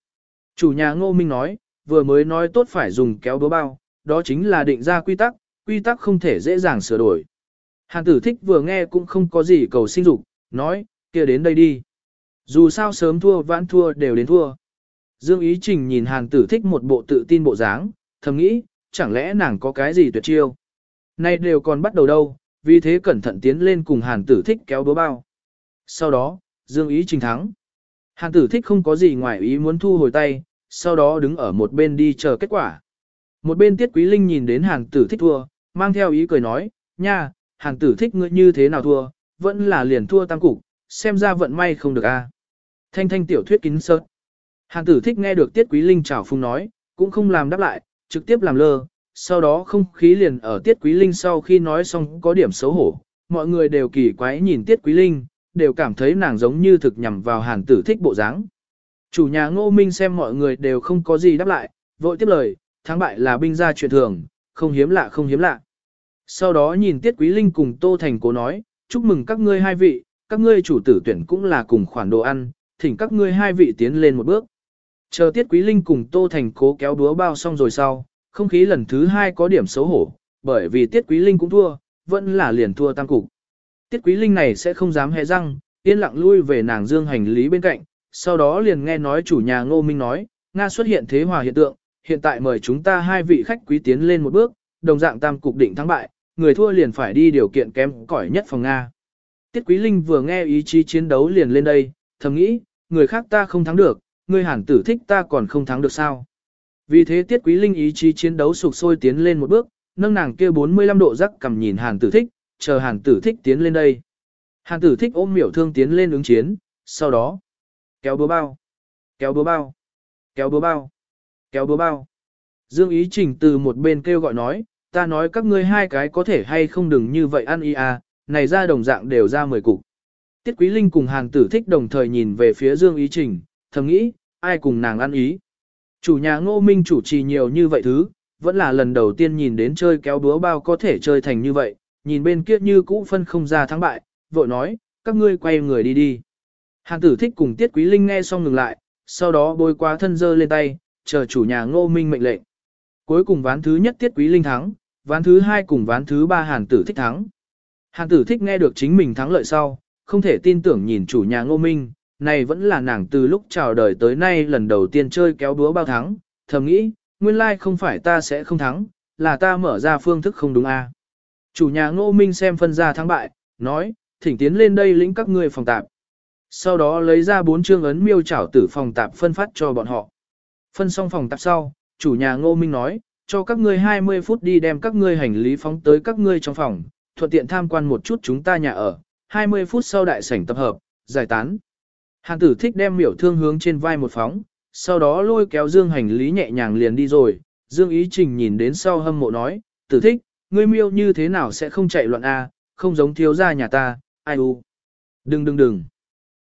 Chủ nhà ngô minh nói, vừa mới nói tốt phải dùng kéo búa bao, đó chính là định ra quy tắc, quy tắc không thể dễ dàng sửa đổi. Hàn tử thích vừa nghe cũng không có gì cầu sinh dục, nói, kia đến đây đi. Dù sao sớm thua vãn thua đều đến thua. Dương Ý Trình nhìn hàn tử thích một bộ tự tin bộ dáng, thầm nghĩ, chẳng lẽ nàng có cái gì tuyệt chiêu. Nay đều còn bắt đầu đâu, vì thế cẩn thận tiến lên cùng hàn tử thích kéo búa bao. Sau đó, Dương Ý Trình thắng. Hàn tử thích không có gì ngoài ý muốn thu hồi tay, sau đó đứng ở một bên đi chờ kết quả. Một bên Tiết Quý Linh nhìn đến hàn tử thích thua, mang theo ý cười nói, nha, hàn tử thích ngươi như thế nào thua, vẫn là liền thua tam cục, xem ra vận may không được a. Thanh thanh tiểu thuyết kín sớt. Hàn tử thích nghe được Tiết Quý Linh chào phung nói, cũng không làm đáp lại, trực tiếp làm lơ, sau đó không khí liền ở Tiết Quý Linh sau khi nói xong có điểm xấu hổ, mọi người đều kỳ quái nhìn Tiết Quý Linh, đều cảm thấy nàng giống như thực nhằm vào hàn tử thích bộ dáng. Chủ nhà ngô minh xem mọi người đều không có gì đáp lại, vội tiếp lời, thắng bại là binh gia chuyện thường, không hiếm lạ không hiếm lạ. Sau đó nhìn Tiết Quý Linh cùng Tô Thành cố nói, chúc mừng các ngươi hai vị, các ngươi chủ tử tuyển cũng là cùng khoản đồ ăn, thỉnh các ngươi hai vị tiến lên một bước. Chờ Tiết Quý Linh cùng Tô Thành cố kéo đúa bao xong rồi sau, không khí lần thứ hai có điểm xấu hổ, bởi vì Tiết Quý Linh cũng thua, vẫn là liền thua tam cục. Tiết Quý Linh này sẽ không dám hé răng, yên lặng lui về nàng dương hành lý bên cạnh, sau đó liền nghe nói chủ nhà Ngô Minh nói, Nga xuất hiện thế hòa hiện tượng, hiện tại mời chúng ta hai vị khách quý tiến lên một bước, đồng dạng tam cục định thắng bại, người thua liền phải đi điều kiện kém cỏi nhất phòng Nga. Tiết Quý Linh vừa nghe ý chí chiến đấu liền lên đây, thầm nghĩ, người khác ta không thắng được, người hàn tử thích ta còn không thắng được sao. Vì thế Tiết Quý Linh ý chí chiến đấu sục sôi tiến lên một bước, nâng nàng kia 45 độ rắc cầm nhìn hàn tử thích, chờ hàn tử thích tiến lên đây. Hàn tử thích ôm miểu thương tiến lên ứng chiến, sau đó kéo búa bao, kéo búa bao, kéo búa bao, kéo búa bao. Dương Ý Trình từ một bên kêu gọi nói, ta nói các ngươi hai cái có thể hay không đừng như vậy ăn y à, này ra đồng dạng đều ra mười cục. Tiết Quý Linh cùng Hàn Tử Thích đồng thời nhìn về phía Dương Ý Trình, thầm nghĩ, ai cùng nàng ăn ý. Chủ nhà Ngô Minh chủ trì nhiều như vậy thứ, vẫn là lần đầu tiên nhìn đến chơi kéo búa bao có thể chơi thành như vậy, nhìn bên kia như cũ phân không ra thắng bại, vội nói, các ngươi quay người đi đi. Hàn Tử Thích cùng Tiết Quý Linh nghe xong ngừng lại, sau đó bôi qua thân dơ lên tay, chờ chủ nhà Ngô Minh mệnh lệnh. Cuối cùng ván thứ nhất Tiết Quý Linh thắng, ván thứ hai cùng ván thứ ba Hàn Tử Thích thắng. Hàn Tử Thích nghe được chính mình thắng lợi sau, không thể tin tưởng nhìn chủ nhà Ngô Minh, này vẫn là nàng từ lúc chào đời tới nay lần đầu tiên chơi kéo đúa bao thắng, thầm nghĩ, nguyên lai không phải ta sẽ không thắng, là ta mở ra phương thức không đúng a. À. Chủ nhà Ngô Minh xem phân ra thắng bại, nói, thỉnh tiến lên đây lĩnh các ngươi phòng tạp. Sau đó lấy ra bốn chương ấn miêu chảo tử phòng tạp phân phát cho bọn họ. Phân xong phòng tạp sau, chủ nhà Ngô Minh nói, cho các ngươi 20 phút đi đem các ngươi hành lý phóng tới các ngươi trong phòng, thuận tiện tham quan một chút chúng ta nhà ở, 20 phút sau đại sảnh tập hợp, giải tán. Hàn tử thích đem miểu thương hướng trên vai một phóng, sau đó lôi kéo dương hành lý nhẹ nhàng liền đi rồi, dương ý trình nhìn đến sau hâm mộ nói, tử thích, ngươi miêu như thế nào sẽ không chạy loạn A, không giống thiếu gia nhà ta, ai u. Đừng đừng đừng.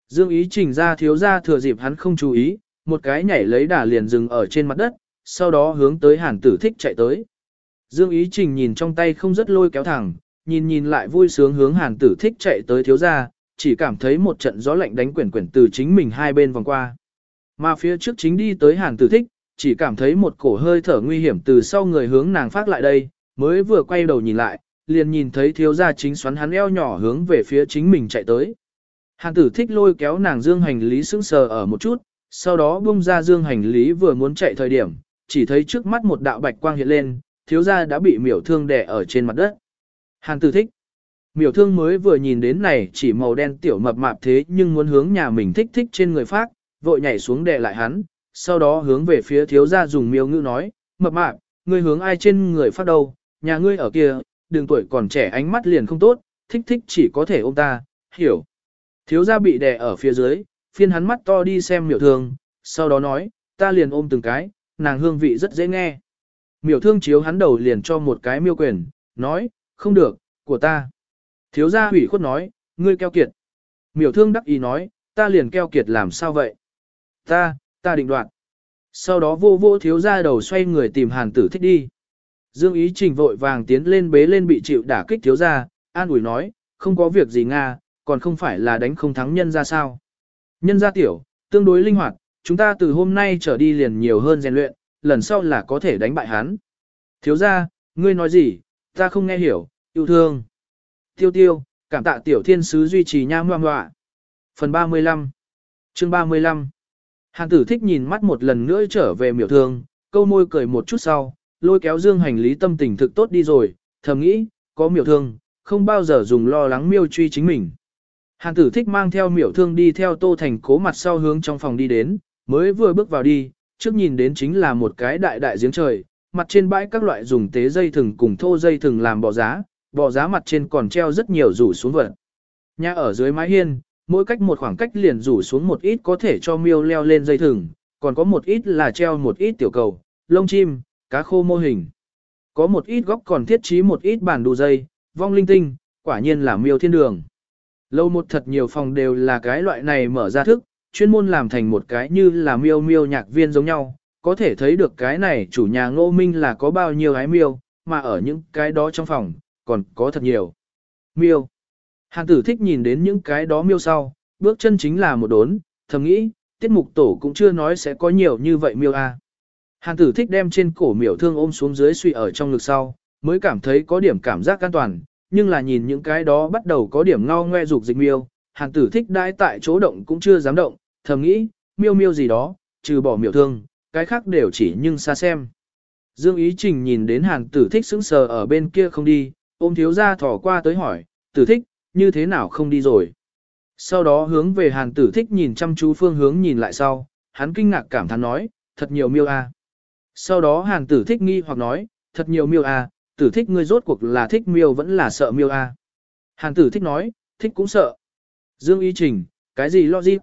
Dương ý trình ra thiếu gia thừa dịp hắn không chú ý, một cái nhảy lấy đà liền dừng ở trên mặt đất, sau đó hướng tới hàn tử thích chạy tới. Dương Ý Trình nhìn trong tay không rất lôi kéo thẳng, nhìn nhìn lại vui sướng hướng hàn tử thích chạy tới thiếu gia, chỉ cảm thấy một trận gió lạnh đánh quyển quyển từ chính mình hai bên vòng qua. Mà phía trước chính đi tới hàn tử thích, chỉ cảm thấy một cổ hơi thở nguy hiểm từ sau người hướng nàng phát lại đây, mới vừa quay đầu nhìn lại, liền nhìn thấy thiếu gia chính xoắn hắn eo nhỏ hướng về phía chính mình chạy tới. Hàn tử thích lôi kéo nàng dương hành lý sững sờ ở một chút, sau đó bung ra dương hành lý vừa muốn chạy thời điểm, chỉ thấy trước mắt một đạo bạch quang hiện lên, thiếu gia đã bị miểu thương đè ở trên mặt đất. Hàn tử thích. Miểu thương mới vừa nhìn đến này chỉ màu đen tiểu mập mạp thế nhưng muốn hướng nhà mình thích thích trên người phát, vội nhảy xuống đè lại hắn, sau đó hướng về phía thiếu gia dùng miêu ngữ nói, mập mạp, ngươi hướng ai trên người phát đâu, nhà ngươi ở kia, đường tuổi còn trẻ ánh mắt liền không tốt, thích thích chỉ có thể ôm ta, hiểu. Thiếu gia bị đè ở phía dưới, phiên hắn mắt to đi xem miểu thương, sau đó nói, ta liền ôm từng cái, nàng hương vị rất dễ nghe. Miểu thương chiếu hắn đầu liền cho một cái miêu quyền, nói, không được, của ta. Thiếu gia hủy khuất nói, ngươi keo kiệt. Miểu thương đắc ý nói, ta liền keo kiệt làm sao vậy? Ta, ta định đoạt. Sau đó vô vô thiếu gia đầu xoay người tìm hàn tử thích đi. Dương ý trình vội vàng tiến lên bế lên bị chịu đả kích thiếu gia, an ủi nói, không có việc gì Nga, còn không phải là đánh không thắng nhân ra sao. Nhân gia tiểu, tương đối linh hoạt, chúng ta từ hôm nay trở đi liền nhiều hơn rèn luyện, lần sau là có thể đánh bại hắn. Thiếu gia, ngươi nói gì, ta không nghe hiểu, yêu thương. Tiêu tiêu, cảm tạ tiểu thiên sứ duy trì nha ngoan ngoạ. Phần 35 Chương 35 Hàn tử thích nhìn mắt một lần nữa trở về miểu thương, câu môi cười một chút sau, lôi kéo dương hành lý tâm tình thực tốt đi rồi, thầm nghĩ, có miểu thương, không bao giờ dùng lo lắng miêu truy chính mình. Hàn tử thích mang theo miểu thương đi theo tô thành cố mặt sau hướng trong phòng đi đến, mới vừa bước vào đi, trước nhìn đến chính là một cái đại đại giếng trời, mặt trên bãi các loại dùng tế dây thừng cùng thô dây thừng làm bò giá, bò giá mặt trên còn treo rất nhiều rủ xuống vật. Nhà ở dưới mái hiên, mỗi cách một khoảng cách liền rủ xuống một ít có thể cho miêu leo lên dây thừng, còn có một ít là treo một ít tiểu cầu, lông chim, cá khô mô hình. Có một ít góc còn thiết trí một ít bản đồ dây, vong linh tinh, quả nhiên là miêu thiên đường. Lâu một thật nhiều phòng đều là cái loại này mở ra thức, chuyên môn làm thành một cái như là miêu miêu nhạc viên giống nhau, có thể thấy được cái này chủ nhà ngô minh là có bao nhiêu ái miêu, mà ở những cái đó trong phòng, còn có thật nhiều. Miêu. Hàn tử thích nhìn đến những cái đó miêu sau, bước chân chính là một đốn, thầm nghĩ, tiết mục tổ cũng chưa nói sẽ có nhiều như vậy miêu a. À. Hàn tử thích đem trên cổ miểu thương ôm xuống dưới suy ở trong ngực sau, mới cảm thấy có điểm cảm giác an toàn, nhưng là nhìn những cái đó bắt đầu có điểm ngao ngoe dục dịch miêu, hàn tử thích đãi tại chỗ động cũng chưa dám động, thầm nghĩ, miêu miêu gì đó, trừ bỏ miểu thương, cái khác đều chỉ nhưng xa xem. Dương Ý Trình nhìn đến hàn tử thích sững sờ ở bên kia không đi, ôm thiếu ra thỏ qua tới hỏi, tử thích, như thế nào không đi rồi. Sau đó hướng về hàn tử thích nhìn chăm chú phương hướng nhìn lại sau, hắn kinh ngạc cảm thán nói, thật nhiều miêu a. Sau đó hàn tử thích nghi hoặc nói, thật nhiều miêu a, tử thích ngươi rốt cuộc là thích miêu vẫn là sợ miêu a. Hàn tử thích nói, thích cũng sợ. Dương ý trình, cái gì lo gì?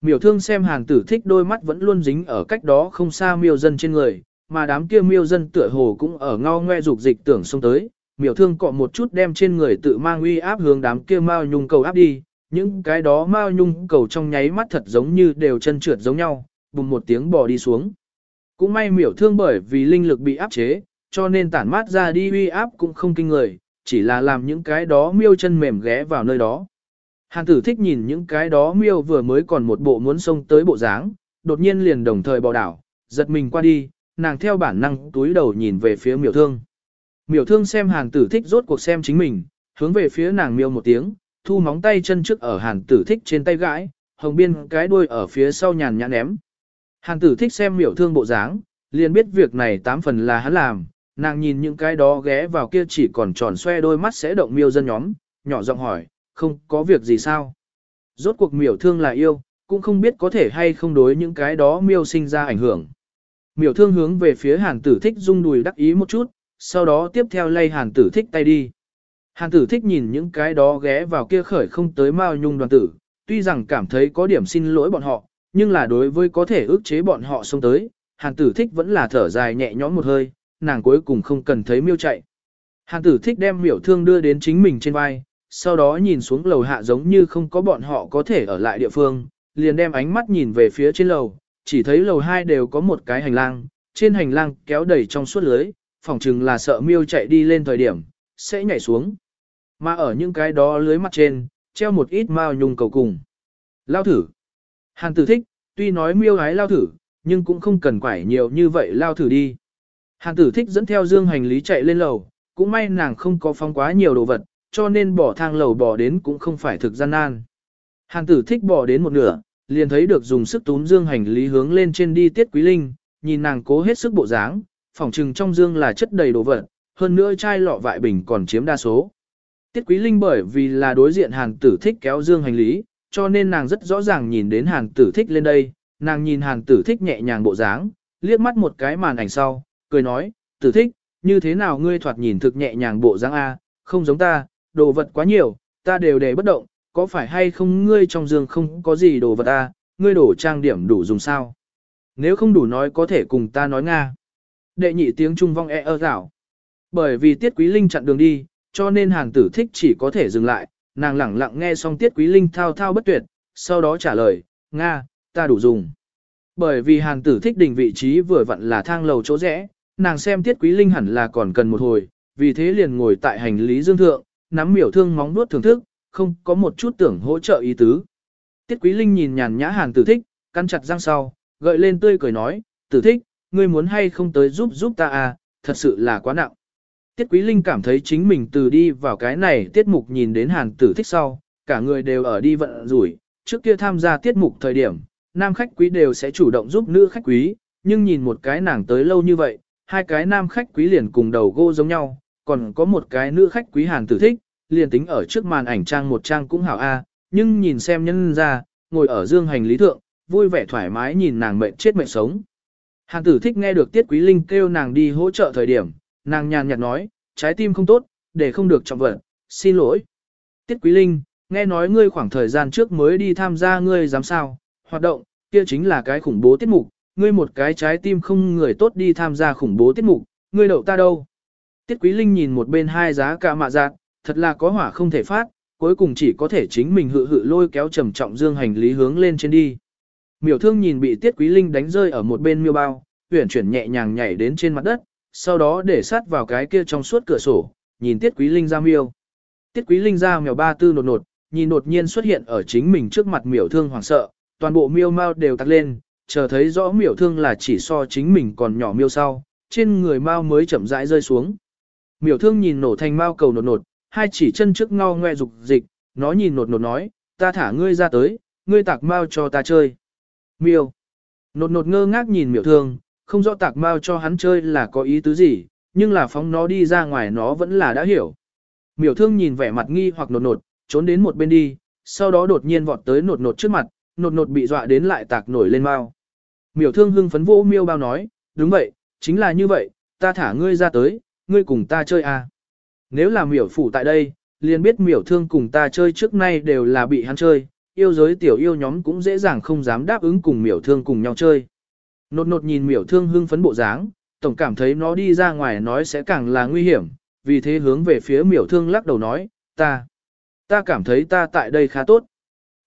Miểu thương xem hàng tử thích đôi mắt vẫn luôn dính ở cách đó không xa miêu dân trên người, mà đám kia miêu dân tựa hồ cũng ở ngao ngoe dục dịch tưởng xông tới, miểu thương cọ một chút đem trên người tự mang uy áp hướng đám kia mao nhung cầu áp đi, những cái đó mao nhung cầu trong nháy mắt thật giống như đều chân trượt giống nhau, bùng một tiếng bò đi xuống. Cũng may miểu thương bởi vì linh lực bị áp chế, cho nên tản mát ra đi uy áp cũng không kinh người, chỉ là làm những cái đó miêu chân mềm ghé vào nơi đó. Hàn tử thích nhìn những cái đó miêu vừa mới còn một bộ muốn xông tới bộ dáng, đột nhiên liền đồng thời bỏ đảo, giật mình qua đi, nàng theo bản năng túi đầu nhìn về phía miểu thương. Miểu thương xem hàn tử thích rốt cuộc xem chính mình, hướng về phía nàng miêu một tiếng, thu móng tay chân trước ở hàn tử thích trên tay gãi, hồng biên cái đuôi ở phía sau nhàn nhã ném. Hàn tử thích xem miểu thương bộ dáng, liền biết việc này tám phần là hắn làm, nàng nhìn những cái đó ghé vào kia chỉ còn tròn xoe đôi mắt sẽ động miêu dân nhóm, nhỏ giọng hỏi, không có việc gì sao. Rốt cuộc miểu thương là yêu, cũng không biết có thể hay không đối những cái đó miêu sinh ra ảnh hưởng. Miểu thương hướng về phía hàn tử thích rung đùi đắc ý một chút, sau đó tiếp theo lay hàn tử thích tay đi. Hàn tử thích nhìn những cái đó ghé vào kia khởi không tới mao nhung đoàn tử, tuy rằng cảm thấy có điểm xin lỗi bọn họ, nhưng là đối với có thể ước chế bọn họ xông tới, hàn tử thích vẫn là thở dài nhẹ nhõm một hơi, nàng cuối cùng không cần thấy miêu chạy. Hàn tử thích đem miểu thương đưa đến chính mình trên vai, sau đó nhìn xuống lầu hạ giống như không có bọn họ có thể ở lại địa phương, liền đem ánh mắt nhìn về phía trên lầu, chỉ thấy lầu hai đều có một cái hành lang, trên hành lang kéo đầy trong suốt lưới, phỏng chừng là sợ miêu chạy đi lên thời điểm, sẽ nhảy xuống. Mà ở những cái đó lưới mặt trên, treo một ít mao nhung cầu cùng. Lao thử. Hàn tử thích, tuy nói miêu gái lao thử, nhưng cũng không cần quải nhiều như vậy lao thử đi. Hàn tử thích dẫn theo dương hành lý chạy lên lầu, cũng may nàng không có phong quá nhiều đồ vật, cho nên bỏ thang lầu bỏ đến cũng không phải thực gian nan. Hàn tử thích bỏ đến một nửa, liền thấy được dùng sức túm dương hành lý hướng lên trên đi tiết quý linh, nhìn nàng cố hết sức bộ dáng, phỏng trừng trong dương là chất đầy đồ vật, hơn nữa chai lọ vại bình còn chiếm đa số. Tiết quý linh bởi vì là đối diện hàn tử thích kéo dương hành lý, cho nên nàng rất rõ ràng nhìn đến hàn tử thích lên đây, nàng nhìn hàn tử thích nhẹ nhàng bộ dáng, liếc mắt một cái màn ảnh sau, cười nói, tử thích, như thế nào ngươi thoạt nhìn thực nhẹ nhàng bộ dáng A, không giống ta, đồ vật quá nhiều, ta đều để bất động, có phải hay không ngươi trong giường không có gì đồ vật à? ngươi đổ trang điểm đủ dùng sao? Nếu không đủ nói có thể cùng ta nói Nga. Đệ nhị tiếng trung vong e ơ rảo. Bởi vì tiết quý linh chặn đường đi, cho nên hàng tử thích chỉ có thể dừng lại, nàng lẳng lặng nghe xong tiết quý linh thao thao bất tuyệt, sau đó trả lời, Nga, ta đủ dùng. Bởi vì hàng tử thích đỉnh vị trí vừa vặn là thang lầu chỗ rẽ, nàng xem tiết quý linh hẳn là còn cần một hồi, vì thế liền ngồi tại hành lý dương thượng, nắm miểu thương móng nuốt thưởng thức, không có một chút tưởng hỗ trợ ý tứ. Tiết quý linh nhìn nhàn nhã hàn tử thích, căn chặt răng sau, gợi lên tươi cười nói, tử thích, ngươi muốn hay không tới giúp giúp ta à, thật sự là quá nặng. Tiết Quý Linh cảm thấy chính mình từ đi vào cái này tiết mục nhìn đến hàn tử thích sau, cả người đều ở đi vận rủi, trước kia tham gia tiết mục thời điểm, nam khách quý đều sẽ chủ động giúp nữ khách quý, nhưng nhìn một cái nàng tới lâu như vậy, hai cái nam khách quý liền cùng đầu gô giống nhau, còn có một cái nữ khách quý hàn tử thích, liền tính ở trước màn ảnh trang một trang cũng hảo a, nhưng nhìn xem nhân ra, ngồi ở dương hành lý thượng, vui vẻ thoải mái nhìn nàng mệnh chết mệnh sống. Hàn tử thích nghe được Tiết Quý Linh kêu nàng đi hỗ trợ thời điểm, nàng nhàn nhạt nói, trái tim không tốt, để không được trọng vận, xin lỗi. Tiết Quý Linh, nghe nói ngươi khoảng thời gian trước mới đi tham gia ngươi dám sao, hoạt động, kia chính là cái khủng bố tiết mục, ngươi một cái trái tim không người tốt đi tham gia khủng bố tiết mục, ngươi đậu ta đâu. Tiết Quý Linh nhìn một bên hai giá cả mạ giác, thật là có hỏa không thể phát, cuối cùng chỉ có thể chính mình hự hự lôi kéo trầm trọng dương hành lý hướng lên trên đi. Miểu thương nhìn bị Tiết Quý Linh đánh rơi ở một bên miêu bao, huyển chuyển nhẹ nhàng nhảy đến trên mặt đất, sau đó để sát vào cái kia trong suốt cửa sổ, nhìn Tiết Quý Linh ra miêu. Tiết Quý Linh ra mèo ba tư nột nột, nhìn đột nhiên xuất hiện ở chính mình trước mặt miểu thương hoảng sợ, toàn bộ miêu mau đều tắt lên, chờ thấy rõ miểu thương là chỉ so chính mình còn nhỏ miêu sau, trên người mau mới chậm rãi rơi xuống. Miểu thương nhìn nổ thành mao cầu nột nột, hai chỉ chân trước ngao ngoe dục dịch, nó nhìn nột nột nói, ta thả ngươi ra tới, ngươi tạc mao cho ta chơi. Miêu. Nột nột ngơ ngác nhìn miểu thương, không rõ tạc mao cho hắn chơi là có ý tứ gì, nhưng là phóng nó đi ra ngoài nó vẫn là đã hiểu. Miểu thương nhìn vẻ mặt nghi hoặc nột nột, trốn đến một bên đi, sau đó đột nhiên vọt tới nột nột trước mặt, nột nột bị dọa đến lại tạc nổi lên mao. Miểu thương hưng phấn vô miêu bao nói, đúng vậy, chính là như vậy, ta thả ngươi ra tới, ngươi cùng ta chơi à. Nếu là miểu phủ tại đây, liền biết miểu thương cùng ta chơi trước nay đều là bị hắn chơi, yêu giới tiểu yêu nhóm cũng dễ dàng không dám đáp ứng cùng miểu thương cùng nhau chơi. Nột nột nhìn miểu thương hưng phấn bộ dáng, tổng cảm thấy nó đi ra ngoài nói sẽ càng là nguy hiểm, vì thế hướng về phía miểu thương lắc đầu nói, ta, ta cảm thấy ta tại đây khá tốt.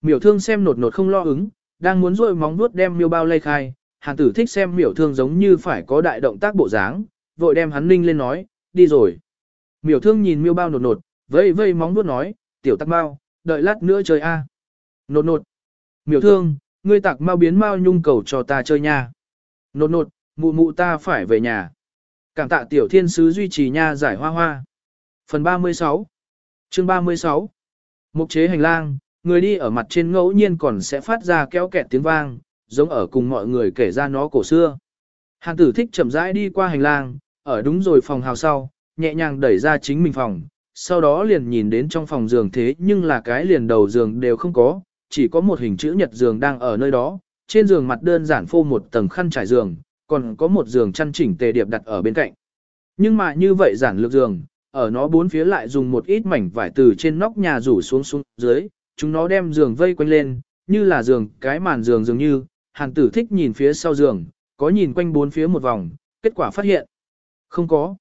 Miểu thương xem nột nột không lo ứng, đang muốn rôi móng vuốt đem miêu bao lây khai, hàn tử thích xem miểu thương giống như phải có đại động tác bộ dáng, vội đem hắn ninh lên nói, đi rồi. Miểu thương nhìn miêu bao nột nột, vây vây móng vuốt nói, tiểu tắc bao, đợi lát nữa chơi a. Nột nột. Miểu thương, ngươi tạc mau biến mau nhung cầu cho ta chơi nha. Nột nột, mụ mụ ta phải về nhà. Cảm tạ tiểu thiên sứ duy trì nha giải hoa hoa. Phần 36 Chương 36 Mục chế hành lang, người đi ở mặt trên ngẫu nhiên còn sẽ phát ra kéo kẹt tiếng vang, giống ở cùng mọi người kể ra nó cổ xưa. hàng tử thích chậm rãi đi qua hành lang, ở đúng rồi phòng hào sau, nhẹ nhàng đẩy ra chính mình phòng, sau đó liền nhìn đến trong phòng giường thế nhưng là cái liền đầu giường đều không có, chỉ có một hình chữ nhật giường đang ở nơi đó, trên giường mặt đơn giản phô một tầng khăn trải giường, còn có một giường chăn chỉnh tề điệp đặt ở bên cạnh. Nhưng mà như vậy giản lược giường, ở nó bốn phía lại dùng một ít mảnh vải từ trên nóc nhà rủ xuống xuống dưới, chúng nó đem giường vây quanh lên, như là giường cái màn giường dường như, hàn tử thích nhìn phía sau giường, có nhìn quanh bốn phía một vòng, kết quả phát hiện. Không có.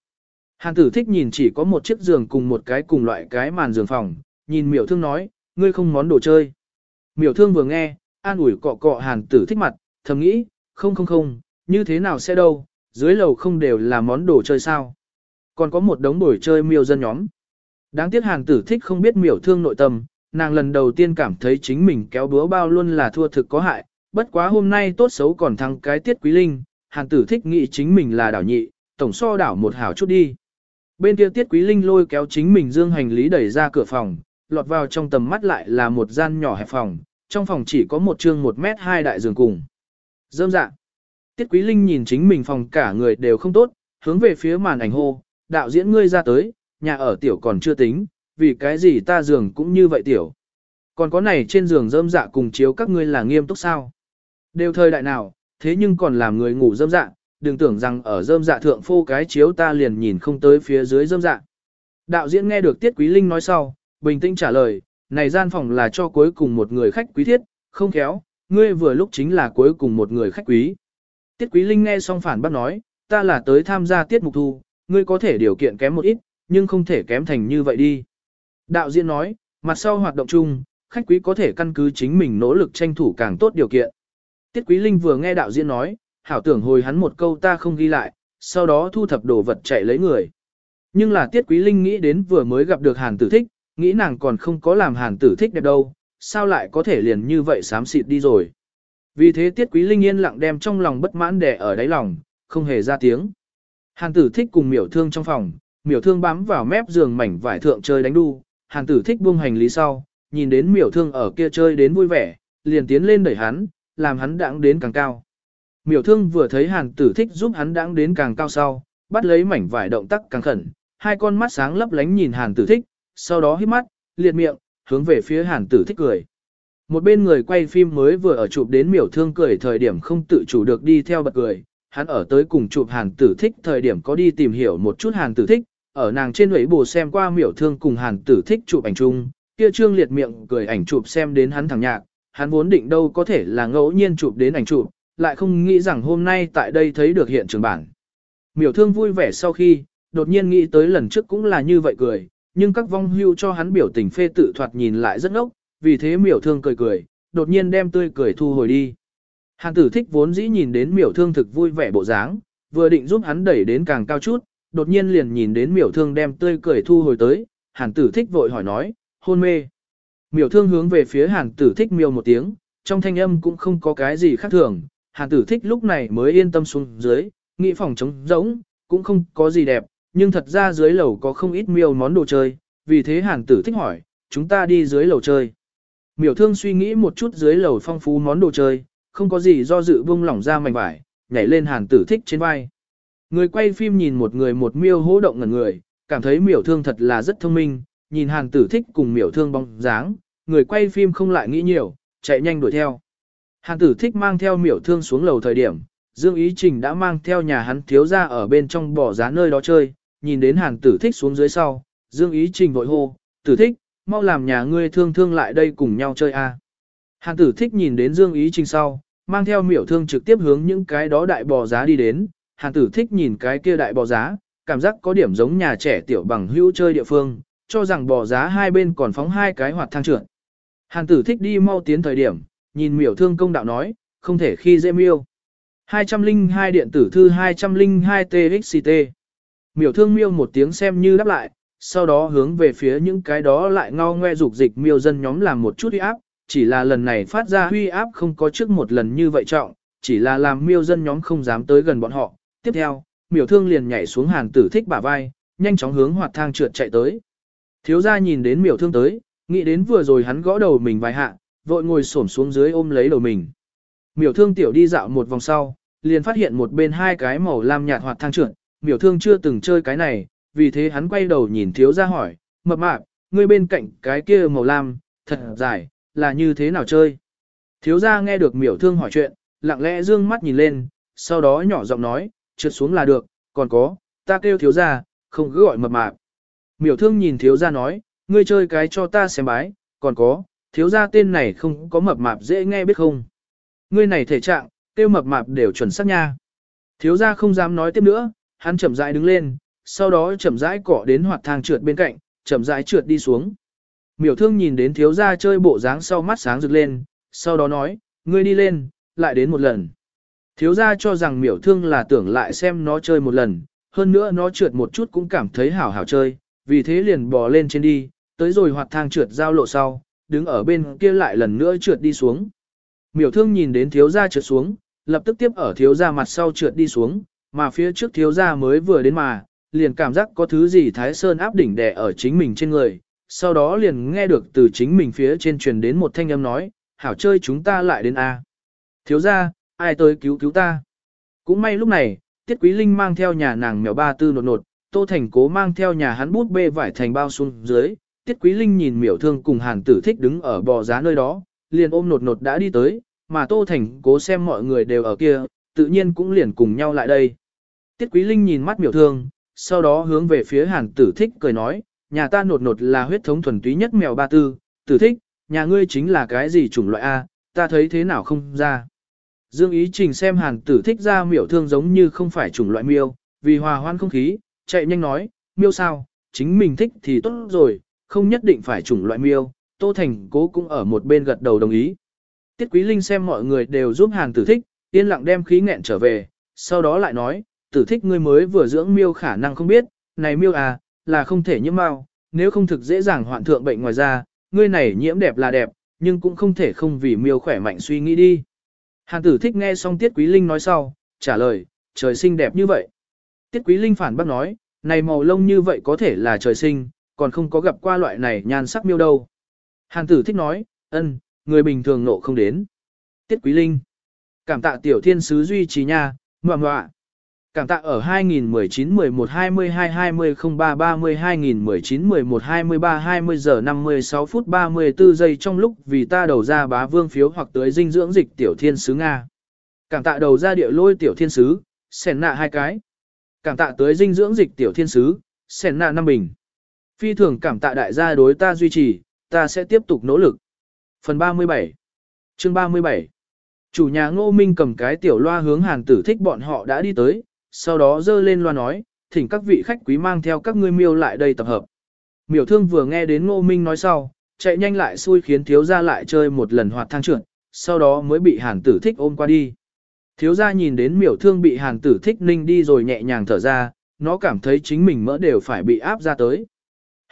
Hàn tử thích nhìn chỉ có một chiếc giường cùng một cái cùng loại cái màn giường phòng, nhìn miểu thương nói, ngươi không món đồ chơi. Miểu thương vừa nghe, an ủi cọ cọ hàn tử thích mặt, thầm nghĩ, không không không, như thế nào sẽ đâu, dưới lầu không đều là món đồ chơi sao. Còn có một đống bồi chơi miêu dân nhóm. Đáng tiếc hàn tử thích không biết miểu thương nội tâm, nàng lần đầu tiên cảm thấy chính mình kéo búa bao luôn là thua thực có hại, bất quá hôm nay tốt xấu còn thăng cái tiết quý linh, hàn tử thích nghĩ chính mình là đảo nhị, tổng so đảo một hảo chút đi. Bên kia tiết quý linh lôi kéo chính mình dương hành lý đẩy ra cửa phòng, lọt vào trong tầm mắt lại là một gian nhỏ hẹp phòng, trong phòng chỉ có một chương một mét hai đại giường cùng. Dơm dạ. Tiết quý linh nhìn chính mình phòng cả người đều không tốt, hướng về phía màn ảnh hô, đạo diễn ngươi ra tới, nhà ở tiểu còn chưa tính, vì cái gì ta giường cũng như vậy tiểu. Còn có này trên giường dơm dạ cùng chiếu các ngươi là nghiêm túc sao. Đều thời đại nào, thế nhưng còn làm người ngủ dơm dạ, đừng tưởng rằng ở dơm dạ thượng phô cái chiếu ta liền nhìn không tới phía dưới dơm dạ. Đạo diễn nghe được Tiết Quý Linh nói sau, bình tĩnh trả lời, này gian phòng là cho cuối cùng một người khách quý thiết, không khéo, ngươi vừa lúc chính là cuối cùng một người khách quý. Tiết Quý Linh nghe xong phản bác nói, ta là tới tham gia tiết mục thu, ngươi có thể điều kiện kém một ít, nhưng không thể kém thành như vậy đi. Đạo diễn nói, mặt sau hoạt động chung, khách quý có thể căn cứ chính mình nỗ lực tranh thủ càng tốt điều kiện. Tiết Quý Linh vừa nghe đạo diễn nói, hảo tưởng hồi hắn một câu ta không ghi lại, sau đó thu thập đồ vật chạy lấy người. Nhưng là Tiết Quý Linh nghĩ đến vừa mới gặp được Hàn Tử Thích, nghĩ nàng còn không có làm Hàn Tử Thích đẹp đâu, sao lại có thể liền như vậy xám xịt đi rồi. Vì thế Tiết Quý Linh yên lặng đem trong lòng bất mãn đè ở đáy lòng, không hề ra tiếng. Hàn Tử Thích cùng miểu thương trong phòng, miểu thương bám vào mép giường mảnh vải thượng chơi đánh đu, Hàn Tử Thích buông hành lý sau, nhìn đến miểu thương ở kia chơi đến vui vẻ, liền tiến lên đẩy hắn, làm hắn đãng đến càng cao. Miểu thương vừa thấy hàn tử thích giúp hắn đãng đến càng cao sau, bắt lấy mảnh vải động tác càng khẩn, hai con mắt sáng lấp lánh nhìn hàn tử thích, sau đó hít mắt, liệt miệng, hướng về phía hàn tử thích cười. Một bên người quay phim mới vừa ở chụp đến miểu thương cười thời điểm không tự chủ được đi theo bật cười, hắn ở tới cùng chụp hàn tử thích thời điểm có đi tìm hiểu một chút hàn tử thích, ở nàng trên lưỡi bù xem qua miểu thương cùng hàn tử thích chụp ảnh chung, kia trương liệt miệng cười ảnh chụp xem đến hắn thẳng nhạc, hắn vốn định đâu có thể là ngẫu nhiên chụp đến ảnh chụp, lại không nghĩ rằng hôm nay tại đây thấy được hiện trường bản. Miểu thương vui vẻ sau khi, đột nhiên nghĩ tới lần trước cũng là như vậy cười, nhưng các vong hưu cho hắn biểu tình phê tự thoạt nhìn lại rất ngốc, vì thế miểu thương cười cười, đột nhiên đem tươi cười thu hồi đi. Hàn tử thích vốn dĩ nhìn đến miểu thương thực vui vẻ bộ dáng, vừa định giúp hắn đẩy đến càng cao chút, đột nhiên liền nhìn đến miểu thương đem tươi cười thu hồi tới, hàn tử thích vội hỏi nói, hôn mê. Miểu thương hướng về phía hàn tử thích miêu một tiếng, trong thanh âm cũng không có cái gì khác thường, hàn tử thích lúc này mới yên tâm xuống dưới, nghĩ phòng trống rỗng, cũng không có gì đẹp, nhưng thật ra dưới lầu có không ít miêu món đồ chơi, vì thế hàn tử thích hỏi, chúng ta đi dưới lầu chơi. Miểu thương suy nghĩ một chút dưới lầu phong phú món đồ chơi, không có gì do dự buông lỏng ra mảnh vải, nhảy lên hàn tử thích trên vai. Người quay phim nhìn một người một miêu hỗ động ngẩn người, cảm thấy miểu thương thật là rất thông minh, nhìn hàn tử thích cùng miểu thương bóng dáng, người quay phim không lại nghĩ nhiều, chạy nhanh đuổi theo. Hàn tử thích mang theo miểu thương xuống lầu thời điểm, Dương Ý Trình đã mang theo nhà hắn thiếu ra ở bên trong bỏ giá nơi đó chơi, nhìn đến hàn tử thích xuống dưới sau, Dương Ý Trình vội hô, tử thích, mau làm nhà ngươi thương thương lại đây cùng nhau chơi a. Hàn tử thích nhìn đến Dương Ý Trình sau, mang theo miểu thương trực tiếp hướng những cái đó đại bò giá đi đến, hàn tử thích nhìn cái kia đại bò giá, cảm giác có điểm giống nhà trẻ tiểu bằng hữu chơi địa phương, cho rằng bò giá hai bên còn phóng hai cái hoạt thang trượt. Hàn tử thích đi mau tiến thời điểm, nhìn miểu thương công đạo nói, không thể khi dễ miêu. 202 điện tử thư 202 TXT. Miểu thương miêu một tiếng xem như đáp lại, sau đó hướng về phía những cái đó lại ngao ngoe dục dịch miêu dân nhóm làm một chút uy áp, chỉ là lần này phát ra uy áp không có trước một lần như vậy trọng, chỉ là làm miêu dân nhóm không dám tới gần bọn họ. Tiếp theo, miểu thương liền nhảy xuống hàn tử thích bả vai, nhanh chóng hướng hoạt thang trượt chạy tới. Thiếu gia nhìn đến miểu thương tới, nghĩ đến vừa rồi hắn gõ đầu mình vài hạ, vội ngồi xổm xuống dưới ôm lấy đầu mình. Miểu thương tiểu đi dạo một vòng sau, liền phát hiện một bên hai cái màu lam nhạt hoạt thang trượt, miểu thương chưa từng chơi cái này, vì thế hắn quay đầu nhìn thiếu gia hỏi, mập mạp, ngươi bên cạnh cái kia màu lam, thật dài, là như thế nào chơi? Thiếu gia nghe được miểu thương hỏi chuyện, lặng lẽ dương mắt nhìn lên, sau đó nhỏ giọng nói, trượt xuống là được, còn có, ta kêu thiếu gia, không cứ gọi mập mạp. Miểu thương nhìn thiếu gia nói, ngươi chơi cái cho ta xem bái, còn có, thiếu gia tên này không có mập mạp dễ nghe biết không. Ngươi này thể trạng, tiêu mập mạp đều chuẩn xác nha. Thiếu gia không dám nói tiếp nữa, hắn chậm rãi đứng lên, sau đó chậm rãi cọ đến hoạt thang trượt bên cạnh, chậm rãi trượt đi xuống. Miểu thương nhìn đến thiếu gia chơi bộ dáng sau mắt sáng rực lên, sau đó nói, ngươi đi lên, lại đến một lần. Thiếu gia cho rằng miểu thương là tưởng lại xem nó chơi một lần, hơn nữa nó trượt một chút cũng cảm thấy hảo hảo chơi, vì thế liền bò lên trên đi, tới rồi hoạt thang trượt giao lộ sau, đứng ở bên kia lại lần nữa trượt đi xuống. Miểu thương nhìn đến thiếu gia trượt xuống, lập tức tiếp ở thiếu gia mặt sau trượt đi xuống, mà phía trước thiếu gia mới vừa đến mà, liền cảm giác có thứ gì thái sơn áp đỉnh đè ở chính mình trên người, sau đó liền nghe được từ chính mình phía trên truyền đến một thanh âm nói, hảo chơi chúng ta lại đến A. Thiếu gia, ai tới cứu cứu ta. Cũng may lúc này, Tiết Quý Linh mang theo nhà nàng mèo ba tư nột nột, Tô Thành Cố mang theo nhà hắn bút bê vải thành bao xuống dưới, Tiết Quý Linh nhìn miểu thương cùng hàn tử thích đứng ở bò giá nơi đó, liền ôm nột nột đã đi tới, mà Tô Thành Cố xem mọi người đều ở kia, tự nhiên cũng liền cùng nhau lại đây. Tiết Quý Linh nhìn mắt miểu thương, sau đó hướng về phía hàn tử thích cười nói, nhà ta nột nột là huyết thống thuần túy nhất mèo ba tư, tử thích, nhà ngươi chính là cái gì chủng loại A, ta thấy thế nào không ra. Dương Ý Trình xem hàn tử thích ra miểu thương giống như không phải chủng loại miêu, vì hòa hoan không khí, chạy nhanh nói, miêu sao, chính mình thích thì tốt rồi, không nhất định phải chủng loại miêu, Tô Thành cố cũng ở một bên gật đầu đồng ý. Tiết Quý Linh xem mọi người đều giúp hàn tử thích, yên lặng đem khí nghẹn trở về, sau đó lại nói, tử thích ngươi mới vừa dưỡng miêu khả năng không biết, này miêu à, là không thể nhiễm mau, nếu không thực dễ dàng hoạn thượng bệnh ngoài da, ngươi này nhiễm đẹp là đẹp, nhưng cũng không thể không vì miêu khỏe mạnh suy nghĩ đi. Hàn tử thích nghe xong Tiết Quý Linh nói sau, trả lời, trời sinh đẹp như vậy. Tiết Quý Linh phản bác nói, này màu lông như vậy có thể là trời sinh, còn không có gặp qua loại này nhan sắc miêu đâu. Hàn tử thích nói, ân, người bình thường nộ không đến. Tiết Quý Linh, cảm tạ tiểu thiên sứ duy trì nha, ngoạ ngoạ. Cảm tạ ở 2019 11 22 20 03 30 2019 11 23 20 giờ 56 phút 34 giây trong lúc vì ta đầu ra bá vương phiếu hoặc tới dinh dưỡng dịch tiểu thiên sứ Nga. Cảm tạ đầu ra địa lôi tiểu thiên sứ, sèn nạ hai cái. Cảm tạ tới dinh dưỡng dịch tiểu thiên sứ, sèn nạ năm bình. Phi thường cảm tạ đại gia đối ta duy trì, ta sẽ tiếp tục nỗ lực. Phần 37 Chương 37 Chủ nhà ngô minh cầm cái tiểu loa hướng hàn tử thích bọn họ đã đi tới, sau đó dơ lên loa nói, thỉnh các vị khách quý mang theo các ngươi miêu lại đây tập hợp. Miểu thương vừa nghe đến ngô minh nói sau, chạy nhanh lại xui khiến thiếu gia lại chơi một lần hoạt thang trượt, sau đó mới bị hàn tử thích ôm qua đi. Thiếu gia nhìn đến miểu thương bị hàn tử thích ninh đi rồi nhẹ nhàng thở ra, nó cảm thấy chính mình mỡ đều phải bị áp ra tới.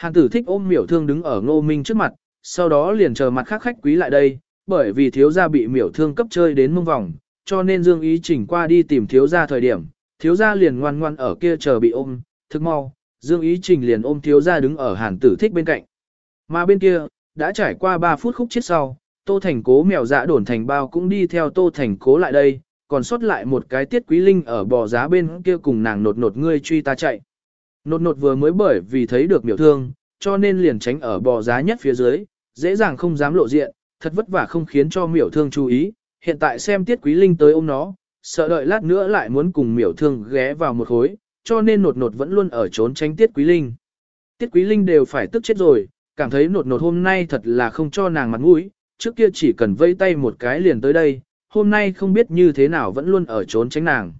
Hàn tử thích ôm miểu thương đứng ở ngô minh trước mặt, sau đó liền chờ mặt khác khách quý lại đây, bởi vì thiếu gia bị miểu thương cấp chơi đến mông vòng, cho nên dương ý chỉnh qua đi tìm thiếu gia thời điểm, thiếu gia liền ngoan ngoan ở kia chờ bị ôm, thức mau, Dương Ý Trình liền ôm thiếu gia đứng ở hàn tử thích bên cạnh. Mà bên kia, đã trải qua 3 phút khúc chết sau, Tô Thành Cố mèo dạ đổn thành bao cũng đi theo Tô Thành Cố lại đây, còn sót lại một cái tiết quý linh ở bò giá bên kia cùng nàng nột nột ngươi truy ta chạy. Nột nột vừa mới bởi vì thấy được miểu thương, cho nên liền tránh ở bò giá nhất phía dưới, dễ dàng không dám lộ diện, thật vất vả không khiến cho miểu thương chú ý, hiện tại xem tiết quý linh tới ôm nó, sợ đợi lát nữa lại muốn cùng miểu thương ghé vào một khối, cho nên nột nột vẫn luôn ở trốn tránh tiết quý linh. Tiết quý linh đều phải tức chết rồi, cảm thấy nột nột hôm nay thật là không cho nàng mặt mũi, trước kia chỉ cần vây tay một cái liền tới đây, hôm nay không biết như thế nào vẫn luôn ở trốn tránh nàng.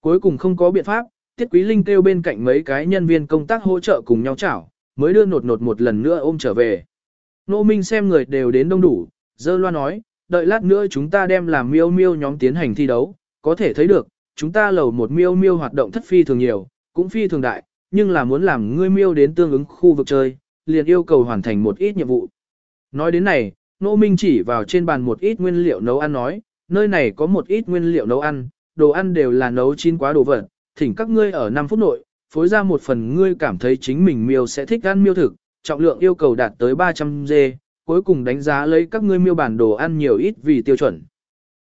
Cuối cùng không có biện pháp, tiết quý linh kêu bên cạnh mấy cái nhân viên công tác hỗ trợ cùng nhau chảo, mới đưa nột nột một lần nữa ôm trở về. Nô Minh xem người đều đến đông đủ, dơ loa nói, đợi lát nữa chúng ta đem làm miêu miêu nhóm tiến hành thi đấu, có thể thấy được, chúng ta lầu một miêu miêu hoạt động thất phi thường nhiều, cũng phi thường đại, nhưng là muốn làm ngươi miêu đến tương ứng khu vực chơi, liền yêu cầu hoàn thành một ít nhiệm vụ. Nói đến này, Nô Minh chỉ vào trên bàn một ít nguyên liệu nấu ăn nói, nơi này có một ít nguyên liệu nấu ăn, đồ ăn đều là nấu chín quá đồ vật, thỉnh các ngươi ở 5 phút nội, phối ra một phần ngươi cảm thấy chính mình miêu sẽ thích ăn miêu thực, trọng lượng yêu cầu đạt tới 300 g, cuối cùng đánh giá lấy các ngươi miêu bản đồ ăn nhiều ít vì tiêu chuẩn.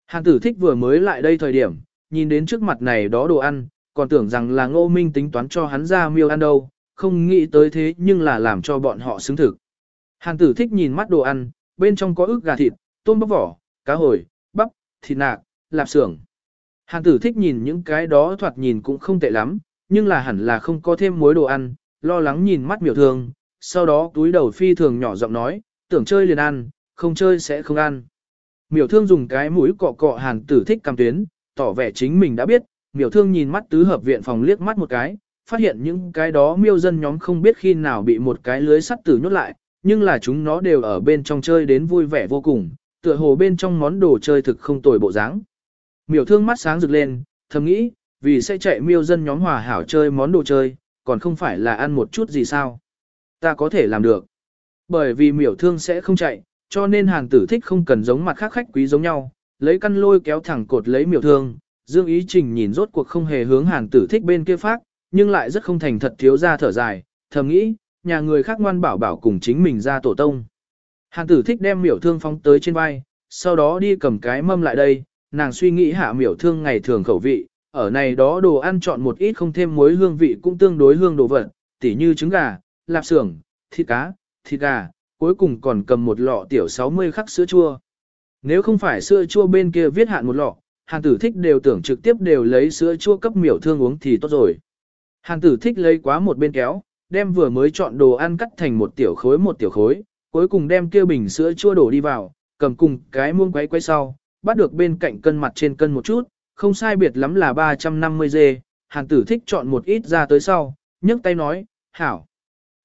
Hàn tử thích vừa mới lại đây thời điểm, nhìn đến trước mặt này đó đồ ăn, còn tưởng rằng là ngô minh tính toán cho hắn ra miêu ăn đâu, không nghĩ tới thế nhưng là làm cho bọn họ xứng thực. Hàn tử thích nhìn mắt đồ ăn, bên trong có ức gà thịt, tôm bóc vỏ, cá hồi, bắp, thịt nạc, lạp xưởng. Hàn tử thích nhìn những cái đó thoạt nhìn cũng không tệ lắm, nhưng là hẳn là không có thêm muối đồ ăn, lo lắng nhìn mắt miểu thường, sau đó túi đầu phi thường nhỏ giọng nói, tưởng chơi liền ăn, không chơi sẽ không ăn. Miểu thương dùng cái mũi cọ cọ hàn tử thích cam tuyến, tỏ vẻ chính mình đã biết, miểu thương nhìn mắt tứ hợp viện phòng liếc mắt một cái, phát hiện những cái đó miêu dân nhóm không biết khi nào bị một cái lưới sắt tử nhốt lại, nhưng là chúng nó đều ở bên trong chơi đến vui vẻ vô cùng, tựa hồ bên trong món đồ chơi thực không tồi bộ dáng. Miểu thương mắt sáng rực lên, thầm nghĩ, vì sẽ chạy miêu dân nhóm hòa hảo chơi món đồ chơi, còn không phải là ăn một chút gì sao. Ta có thể làm được. Bởi vì miểu thương sẽ không chạy, cho nên hàng tử thích không cần giống mặt khác khách quý giống nhau, lấy căn lôi kéo thẳng cột lấy miểu thương. Dương Ý Trình nhìn rốt cuộc không hề hướng hàng tử thích bên kia phát, nhưng lại rất không thành thật thiếu ra thở dài, thầm nghĩ, nhà người khác ngoan bảo bảo cùng chính mình ra tổ tông. Hàng tử thích đem miểu thương phóng tới trên vai, sau đó đi cầm cái mâm lại đây, nàng suy nghĩ hạ miểu thương ngày thường khẩu vị, ở này đó đồ ăn chọn một ít không thêm muối hương vị cũng tương đối hương đồ vật, tỉ như trứng gà, lạp xưởng, thịt cá, thịt gà, cuối cùng còn cầm một lọ tiểu 60 khắc sữa chua. Nếu không phải sữa chua bên kia viết hạn một lọ, hàng tử thích đều tưởng trực tiếp đều lấy sữa chua cấp miểu thương uống thì tốt rồi. hàng tử thích lấy quá một bên kéo, đem vừa mới chọn đồ ăn cắt thành một tiểu khối một tiểu khối, cuối cùng đem kia bình sữa chua đổ đi vào, cầm cùng cái muông quấy quay sau, bắt được bên cạnh cân mặt trên cân một chút, không sai biệt lắm là 350 dê, hàn tử thích chọn một ít ra tới sau, nhấc tay nói, hảo.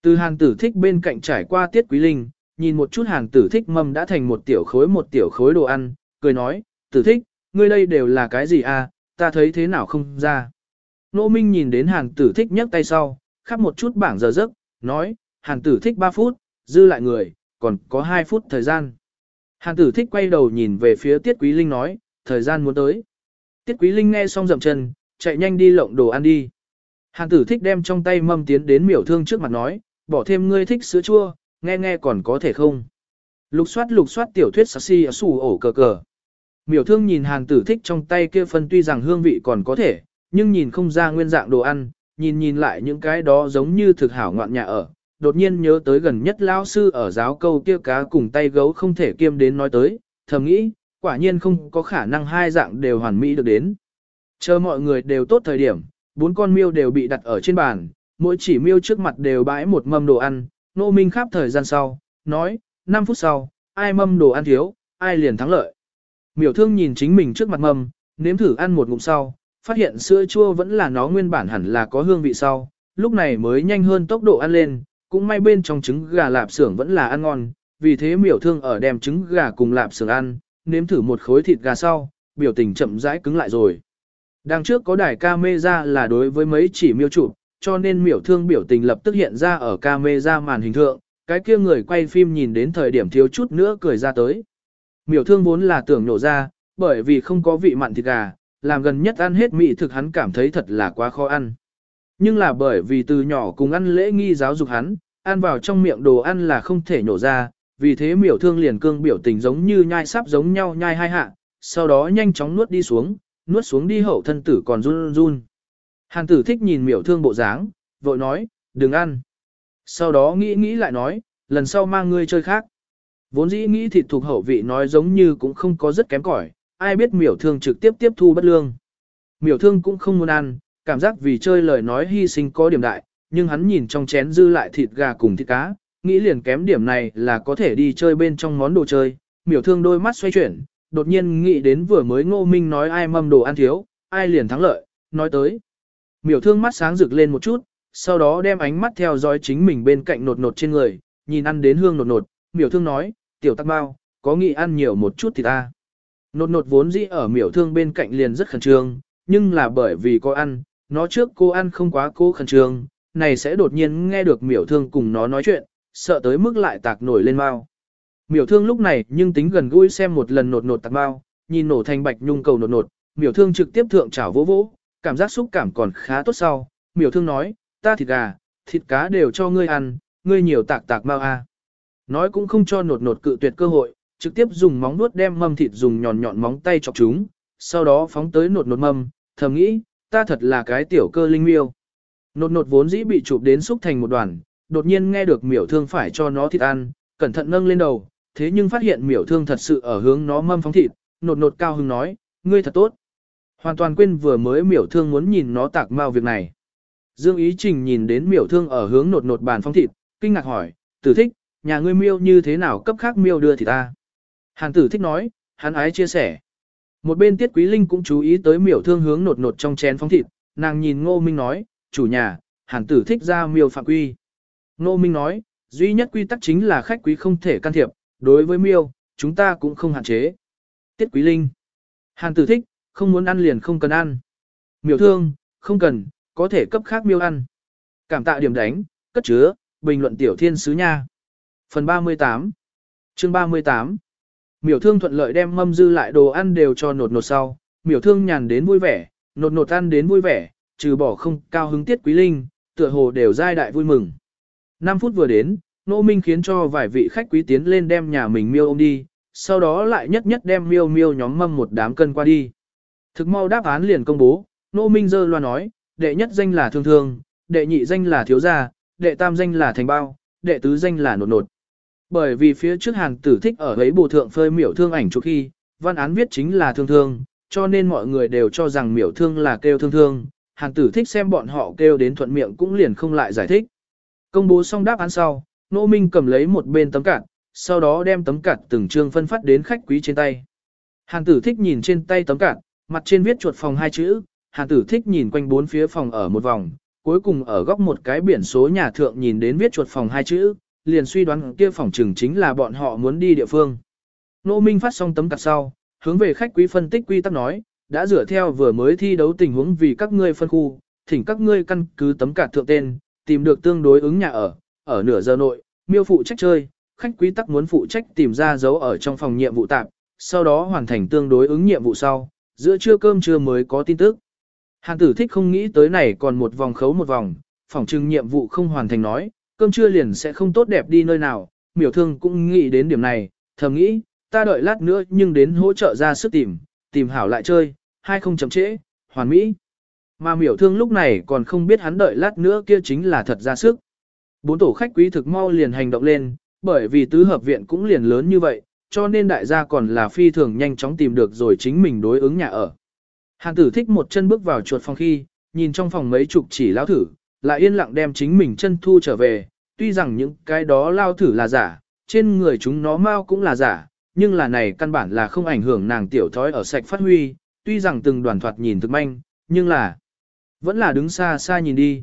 Từ hàn tử thích bên cạnh trải qua tiết quý linh, nhìn một chút hàn tử thích mâm đã thành một tiểu khối một tiểu khối đồ ăn, cười nói, tử thích, ngươi đây đều là cái gì à, ta thấy thế nào không ra. Nô Minh nhìn đến hàn tử thích nhấc tay sau, khắp một chút bảng giờ giấc, nói, hàn tử thích 3 phút, dư lại người, còn có 2 phút thời gian. Hàn tử thích quay đầu nhìn về phía Tiết Quý Linh nói, thời gian muốn tới. Tiết Quý Linh nghe xong dậm chân, chạy nhanh đi lộng đồ ăn đi. Hàn tử thích đem trong tay mâm tiến đến miểu thương trước mặt nói, bỏ thêm ngươi thích sữa chua, nghe nghe còn có thể không. Lục soát lục soát tiểu thuyết sắc si sủ ổ cờ cờ. Miểu thương nhìn hàn tử thích trong tay kia phân tuy rằng hương vị còn có thể, nhưng nhìn không ra nguyên dạng đồ ăn, nhìn nhìn lại những cái đó giống như thực hảo ngoạn nhà ở, đột nhiên nhớ tới gần nhất lão sư ở giáo câu kia cá cùng tay gấu không thể kiêm đến nói tới, thầm nghĩ, quả nhiên không có khả năng hai dạng đều hoàn mỹ được đến. Chờ mọi người đều tốt thời điểm, bốn con miêu đều bị đặt ở trên bàn, mỗi chỉ miêu trước mặt đều bãi một mâm đồ ăn, nô minh khắp thời gian sau, nói, 5 phút sau, ai mâm đồ ăn thiếu, ai liền thắng lợi. Miểu thương nhìn chính mình trước mặt mâm, nếm thử ăn một ngụm sau, phát hiện sữa chua vẫn là nó nguyên bản hẳn là có hương vị sau, lúc này mới nhanh hơn tốc độ ăn lên, cũng may bên trong trứng gà lạp xưởng vẫn là ăn ngon, vì thế miểu thương ở đem trứng gà cùng lạp xưởng ăn, nếm thử một khối thịt gà sau, biểu tình chậm rãi cứng lại rồi. Đằng trước có đài camera là đối với mấy chỉ miêu chụp, cho nên miểu thương biểu tình lập tức hiện ra ở camera màn hình thượng, cái kia người quay phim nhìn đến thời điểm thiếu chút nữa cười ra tới. Miểu thương vốn là tưởng nổ ra, bởi vì không có vị mặn thịt gà, làm gần nhất ăn hết mị thực hắn cảm thấy thật là quá khó ăn. Nhưng là bởi vì từ nhỏ cùng ăn lễ nghi giáo dục hắn, ăn vào trong miệng đồ ăn là không thể nhổ ra, vì thế miểu thương liền cương biểu tình giống như nhai sắp giống nhau nhai hai hạ, sau đó nhanh chóng nuốt đi xuống, nuốt xuống đi hậu thân tử còn run run. Hàn tử thích nhìn miểu thương bộ dáng, vội nói, đừng ăn. Sau đó nghĩ nghĩ lại nói, lần sau mang ngươi chơi khác. Vốn dĩ nghĩ thịt thuộc hậu vị nói giống như cũng không có rất kém cỏi, ai biết miểu thương trực tiếp tiếp thu bất lương. Miểu thương cũng không muốn ăn, cảm giác vì chơi lời nói hy sinh có điểm đại, nhưng hắn nhìn trong chén dư lại thịt gà cùng thịt cá, nghĩ liền kém điểm này là có thể đi chơi bên trong món đồ chơi. Miểu thương đôi mắt xoay chuyển, đột nhiên nghĩ đến vừa mới ngô minh nói ai mâm đồ ăn thiếu, ai liền thắng lợi, nói tới. Miểu thương mắt sáng rực lên một chút, sau đó đem ánh mắt theo dõi chính mình bên cạnh nột nột trên người, nhìn ăn đến hương nột nột, miểu thương nói, tiểu tắc bao, có nghĩ ăn nhiều một chút thì ta. Nột nột vốn dĩ ở miểu thương bên cạnh liền rất khẩn trương, nhưng là bởi vì có ăn, nó trước cô ăn không quá cố khẩn trương, này sẽ đột nhiên nghe được miểu thương cùng nó nói chuyện, sợ tới mức lại tạc nổi lên mau. Miểu thương lúc này nhưng tính gần gũi xem một lần nột nột tạc mau, nhìn nổ thành bạch nhung cầu nột nột, miểu thương trực tiếp thượng chảo vỗ vỗ, cảm giác xúc cảm còn khá tốt sau. Miểu thương nói, ta thịt gà, thịt cá đều cho ngươi ăn, ngươi nhiều tạc tạc mau a. Nói cũng không cho nột nột cự tuyệt cơ hội, trực tiếp dùng móng nuốt đem mâm thịt dùng nhọn nhọn móng tay chọc chúng, sau đó phóng tới nột nột mâm, thầm nghĩ, ta thật là cái tiểu cơ linh miêu. Nột nột vốn dĩ bị chụp đến xúc thành một đoàn, đột nhiên nghe được miểu thương phải cho nó thịt ăn, cẩn thận nâng lên đầu, thế nhưng phát hiện miểu thương thật sự ở hướng nó mâm phóng thịt, nột nột cao hứng nói, ngươi thật tốt. Hoàn toàn quên vừa mới miểu thương muốn nhìn nó tạc mau việc này. Dương Ý Trình nhìn đến miểu thương ở hướng nột nột bàn phóng thịt, kinh ngạc hỏi, tử thích, nhà ngươi miêu như thế nào cấp khác miêu đưa thịt ta. Hàn tử thích nói, hắn ái chia sẻ. Một bên tiết quý linh cũng chú ý tới miểu thương hướng nột nột trong chén phóng thịt, nàng nhìn ngô minh nói, chủ nhà, hàn tử thích ra miêu phạm quy. Ngô minh nói, duy nhất quy tắc chính là khách quý không thể can thiệp, đối với miêu, chúng ta cũng không hạn chế. Tiết quý linh, hàn tử thích, không muốn ăn liền không cần ăn. Miểu thương, không cần, có thể cấp khác miêu ăn. Cảm tạ điểm đánh, cất chứa, bình luận tiểu thiên sứ nha. Phần 38 Chương 38 Miểu thương thuận lợi đem mâm dư lại đồ ăn đều cho nột nột sau, miểu thương nhàn đến vui vẻ, nột nột ăn đến vui vẻ, trừ bỏ không cao hứng tiết quý linh, tựa hồ đều giai đại vui mừng. 5 phút vừa đến, nô minh khiến cho vài vị khách quý tiến lên đem nhà mình miêu ôm đi, sau đó lại nhất nhất đem miêu miêu nhóm mâm một đám cân qua đi. Thực mau đáp án liền công bố, nô minh dơ loa nói, đệ nhất danh là thương thương, đệ nhị danh là thiếu gia, đệ tam danh là thành bao, đệ tứ danh là nột nột. Bởi vì phía trước hàng tử thích ở ấy bộ thượng phơi miểu thương ảnh chụp khi, văn án viết chính là thương thương, cho nên mọi người đều cho rằng miểu thương là kêu thương thương, hàng tử thích xem bọn họ kêu đến thuận miệng cũng liền không lại giải thích. Công bố xong đáp án sau, nô minh cầm lấy một bên tấm cạt, sau đó đem tấm cạt từng chương phân phát đến khách quý trên tay. hàng tử thích nhìn trên tay tấm cạt, mặt trên viết chuột phòng hai chữ, hàng tử thích nhìn quanh bốn phía phòng ở một vòng, cuối cùng ở góc một cái biển số nhà thượng nhìn đến viết chuột phòng hai chữ, liền suy đoán kia phòng trừng chính là bọn họ muốn đi địa phương. Nô Minh phát xong tấm cặt sau, hướng về khách quý phân tích quy tắc nói, đã dựa theo vừa mới thi đấu tình huống vì các ngươi phân khu, thỉnh các ngươi căn cứ tấm cặt thượng tên, tìm được tương đối ứng nhà ở, ở nửa giờ nội, miêu phụ trách chơi, khách quý tắc muốn phụ trách tìm ra dấu ở trong phòng nhiệm vụ tạm, sau đó hoàn thành tương đối ứng nhiệm vụ sau, giữa trưa cơm trưa mới có tin tức. Hàn tử thích không nghĩ tới này còn một vòng khấu một vòng, phòng trưng nhiệm vụ không hoàn thành nói, cơm trưa liền sẽ không tốt đẹp đi nơi nào, miểu thương cũng nghĩ đến điểm này, thầm nghĩ, ta đợi lát nữa nhưng đến hỗ trợ ra sức tìm, tìm hảo lại chơi, hai không chậm trễ, hoàn mỹ. Mà miểu thương lúc này còn không biết hắn đợi lát nữa kia chính là thật ra sức. Bốn tổ khách quý thực mau liền hành động lên, bởi vì tứ hợp viện cũng liền lớn như vậy, cho nên đại gia còn là phi thường nhanh chóng tìm được rồi chính mình đối ứng nhà ở. Hàn tử thích một chân bước vào chuột phòng khi, nhìn trong phòng mấy chục chỉ lão thử, lại yên lặng đem chính mình chân thu trở về, tuy rằng những cái đó lao thử là giả, trên người chúng nó mau cũng là giả, nhưng là này căn bản là không ảnh hưởng nàng tiểu thói ở sạch phát huy, tuy rằng từng đoàn thoạt nhìn thực manh, nhưng là vẫn là đứng xa xa nhìn đi.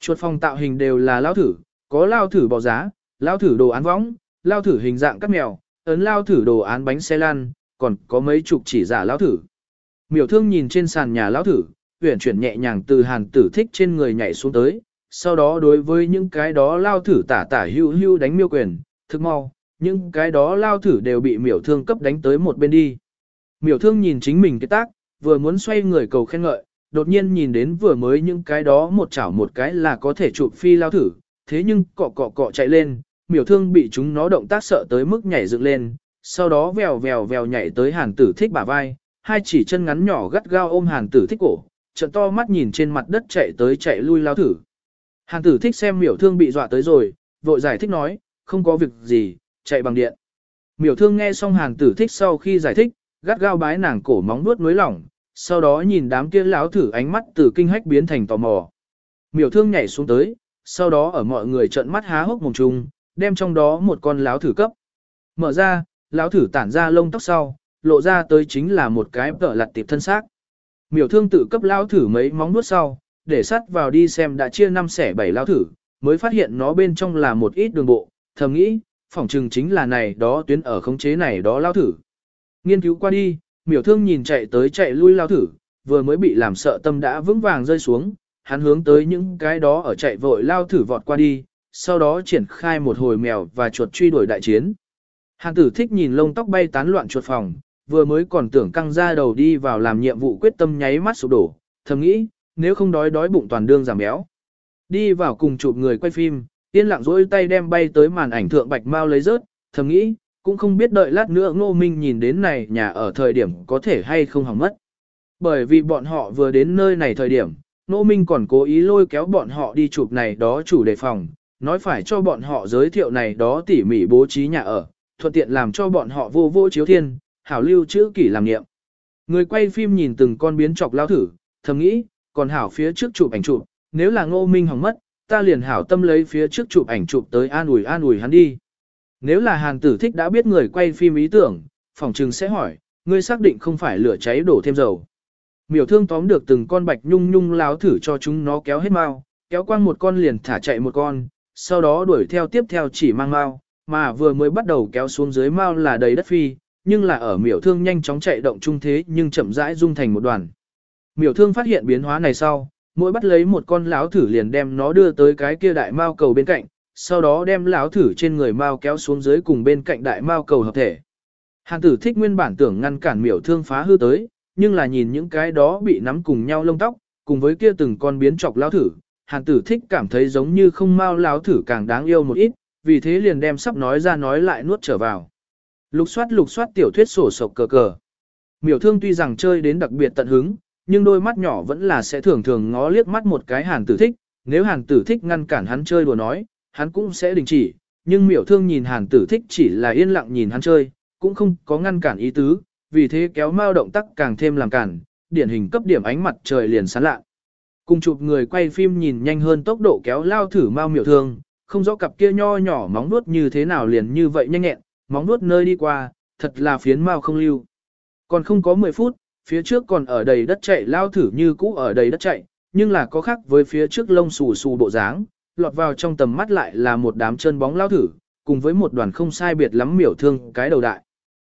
Chuột phòng tạo hình đều là lao thử, có lao thử bò giá, lao thử đồ án võng, lao thử hình dạng các mèo, ấn lao thử đồ án bánh xe lăn, còn có mấy chục chỉ giả lao thử. Miểu thương nhìn trên sàn nhà lao thử, huyển chuyển nhẹ nhàng từ hàn tử thích trên người nhảy xuống tới, sau đó đối với những cái đó lao thử tả tả hưu hưu đánh miêu quyền, thực mau, những cái đó lao thử đều bị miểu thương cấp đánh tới một bên đi. Miểu thương nhìn chính mình cái tác, vừa muốn xoay người cầu khen ngợi, đột nhiên nhìn đến vừa mới những cái đó một chảo một cái là có thể chụp phi lao thử, thế nhưng cọ cọ cọ chạy lên, miểu thương bị chúng nó động tác sợ tới mức nhảy dựng lên, sau đó vèo vèo vèo nhảy tới hàn tử thích bả vai, hai chỉ chân ngắn nhỏ gắt gao ôm hàn tử thích cổ, trận to mắt nhìn trên mặt đất chạy tới chạy lui lao thử. Hàn tử thích xem miểu thương bị dọa tới rồi, vội giải thích nói, không có việc gì, chạy bằng điện. Miểu thương nghe xong hàn tử thích sau khi giải thích, gắt gao bái nàng cổ móng nuốt nối lỏng, sau đó nhìn đám kia lão thử ánh mắt từ kinh hách biến thành tò mò. Miểu thương nhảy xuống tới, sau đó ở mọi người trợn mắt há hốc mồm trùng, đem trong đó một con lão thử cấp. Mở ra, lão thử tản ra lông tóc sau, lộ ra tới chính là một cái tợ lặt tiệp thân xác. Miểu thương tự cấp lão thử mấy móng nuốt sau, để sắt vào đi xem đã chia năm xẻ bảy lao thử, mới phát hiện nó bên trong là một ít đường bộ, thầm nghĩ, phỏng chừng chính là này đó tuyến ở khống chế này đó lao thử. Nghiên cứu qua đi, miểu thương nhìn chạy tới chạy lui lao thử, vừa mới bị làm sợ tâm đã vững vàng rơi xuống, hắn hướng tới những cái đó ở chạy vội lao thử vọt qua đi, sau đó triển khai một hồi mèo và chuột truy đuổi đại chiến. Hàn tử thích nhìn lông tóc bay tán loạn chuột phòng, vừa mới còn tưởng căng ra đầu đi vào làm nhiệm vụ quyết tâm nháy mắt sụp đổ, thầm nghĩ, nếu không đói đói bụng toàn đương giảm béo. Đi vào cùng chụp người quay phim, yên lặng dỗi tay đem bay tới màn ảnh thượng bạch mau lấy rớt, thầm nghĩ, cũng không biết đợi lát nữa ngô minh nhìn đến này nhà ở thời điểm có thể hay không hỏng mất. Bởi vì bọn họ vừa đến nơi này thời điểm, ngô minh còn cố ý lôi kéo bọn họ đi chụp này đó chủ đề phòng, nói phải cho bọn họ giới thiệu này đó tỉ mỉ bố trí nhà ở, thuận tiện làm cho bọn họ vô vô chiếu thiên, hảo lưu chữ kỷ làm nghiệm. Người quay phim nhìn từng con biến chọc lao thử, thầm nghĩ, còn hảo phía trước chụp ảnh chụp, nếu là ngô minh hỏng mất, ta liền hảo tâm lấy phía trước chụp ảnh chụp tới an ủi an ủi hắn đi. Nếu là hàn tử thích đã biết người quay phim ý tưởng, phòng trừng sẽ hỏi, ngươi xác định không phải lửa cháy đổ thêm dầu. Miểu thương tóm được từng con bạch nhung nhung láo thử cho chúng nó kéo hết mau, kéo quang một con liền thả chạy một con, sau đó đuổi theo tiếp theo chỉ mang mau, mà vừa mới bắt đầu kéo xuống dưới mau là đầy đất phi, nhưng là ở miểu thương nhanh chóng chạy động trung thế nhưng chậm rãi dung thành một đoàn. Miểu thương phát hiện biến hóa này sau, mỗi bắt lấy một con lão thử liền đem nó đưa tới cái kia đại mao cầu bên cạnh, sau đó đem lão thử trên người mao kéo xuống dưới cùng bên cạnh đại mao cầu hợp thể. Hàn tử thích nguyên bản tưởng ngăn cản miểu thương phá hư tới, nhưng là nhìn những cái đó bị nắm cùng nhau lông tóc, cùng với kia từng con biến chọc lão thử, hàn tử thích cảm thấy giống như không mao lão thử càng đáng yêu một ít, vì thế liền đem sắp nói ra nói lại nuốt trở vào. Lục soát lục soát tiểu thuyết sổ sộc cờ cờ. Miểu thương tuy rằng chơi đến đặc biệt tận hứng, nhưng đôi mắt nhỏ vẫn là sẽ thường thường ngó liếc mắt một cái hàn tử thích, nếu hàn tử thích ngăn cản hắn chơi đùa nói, hắn cũng sẽ đình chỉ, nhưng miểu thương nhìn hàn tử thích chỉ là yên lặng nhìn hắn chơi, cũng không có ngăn cản ý tứ, vì thế kéo mao động tác càng thêm làm cản, điển hình cấp điểm ánh mặt trời liền sáng lạ. Cùng chụp người quay phim nhìn nhanh hơn tốc độ kéo lao thử mao miểu thương, không rõ cặp kia nho nhỏ móng nuốt như thế nào liền như vậy nhanh nhẹn, móng nuốt nơi đi qua, thật là phiến mao không lưu. Còn không có 10 phút, phía trước còn ở đầy đất chạy lao thử như cũ ở đầy đất chạy, nhưng là có khác với phía trước lông xù xù bộ dáng, lọt vào trong tầm mắt lại là một đám chân bóng lao thử, cùng với một đoàn không sai biệt lắm miểu thương cái đầu đại.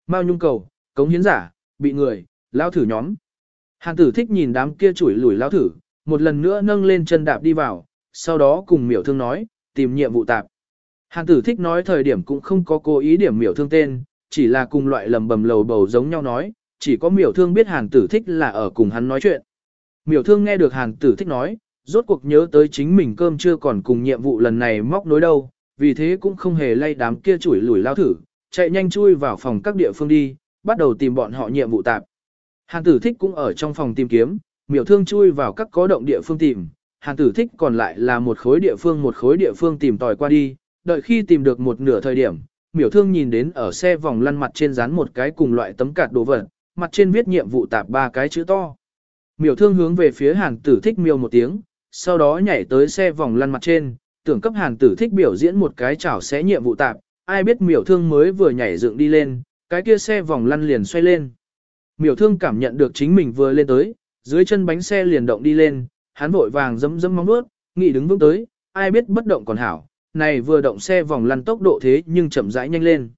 Mao nhung cầu, cống hiến giả, bị người, lao thử nhóm. Hàn tử thích nhìn đám kia chủi lủi lao thử, một lần nữa nâng lên chân đạp đi vào, sau đó cùng miểu thương nói, tìm nhiệm vụ tạp. Hàn tử thích nói thời điểm cũng không có cố ý điểm miểu thương tên, chỉ là cùng loại lầm bầm lầu bầu giống nhau nói, chỉ có miểu thương biết hàn tử thích là ở cùng hắn nói chuyện. Miểu thương nghe được hàn tử thích nói, rốt cuộc nhớ tới chính mình cơm chưa còn cùng nhiệm vụ lần này móc nối đâu, vì thế cũng không hề lay đám kia chủi lủi lao thử, chạy nhanh chui vào phòng các địa phương đi, bắt đầu tìm bọn họ nhiệm vụ tạp. Hàn tử thích cũng ở trong phòng tìm kiếm, miểu thương chui vào các có động địa phương tìm, hàn tử thích còn lại là một khối địa phương một khối địa phương tìm tòi qua đi, đợi khi tìm được một nửa thời điểm, miểu thương nhìn đến ở xe vòng lăn mặt trên dán một cái cùng loại tấm cạt đồ vật, mặt trên viết nhiệm vụ tạp ba cái chữ to. Miểu thương hướng về phía hàn tử thích miêu một tiếng, sau đó nhảy tới xe vòng lăn mặt trên, tưởng cấp hàn tử thích biểu diễn một cái chảo xé nhiệm vụ tạp, ai biết miểu thương mới vừa nhảy dựng đi lên, cái kia xe vòng lăn liền xoay lên. Miểu thương cảm nhận được chính mình vừa lên tới, dưới chân bánh xe liền động đi lên, hắn vội vàng dấm dấm móng bước, nghĩ đứng vững tới, ai biết bất động còn hảo, này vừa động xe vòng lăn tốc độ thế nhưng chậm rãi nhanh lên.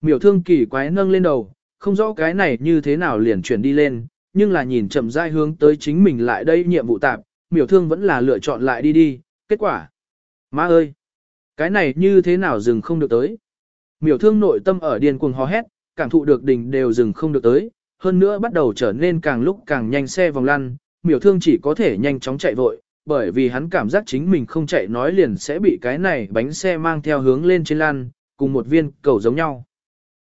Miểu thương kỳ quái nâng lên đầu, không rõ cái này như thế nào liền chuyển đi lên, nhưng là nhìn chậm rãi hướng tới chính mình lại đây nhiệm vụ tạp, miểu thương vẫn là lựa chọn lại đi đi, kết quả. Má ơi! Cái này như thế nào dừng không được tới? Miểu thương nội tâm ở điên cuồng hò hét, cảm thụ được đỉnh đều dừng không được tới, hơn nữa bắt đầu trở nên càng lúc càng nhanh xe vòng lăn, miểu thương chỉ có thể nhanh chóng chạy vội, bởi vì hắn cảm giác chính mình không chạy nói liền sẽ bị cái này bánh xe mang theo hướng lên trên lăn, cùng một viên cầu giống nhau.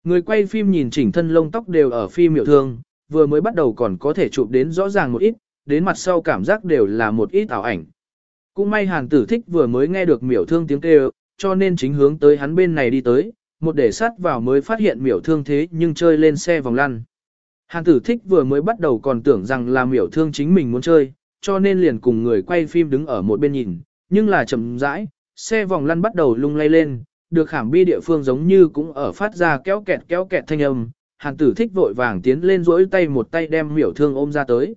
Người quay phim nhìn chỉnh thân lông tóc đều ở phim miểu thương, vừa mới bắt đầu còn có thể chụp đến rõ ràng một ít, đến mặt sau cảm giác đều là một ít ảo ảnh. Cũng may hàng tử thích vừa mới nghe được miểu thương tiếng kêu, cho nên chính hướng tới hắn bên này đi tới, một để sát vào mới phát hiện miểu thương thế nhưng chơi lên xe vòng lăn. Hàng tử thích vừa mới bắt đầu còn tưởng rằng là miểu thương chính mình muốn chơi, cho nên liền cùng người quay phim đứng ở một bên nhìn, nhưng là chậm rãi, xe vòng lăn bắt đầu lung lay lên, được khảm bi địa phương giống như cũng ở phát ra kéo kẹt kéo kẹt thanh âm, hàn tử thích vội vàng tiến lên rỗi tay một tay đem miểu thương ôm ra tới.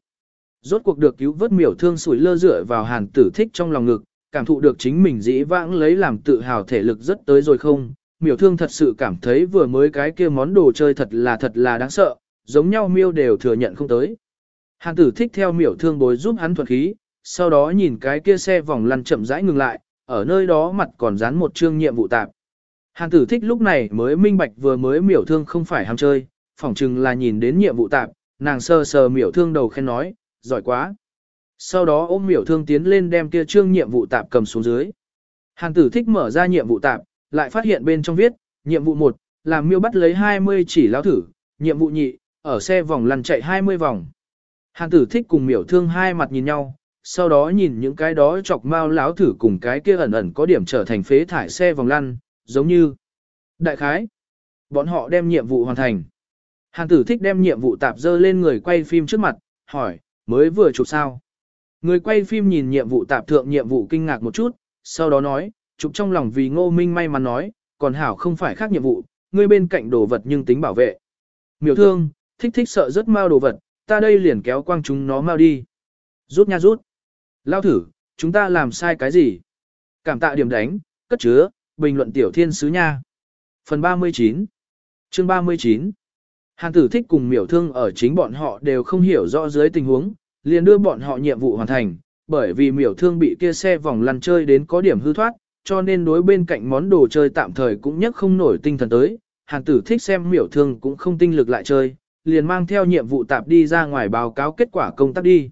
Rốt cuộc được cứu vớt miểu thương sủi lơ dựa vào hàn tử thích trong lòng ngực, cảm thụ được chính mình dĩ vãng lấy làm tự hào thể lực rất tới rồi không, miểu thương thật sự cảm thấy vừa mới cái kia món đồ chơi thật là thật là đáng sợ, giống nhau miêu đều thừa nhận không tới. Hàn tử thích theo miểu thương bối giúp hắn thuật khí, sau đó nhìn cái kia xe vòng lăn chậm rãi ngừng lại, ở nơi đó mặt còn dán một chương nhiệm vụ tạp. Hàn tử thích lúc này mới minh bạch vừa mới miểu thương không phải ham chơi, phỏng chừng là nhìn đến nhiệm vụ tạp, nàng sờ sờ miểu thương đầu khen nói, giỏi quá. Sau đó ôm miểu thương tiến lên đem kia trương nhiệm vụ tạp cầm xuống dưới. Hàn tử thích mở ra nhiệm vụ tạp, lại phát hiện bên trong viết, nhiệm vụ 1, làm miêu bắt lấy 20 chỉ lao thử, nhiệm vụ nhị, ở xe vòng lăn chạy 20 vòng. Hàn tử thích cùng miểu thương hai mặt nhìn nhau, sau đó nhìn những cái đó chọc mau láo thử cùng cái kia ẩn ẩn có điểm trở thành phế thải xe vòng lăn, giống như đại khái. Bọn họ đem nhiệm vụ hoàn thành. Hàn tử thích đem nhiệm vụ tạp dơ lên người quay phim trước mặt, hỏi, mới vừa chụp sao. Người quay phim nhìn nhiệm vụ tạp thượng nhiệm vụ kinh ngạc một chút, sau đó nói, chụp trong lòng vì ngô minh may mắn nói, còn hảo không phải khác nhiệm vụ, người bên cạnh đồ vật nhưng tính bảo vệ. Miểu thương, thích thích sợ rất mau đồ vật, ta đây liền kéo quang chúng nó mau đi. Rút nha rút. Lao thử, chúng ta làm sai cái gì? Cảm tạ điểm đánh, cất chứa, bình luận tiểu thiên sứ nha. Phần 39 Chương 39 Hàn tử thích cùng miểu thương ở chính bọn họ đều không hiểu rõ dưới tình huống, liền đưa bọn họ nhiệm vụ hoàn thành, bởi vì miểu thương bị kia xe vòng lăn chơi đến có điểm hư thoát, cho nên đối bên cạnh món đồ chơi tạm thời cũng nhất không nổi tinh thần tới, hàn tử thích xem miểu thương cũng không tinh lực lại chơi, liền mang theo nhiệm vụ tạp đi ra ngoài báo cáo kết quả công tác đi.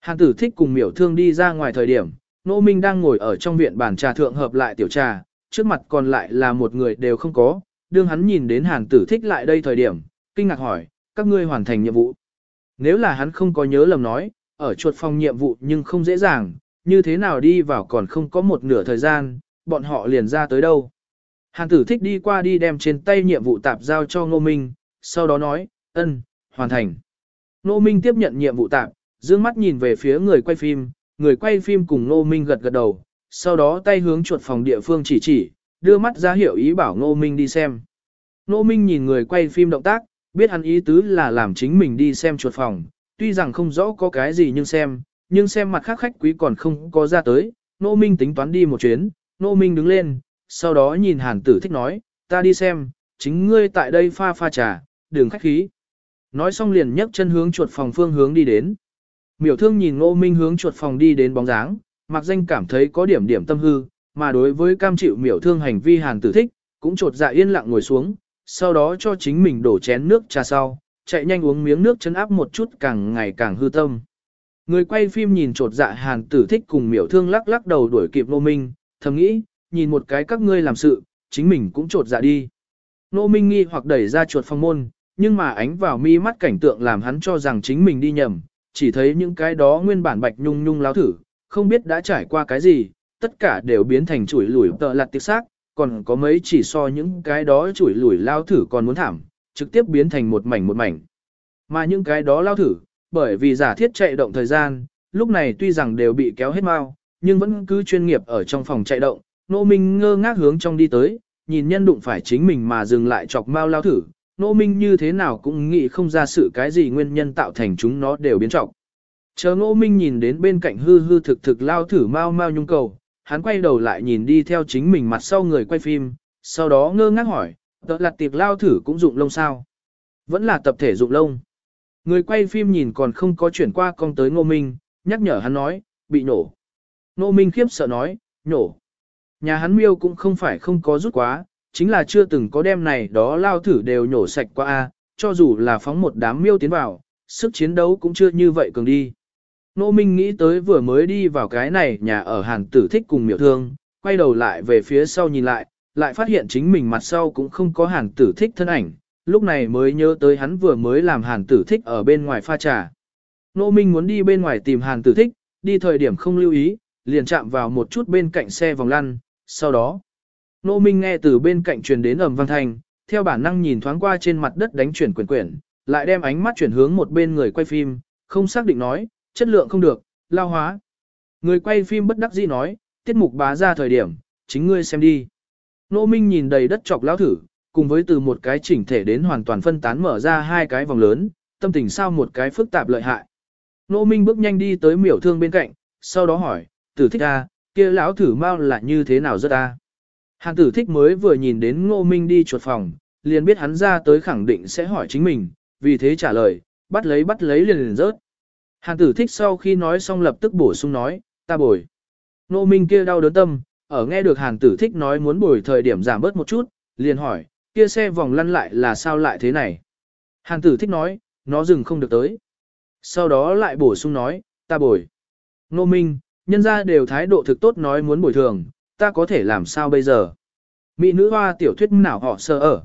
Hàn tử thích cùng miểu thương đi ra ngoài thời điểm, Nô Minh đang ngồi ở trong viện bàn trà thượng hợp lại tiểu trà, trước mặt còn lại là một người đều không có, đương hắn nhìn đến hàn tử thích lại đây thời điểm, kinh ngạc hỏi, các ngươi hoàn thành nhiệm vụ. Nếu là hắn không có nhớ lầm nói, ở chuột phòng nhiệm vụ nhưng không dễ dàng, như thế nào đi vào còn không có một nửa thời gian, bọn họ liền ra tới đâu. Hàn tử thích đi qua đi đem trên tay nhiệm vụ tạp giao cho Ngô Minh, sau đó nói, ân, hoàn thành. Ngô Minh tiếp nhận nhiệm vụ tạp, dương mắt nhìn về phía người quay phim, người quay phim cùng Ngô Minh gật gật đầu, sau đó tay hướng chuột phòng địa phương chỉ chỉ, đưa mắt ra hiệu ý bảo Ngô Minh đi xem. Ngô Minh nhìn người quay phim động tác, biết hắn ý tứ là làm chính mình đi xem chuột phòng, tuy rằng không rõ có cái gì nhưng xem, nhưng xem mặt khác khách quý còn không có ra tới, Ngô Minh tính toán đi một chuyến, Ngô Minh đứng lên, sau đó nhìn Hàn Tử Thích nói, ta đi xem, chính ngươi tại đây pha pha trà, đường khách khí. Nói xong liền nhấc chân hướng chuột phòng phương hướng đi đến. Miểu thương nhìn Ngô Minh hướng chuột phòng đi đến bóng dáng, mặc danh cảm thấy có điểm điểm tâm hư, mà đối với cam chịu miểu thương hành vi Hàn Tử Thích, cũng trột dạ yên lặng ngồi xuống, sau đó cho chính mình đổ chén nước trà sau, chạy nhanh uống miếng nước chấn áp một chút càng ngày càng hư tâm. Người quay phim nhìn trột dạ Hàn Tử Thích cùng miểu thương lắc lắc đầu đuổi kịp Nô Minh, thầm nghĩ, nhìn một cái các ngươi làm sự, chính mình cũng trột dạ đi. Nô Minh nghi hoặc đẩy ra chuột phong môn, nhưng mà ánh vào mi mắt cảnh tượng làm hắn cho rằng chính mình đi nhầm, chỉ thấy những cái đó nguyên bản bạch nhung nhung láo thử, không biết đã trải qua cái gì, tất cả đều biến thành chuỗi lủi tợ lặt tiếc xác, còn có mấy chỉ so những cái đó chuỗi lủi lao thử còn muốn thảm, trực tiếp biến thành một mảnh một mảnh. Mà những cái đó lao thử, bởi vì giả thiết chạy động thời gian, lúc này tuy rằng đều bị kéo hết mau, nhưng vẫn cứ chuyên nghiệp ở trong phòng chạy động, Nô Minh ngơ ngác hướng trong đi tới, nhìn nhân đụng phải chính mình mà dừng lại chọc mau lao thử, Nô Minh như thế nào cũng nghĩ không ra sự cái gì nguyên nhân tạo thành chúng nó đều biến trọng. Chờ Ngô Minh nhìn đến bên cạnh hư hư thực thực lao thử mau mau nhung cầu, hắn quay đầu lại nhìn đi theo chính mình mặt sau người quay phim, sau đó ngơ ngác hỏi, tợ lặt tiệp lao thử cũng dụng lông sao? Vẫn là tập thể dụng lông. Người quay phim nhìn còn không có chuyển qua con tới Ngô Minh, nhắc nhở hắn nói, bị nổ. Ngô Minh khiếp sợ nói, nổ. Nhà hắn miêu cũng không phải không có rút quá, chính là chưa từng có đem này đó lao thử đều nhổ sạch qua a, cho dù là phóng một đám miêu tiến vào, sức chiến đấu cũng chưa như vậy cường đi. Nô Minh nghĩ tới vừa mới đi vào cái này nhà ở hàn tử thích cùng miểu thương, quay đầu lại về phía sau nhìn lại, lại phát hiện chính mình mặt sau cũng không có hàn tử thích thân ảnh, lúc này mới nhớ tới hắn vừa mới làm hàn tử thích ở bên ngoài pha trà. Nô Minh muốn đi bên ngoài tìm hàn tử thích, đi thời điểm không lưu ý, liền chạm vào một chút bên cạnh xe vòng lăn, sau đó, Nô Minh nghe từ bên cạnh truyền đến ầm vang thanh, theo bản năng nhìn thoáng qua trên mặt đất đánh chuyển quyển quyển, lại đem ánh mắt chuyển hướng một bên người quay phim, không xác định nói, chất lượng không được, lao hóa. Người quay phim bất đắc dĩ nói, tiết mục bá ra thời điểm, chính ngươi xem đi. Nô Minh nhìn đầy đất chọc lao thử, cùng với từ một cái chỉnh thể đến hoàn toàn phân tán mở ra hai cái vòng lớn, tâm tình sao một cái phức tạp lợi hại. Nô Minh bước nhanh đi tới miểu thương bên cạnh, sau đó hỏi, tử thích a, kia lão thử mau là như thế nào rất a? Hàn tử thích mới vừa nhìn đến ngô minh đi chuột phòng, liền biết hắn ra tới khẳng định sẽ hỏi chính mình, vì thế trả lời, bắt lấy bắt lấy liền liền rớt. Hàn tử thích sau khi nói xong lập tức bổ sung nói, ta bồi. nô minh kia đau đớn tâm, ở nghe được hàn tử thích nói muốn bồi thời điểm giảm bớt một chút, liền hỏi, kia xe vòng lăn lại là sao lại thế này. Hàn tử thích nói, nó dừng không được tới. Sau đó lại bổ sung nói, ta bồi. nô minh, nhân ra đều thái độ thực tốt nói muốn bồi thường, ta có thể làm sao bây giờ? Mỹ nữ hoa tiểu thuyết nào họ sơ ở.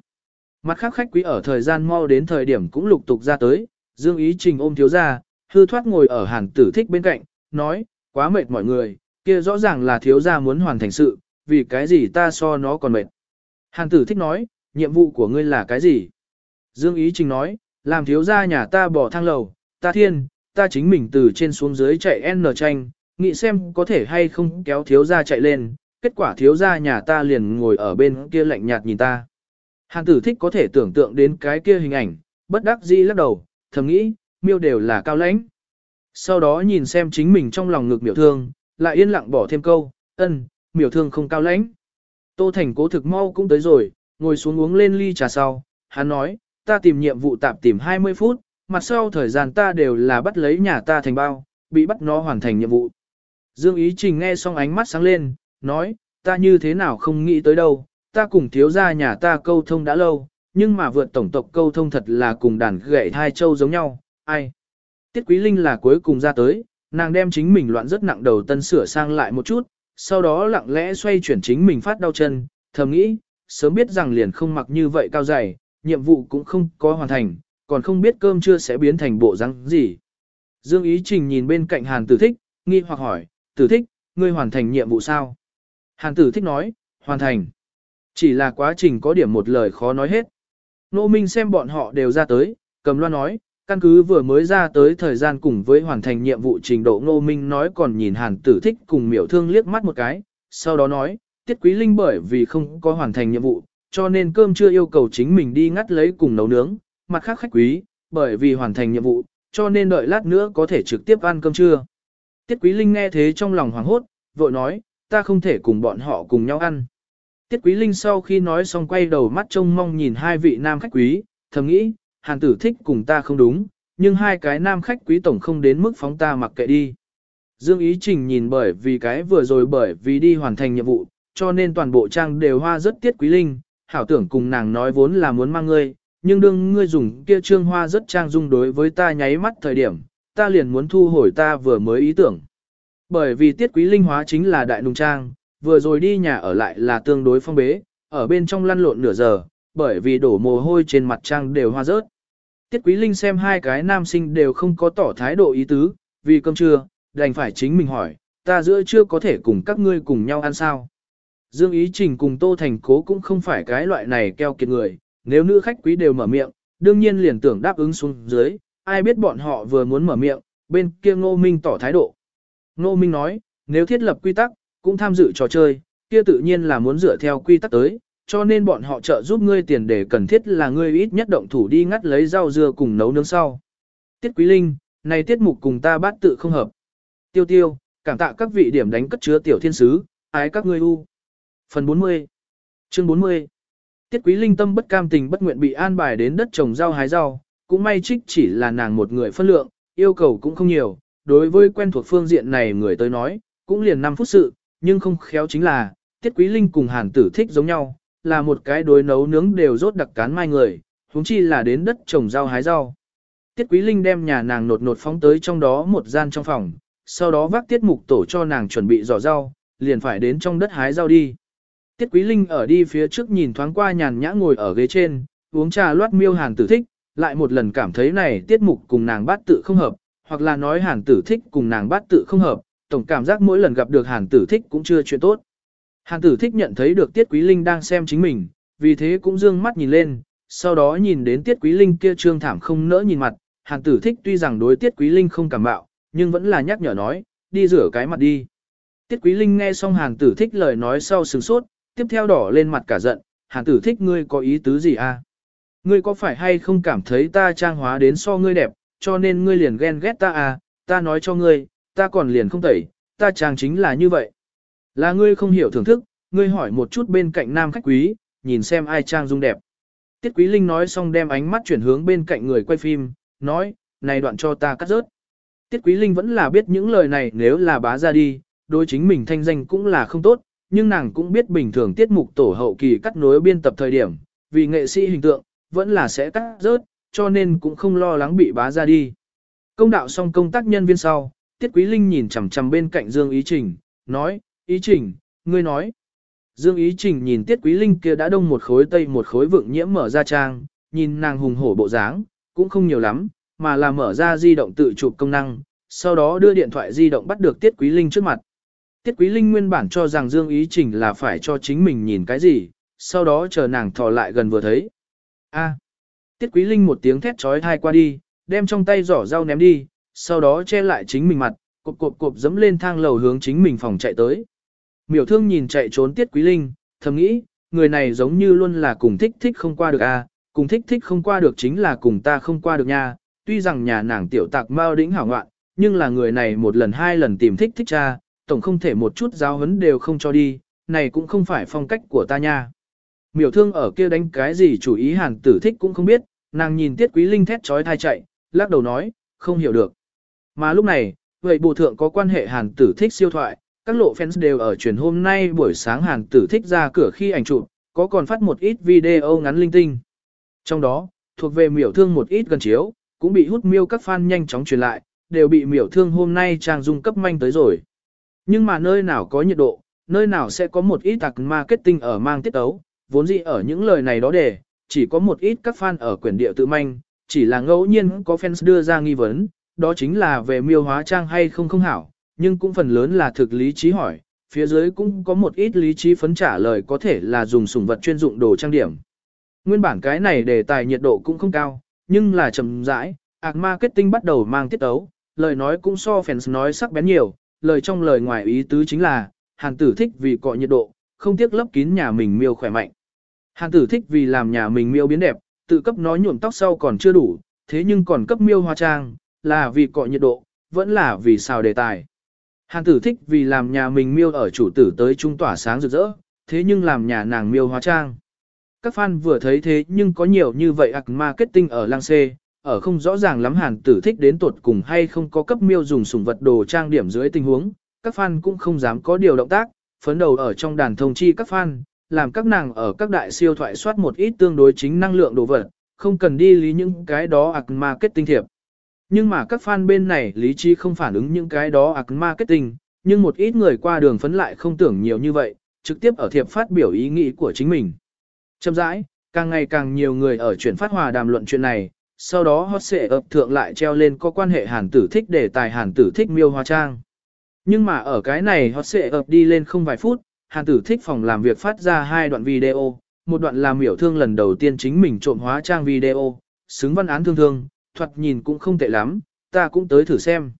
Mặt khác khách quý ở thời gian mau đến thời điểm cũng lục tục ra tới, Dương Ý Trình ôm thiếu ra, hư thoát ngồi ở hàn tử thích bên cạnh, nói, quá mệt mọi người, kia rõ ràng là thiếu gia muốn hoàn thành sự, vì cái gì ta so nó còn mệt. Hàn tử thích nói, nhiệm vụ của ngươi là cái gì? Dương Ý Trình nói, làm thiếu gia nhà ta bỏ thang lầu, ta thiên, ta chính mình từ trên xuống dưới chạy N tranh, nghĩ xem có thể hay không kéo thiếu gia chạy lên, kết quả thiếu gia nhà ta liền ngồi ở bên kia lạnh nhạt nhìn ta. Hàn tử thích có thể tưởng tượng đến cái kia hình ảnh, bất đắc dĩ lắc đầu, thầm nghĩ, miêu đều là cao lãnh. Sau đó nhìn xem chính mình trong lòng ngực miểu thương, lại yên lặng bỏ thêm câu, ân, miểu thương không cao lãnh. Tô Thành cố thực mau cũng tới rồi, ngồi xuống uống lên ly trà sau, hắn nói, ta tìm nhiệm vụ tạm tìm 20 phút, mặt sau thời gian ta đều là bắt lấy nhà ta thành bao, bị bắt nó hoàn thành nhiệm vụ. Dương Ý Trình nghe xong ánh mắt sáng lên, nói, ta như thế nào không nghĩ tới đâu, ta cùng thiếu gia nhà ta câu thông đã lâu, nhưng mà vượt tổng tộc câu thông thật là cùng đàn gậy hai châu giống nhau, ai. Tiết Quý Linh là cuối cùng ra tới, nàng đem chính mình loạn rất nặng đầu tân sửa sang lại một chút, sau đó lặng lẽ xoay chuyển chính mình phát đau chân, thầm nghĩ, sớm biết rằng liền không mặc như vậy cao dày, nhiệm vụ cũng không có hoàn thành, còn không biết cơm chưa sẽ biến thành bộ răng gì. Dương Ý Trình nhìn bên cạnh Hàn Tử Thích, nghi hoặc hỏi, Tử Thích, ngươi hoàn thành nhiệm vụ sao? Hàn Tử Thích nói, hoàn thành. Chỉ là quá trình có điểm một lời khó nói hết. Nô Minh xem bọn họ đều ra tới, cầm loa nói, căn cứ vừa mới ra tới thời gian cùng với hoàn thành nhiệm vụ trình độ Nô Minh nói còn nhìn Hàn Tử Thích cùng miểu thương liếc mắt một cái, sau đó nói, Tiết Quý Linh bởi vì không có hoàn thành nhiệm vụ, cho nên cơm chưa yêu cầu chính mình đi ngắt lấy cùng nấu nướng, mặt khác khách quý, bởi vì hoàn thành nhiệm vụ, cho nên đợi lát nữa có thể trực tiếp ăn cơm trưa. Tiết Quý Linh nghe thế trong lòng hoảng hốt, vội nói, ta không thể cùng bọn họ cùng nhau ăn. Tiết Quý Linh sau khi nói xong quay đầu mắt trông mong nhìn hai vị nam khách quý, thầm nghĩ, hàn tử thích cùng ta không đúng, nhưng hai cái nam khách quý tổng không đến mức phóng ta mặc kệ đi. Dương Ý Trình nhìn bởi vì cái vừa rồi bởi vì đi hoàn thành nhiệm vụ, cho nên toàn bộ trang đều hoa rất Tiết Quý Linh, hảo tưởng cùng nàng nói vốn là muốn mang ngươi, nhưng đương ngươi dùng kia trương hoa rất trang dung đối với ta nháy mắt thời điểm, ta liền muốn thu hồi ta vừa mới ý tưởng. Bởi vì tiết quý linh hóa chính là đại nùng trang, vừa rồi đi nhà ở lại là tương đối phong bế, ở bên trong lăn lộn nửa giờ, bởi vì đổ mồ hôi trên mặt trang đều hoa rớt. Tiết quý linh xem hai cái nam sinh đều không có tỏ thái độ ý tứ, vì cơm trưa, đành phải chính mình hỏi, ta giữa chưa có thể cùng các ngươi cùng nhau ăn sao. Dương Ý Trình cùng Tô Thành Cố cũng không phải cái loại này keo kiệt người, nếu nữ khách quý đều mở miệng, đương nhiên liền tưởng đáp ứng xuống dưới, ai biết bọn họ vừa muốn mở miệng, bên kia Ngô Minh tỏ thái độ. Ngô Minh nói, nếu thiết lập quy tắc, cũng tham dự trò chơi, kia tự nhiên là muốn dựa theo quy tắc tới, cho nên bọn họ trợ giúp ngươi tiền để cần thiết là ngươi ít nhất động thủ đi ngắt lấy rau dưa cùng nấu nướng sau. Tiết Quý Linh, này tiết mục cùng ta bát tự không hợp. Tiêu tiêu, cảm tạ các vị điểm đánh cất chứa tiểu thiên sứ, ái các ngươi u. Phần 40 Chương 40 Tiết Quý Linh tâm bất cam tình bất nguyện bị an bài đến đất trồng rau hái rau, cũng may trích chỉ là nàng một người phân lượng, yêu cầu cũng không nhiều, đối với quen thuộc phương diện này người tới nói, cũng liền 5 phút sự, nhưng không khéo chính là, Tiết Quý Linh cùng Hàn Tử thích giống nhau, là một cái đối nấu nướng đều rốt đặc cán mai người, huống chi là đến đất trồng rau hái rau. Tiết Quý Linh đem nhà nàng nột nột phóng tới trong đó một gian trong phòng, sau đó vác tiết mục tổ cho nàng chuẩn bị giỏ rau, liền phải đến trong đất hái rau đi. Tiết Quý Linh ở đi phía trước nhìn thoáng qua nhàn nhã ngồi ở ghế trên, uống trà loát miêu hàn tử thích, lại một lần cảm thấy này tiết mục cùng nàng bát tự không hợp, hoặc là nói hàn tử thích cùng nàng bát tự không hợp, tổng cảm giác mỗi lần gặp được hàn tử thích cũng chưa chuyện tốt. Hàn tử thích nhận thấy được tiết quý linh đang xem chính mình, vì thế cũng dương mắt nhìn lên, sau đó nhìn đến tiết quý linh kia trương thảm không nỡ nhìn mặt, hàn tử thích tuy rằng đối tiết quý linh không cảm bạo, nhưng vẫn là nhắc nhở nói, đi rửa cái mặt đi. Tiết quý linh nghe xong hàn tử thích lời nói sau sừng sốt, tiếp theo đỏ lên mặt cả giận, hàn tử thích ngươi có ý tứ gì à? Ngươi có phải hay không cảm thấy ta trang hóa đến so ngươi đẹp, cho nên ngươi liền ghen ghét ta à, ta nói cho ngươi, ta còn liền không tẩy, ta trang chính là như vậy. Là ngươi không hiểu thưởng thức, ngươi hỏi một chút bên cạnh nam khách quý, nhìn xem ai trang dung đẹp. Tiết Quý Linh nói xong đem ánh mắt chuyển hướng bên cạnh người quay phim, nói, này đoạn cho ta cắt rớt. Tiết Quý Linh vẫn là biết những lời này nếu là bá ra đi, đối chính mình thanh danh cũng là không tốt, nhưng nàng cũng biết bình thường tiết mục tổ hậu kỳ cắt nối biên tập thời điểm, vì nghệ sĩ hình tượng, vẫn là sẽ cắt rớt, cho nên cũng không lo lắng bị bá ra đi. Công đạo xong công tác nhân viên sau, Tiết Quý Linh nhìn chằm chằm bên cạnh Dương Ý Trình, nói, Ý Trình, ngươi nói. Dương Ý Trình nhìn Tiết Quý Linh kia đã đông một khối tây một khối vượng nhiễm mở ra trang, nhìn nàng hùng hổ bộ dáng, cũng không nhiều lắm, mà là mở ra di động tự chụp công năng, sau đó đưa điện thoại di động bắt được Tiết Quý Linh trước mặt. Tiết Quý Linh nguyên bản cho rằng Dương Ý Trình là phải cho chính mình nhìn cái gì, sau đó chờ nàng thò lại gần vừa thấy. A. Tiết Quý Linh một tiếng thét trói thai qua đi, đem trong tay giỏ rau ném đi, sau đó che lại chính mình mặt, cộp cộp cộp dẫm lên thang lầu hướng chính mình phòng chạy tới. Miểu thương nhìn chạy trốn Tiết Quý Linh, thầm nghĩ, người này giống như luôn là cùng thích thích không qua được a, cùng thích thích không qua được chính là cùng ta không qua được nha. Tuy rằng nhà nàng tiểu tạc mao đĩnh hảo ngoạn, nhưng là người này một lần hai lần tìm thích thích cha, tổng không thể một chút giáo huấn đều không cho đi, này cũng không phải phong cách của ta nha. Miểu thương ở kia đánh cái gì chủ ý hàn tử thích cũng không biết, nàng nhìn tiết quý linh thét trói thai chạy, lắc đầu nói, không hiểu được. Mà lúc này, vậy bộ thượng có quan hệ hàn tử thích siêu thoại, các lộ fans đều ở truyền hôm nay buổi sáng hàng tử thích ra cửa khi ảnh chụp, có còn phát một ít video ngắn linh tinh. Trong đó, thuộc về miểu thương một ít gần chiếu, cũng bị hút miêu các fan nhanh chóng truyền lại, đều bị miểu thương hôm nay trang dung cấp manh tới rồi. Nhưng mà nơi nào có nhiệt độ, nơi nào sẽ có một ít tạc marketing ở mang tiết ấu, vốn dĩ ở những lời này đó để, chỉ có một ít các fan ở quyển địa tự manh, chỉ là ngẫu nhiên có fans đưa ra nghi vấn, đó chính là về miêu hóa trang hay không không hảo, nhưng cũng phần lớn là thực lý trí hỏi, phía dưới cũng có một ít lý trí phấn trả lời có thể là dùng sủng vật chuyên dụng đồ trang điểm. Nguyên bản cái này đề tài nhiệt độ cũng không cao, nhưng là chậm rãi, ạc marketing bắt đầu mang tiết tấu lời nói cũng so fans nói sắc bén nhiều, lời trong lời ngoài ý tứ chính là, hàng tử thích vì cọ nhiệt độ, không tiếc lấp kín nhà mình miêu khỏe mạnh. hàng tử thích vì làm nhà mình miêu biến đẹp, tự cấp nó nhuộm tóc sau còn chưa đủ, thế nhưng còn cấp miêu hoa trang, là vì cọ nhiệt độ, vẫn là vì sao đề tài. Hàn tử thích vì làm nhà mình miêu ở chủ tử tới trung tỏa sáng rực rỡ, thế nhưng làm nhà nàng miêu hóa trang. Các fan vừa thấy thế nhưng có nhiều như vậy ạc marketing ở lang xê, ở không rõ ràng lắm hàn tử thích đến tuột cùng hay không có cấp miêu dùng sủng vật đồ trang điểm dưới tình huống, các fan cũng không dám có điều động tác, phấn đầu ở trong đàn thông chi các fan, làm các nàng ở các đại siêu thoại soát một ít tương đối chính năng lượng đồ vật, không cần đi lý những cái đó ạc marketing thiệp. Nhưng mà các fan bên này lý trí không phản ứng những cái đó ạc marketing, nhưng một ít người qua đường phấn lại không tưởng nhiều như vậy, trực tiếp ở thiệp phát biểu ý nghĩ của chính mình. Châm rãi, càng ngày càng nhiều người ở chuyển phát hòa đàm luận chuyện này, sau đó hot sẽ ập thượng lại treo lên có quan hệ hàn tử thích để tài hàn tử thích miêu hoa trang. Nhưng mà ở cái này hot sẽ ập đi lên không vài phút, hàn tử thích phòng làm việc phát ra hai đoạn video, một đoạn làm miểu thương lần đầu tiên chính mình trộm hóa trang video, xứng văn án thương thương, thoạt nhìn cũng không tệ lắm, ta cũng tới thử xem.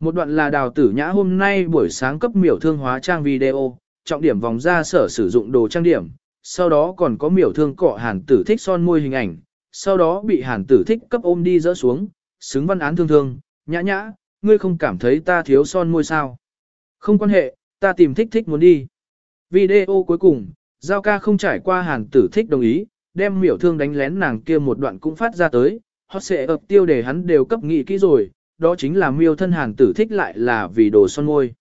Một đoạn là đào tử nhã hôm nay buổi sáng cấp miểu thương hóa trang video, trọng điểm vòng ra sở sử dụng đồ trang điểm, sau đó còn có miểu thương cọ hàn tử thích son môi hình ảnh, sau đó bị hàn tử thích cấp ôm đi dỡ xuống, xứng văn án thương thương, nhã nhã, ngươi không cảm thấy ta thiếu son môi sao. Không quan hệ, ta tìm thích thích muốn đi. Video cuối cùng, Giao ca không trải qua hàn tử thích đồng ý, đem miểu thương đánh lén nàng kia một đoạn cũng phát ra tới, họ sẽ ập tiêu để hắn đều cấp nghị kỹ rồi, đó chính là miêu thân hàn tử thích lại là vì đồ son môi.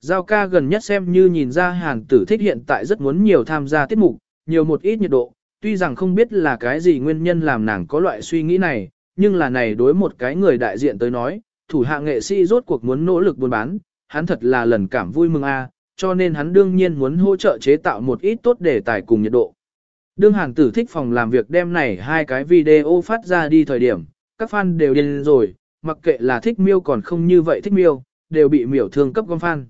Giao ca gần nhất xem như nhìn ra hàn tử thích hiện tại rất muốn nhiều tham gia tiết mục, nhiều một ít nhiệt độ, tuy rằng không biết là cái gì nguyên nhân làm nàng có loại suy nghĩ này, nhưng là này đối một cái người đại diện tới nói, thủ hạ nghệ sĩ rốt cuộc muốn nỗ lực buôn bán, hắn thật là lần cảm vui mừng a, cho nên hắn đương nhiên muốn hỗ trợ chế tạo một ít tốt để tải cùng nhiệt độ. Đương hàng tử thích phòng làm việc đem này hai cái video phát ra đi thời điểm, các fan đều điên rồi, mặc kệ là thích miêu còn không như vậy thích miêu, đều bị miểu thương cấp con fan.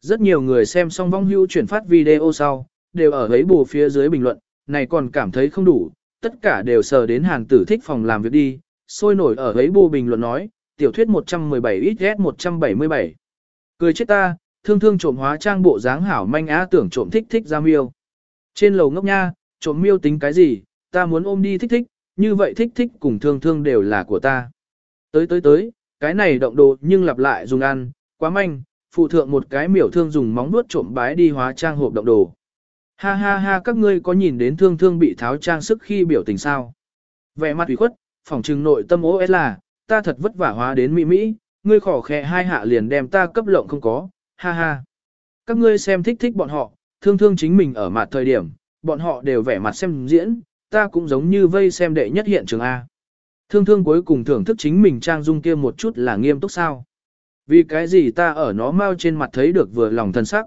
Rất nhiều người xem xong vong hưu chuyển phát video sau, đều ở ấy bù phía dưới bình luận, này còn cảm thấy không đủ, tất cả đều sờ đến hàng tử thích phòng làm việc đi, sôi nổi ở ấy bù bình luận nói, tiểu thuyết 117 XS 177. Cười chết ta, thương thương trộm hóa trang bộ dáng hảo manh á tưởng trộm thích thích ra miêu. Trên lầu ngốc nha, trộm miêu tính cái gì, ta muốn ôm đi thích thích, như vậy thích thích cùng thương thương đều là của ta. Tới tới tới, cái này động đồ nhưng lặp lại dùng ăn, quá manh, phụ thượng một cái miểu thương dùng móng nuốt trộm bái đi hóa trang hộp động đồ. Ha ha ha các ngươi có nhìn đến thương thương bị tháo trang sức khi biểu tình sao? Vẻ mặt ủy khuất, phòng trừng nội tâm ố là, ta thật vất vả hóa đến mỹ mỹ, ngươi khỏ khẽ hai hạ liền đem ta cấp lộng không có, ha ha. Các ngươi xem thích thích bọn họ, thương thương chính mình ở mặt thời điểm, bọn họ đều vẻ mặt xem diễn, ta cũng giống như vây xem đệ nhất hiện trường A. Thương thương cuối cùng thưởng thức chính mình trang dung kia một chút là nghiêm túc sao. Vì cái gì ta ở nó mau trên mặt thấy được vừa lòng thân sắc.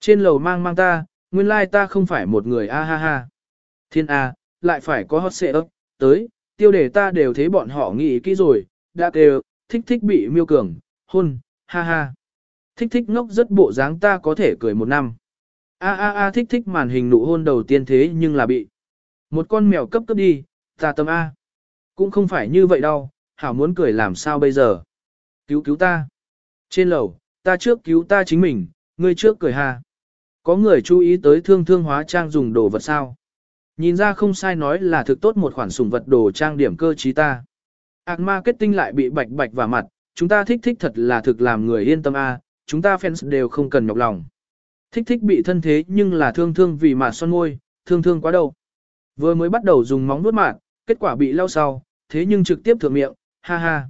Trên lầu mang mang ta, nguyên lai ta không phải một người a ha ha. Thiên A, lại phải có hot xệ ấp, tới, tiêu đề ta đều thấy bọn họ nghĩ kỹ rồi, đã kêu, thích thích bị miêu cường, hôn, ha ha. Thích thích ngốc rất bộ dáng ta có thể cười một năm. A a a thích thích màn hình nụ hôn đầu tiên thế nhưng là bị. Một con mèo cấp cấp đi, ta tâm A. Cũng không phải như vậy đâu, hảo muốn cười làm sao bây giờ. Cứu cứu ta. Trên lầu, ta trước cứu ta chính mình, ngươi trước cười ha. Có người chú ý tới thương thương hóa trang dùng đồ vật sao. Nhìn ra không sai nói là thực tốt một khoản sủng vật đồ trang điểm cơ trí ta. Ác marketing lại bị bạch bạch vào mặt, chúng ta thích thích thật là thực làm người yên tâm a, chúng ta fans đều không cần nhọc lòng. Thích thích bị thân thế nhưng là thương thương vì mà son môi, thương thương quá đâu. Vừa mới bắt đầu dùng móng vuốt mạng, kết quả bị lau sau, thế nhưng trực tiếp thượng miệng, ha ha.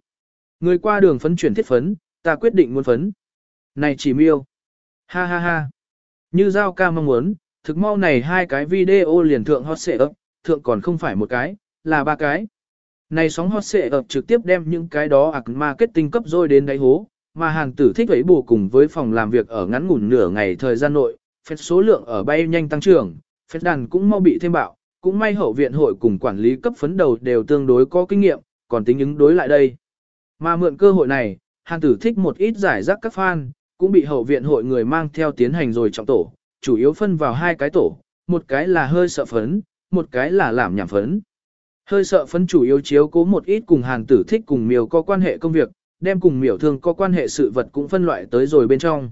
Người qua đường phấn chuyển thiết phấn, ta quyết định muốn phấn. Này chỉ miêu. Ha ha ha. Như giao ca mong muốn, thực mau này hai cái video liền thượng hot xệ ấp, thượng còn không phải một cái, là ba cái. Này sóng hot xệ ập trực tiếp đem những cái đó ạc marketing cấp rồi đến đáy hố, mà hàng tử thích ấy bù cùng với phòng làm việc ở ngắn ngủn nửa ngày thời gian nội, phép số lượng ở bay nhanh tăng trưởng, phép đàn cũng mau bị thêm bạo, cũng may hậu viện hội cùng quản lý cấp phấn đầu đều tương đối có kinh nghiệm, còn tính ứng đối lại đây. Mà mượn cơ hội này, hàng tử thích một ít giải rác các fan, cũng bị hậu viện hội người mang theo tiến hành rồi trọng tổ, chủ yếu phân vào hai cái tổ, một cái là hơi sợ phấn, một cái là làm nhảm phấn. Hơi sợ phấn chủ yếu chiếu cố một ít cùng hàn tử thích cùng miều có quan hệ công việc, đem cùng miểu thương có quan hệ sự vật cũng phân loại tới rồi bên trong.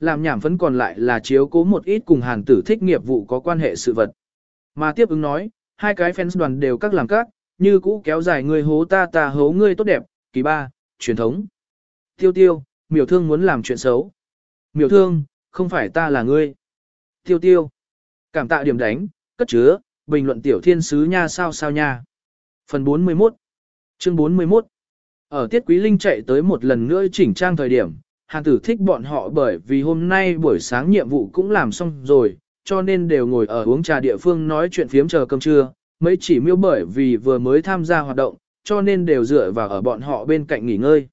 Làm nhảm phấn còn lại là chiếu cố một ít cùng hàn tử thích nghiệp vụ có quan hệ sự vật. Mà tiếp ứng nói, hai cái fans đoàn đều các làm các, như cũ kéo dài người hố ta ta hố ngươi tốt đẹp, kỳ ba, truyền thống. Tiêu tiêu, miểu thương muốn làm chuyện xấu. Miểu thương, không phải ta là ngươi. Tiêu tiêu. Cảm tạ điểm đánh, cất chứa, bình luận tiểu thiên sứ nha sao sao nha. Phần 41 Chương 41 ở Tiết Quý Linh chạy tới một lần nữa chỉnh trang thời điểm, Hàn tử thích bọn họ bởi vì hôm nay buổi sáng nhiệm vụ cũng làm xong rồi, cho nên đều ngồi ở uống trà địa phương nói chuyện phiếm chờ cơm trưa, mấy chỉ miêu bởi vì vừa mới tham gia hoạt động, cho nên đều dựa vào ở bọn họ bên cạnh nghỉ ngơi.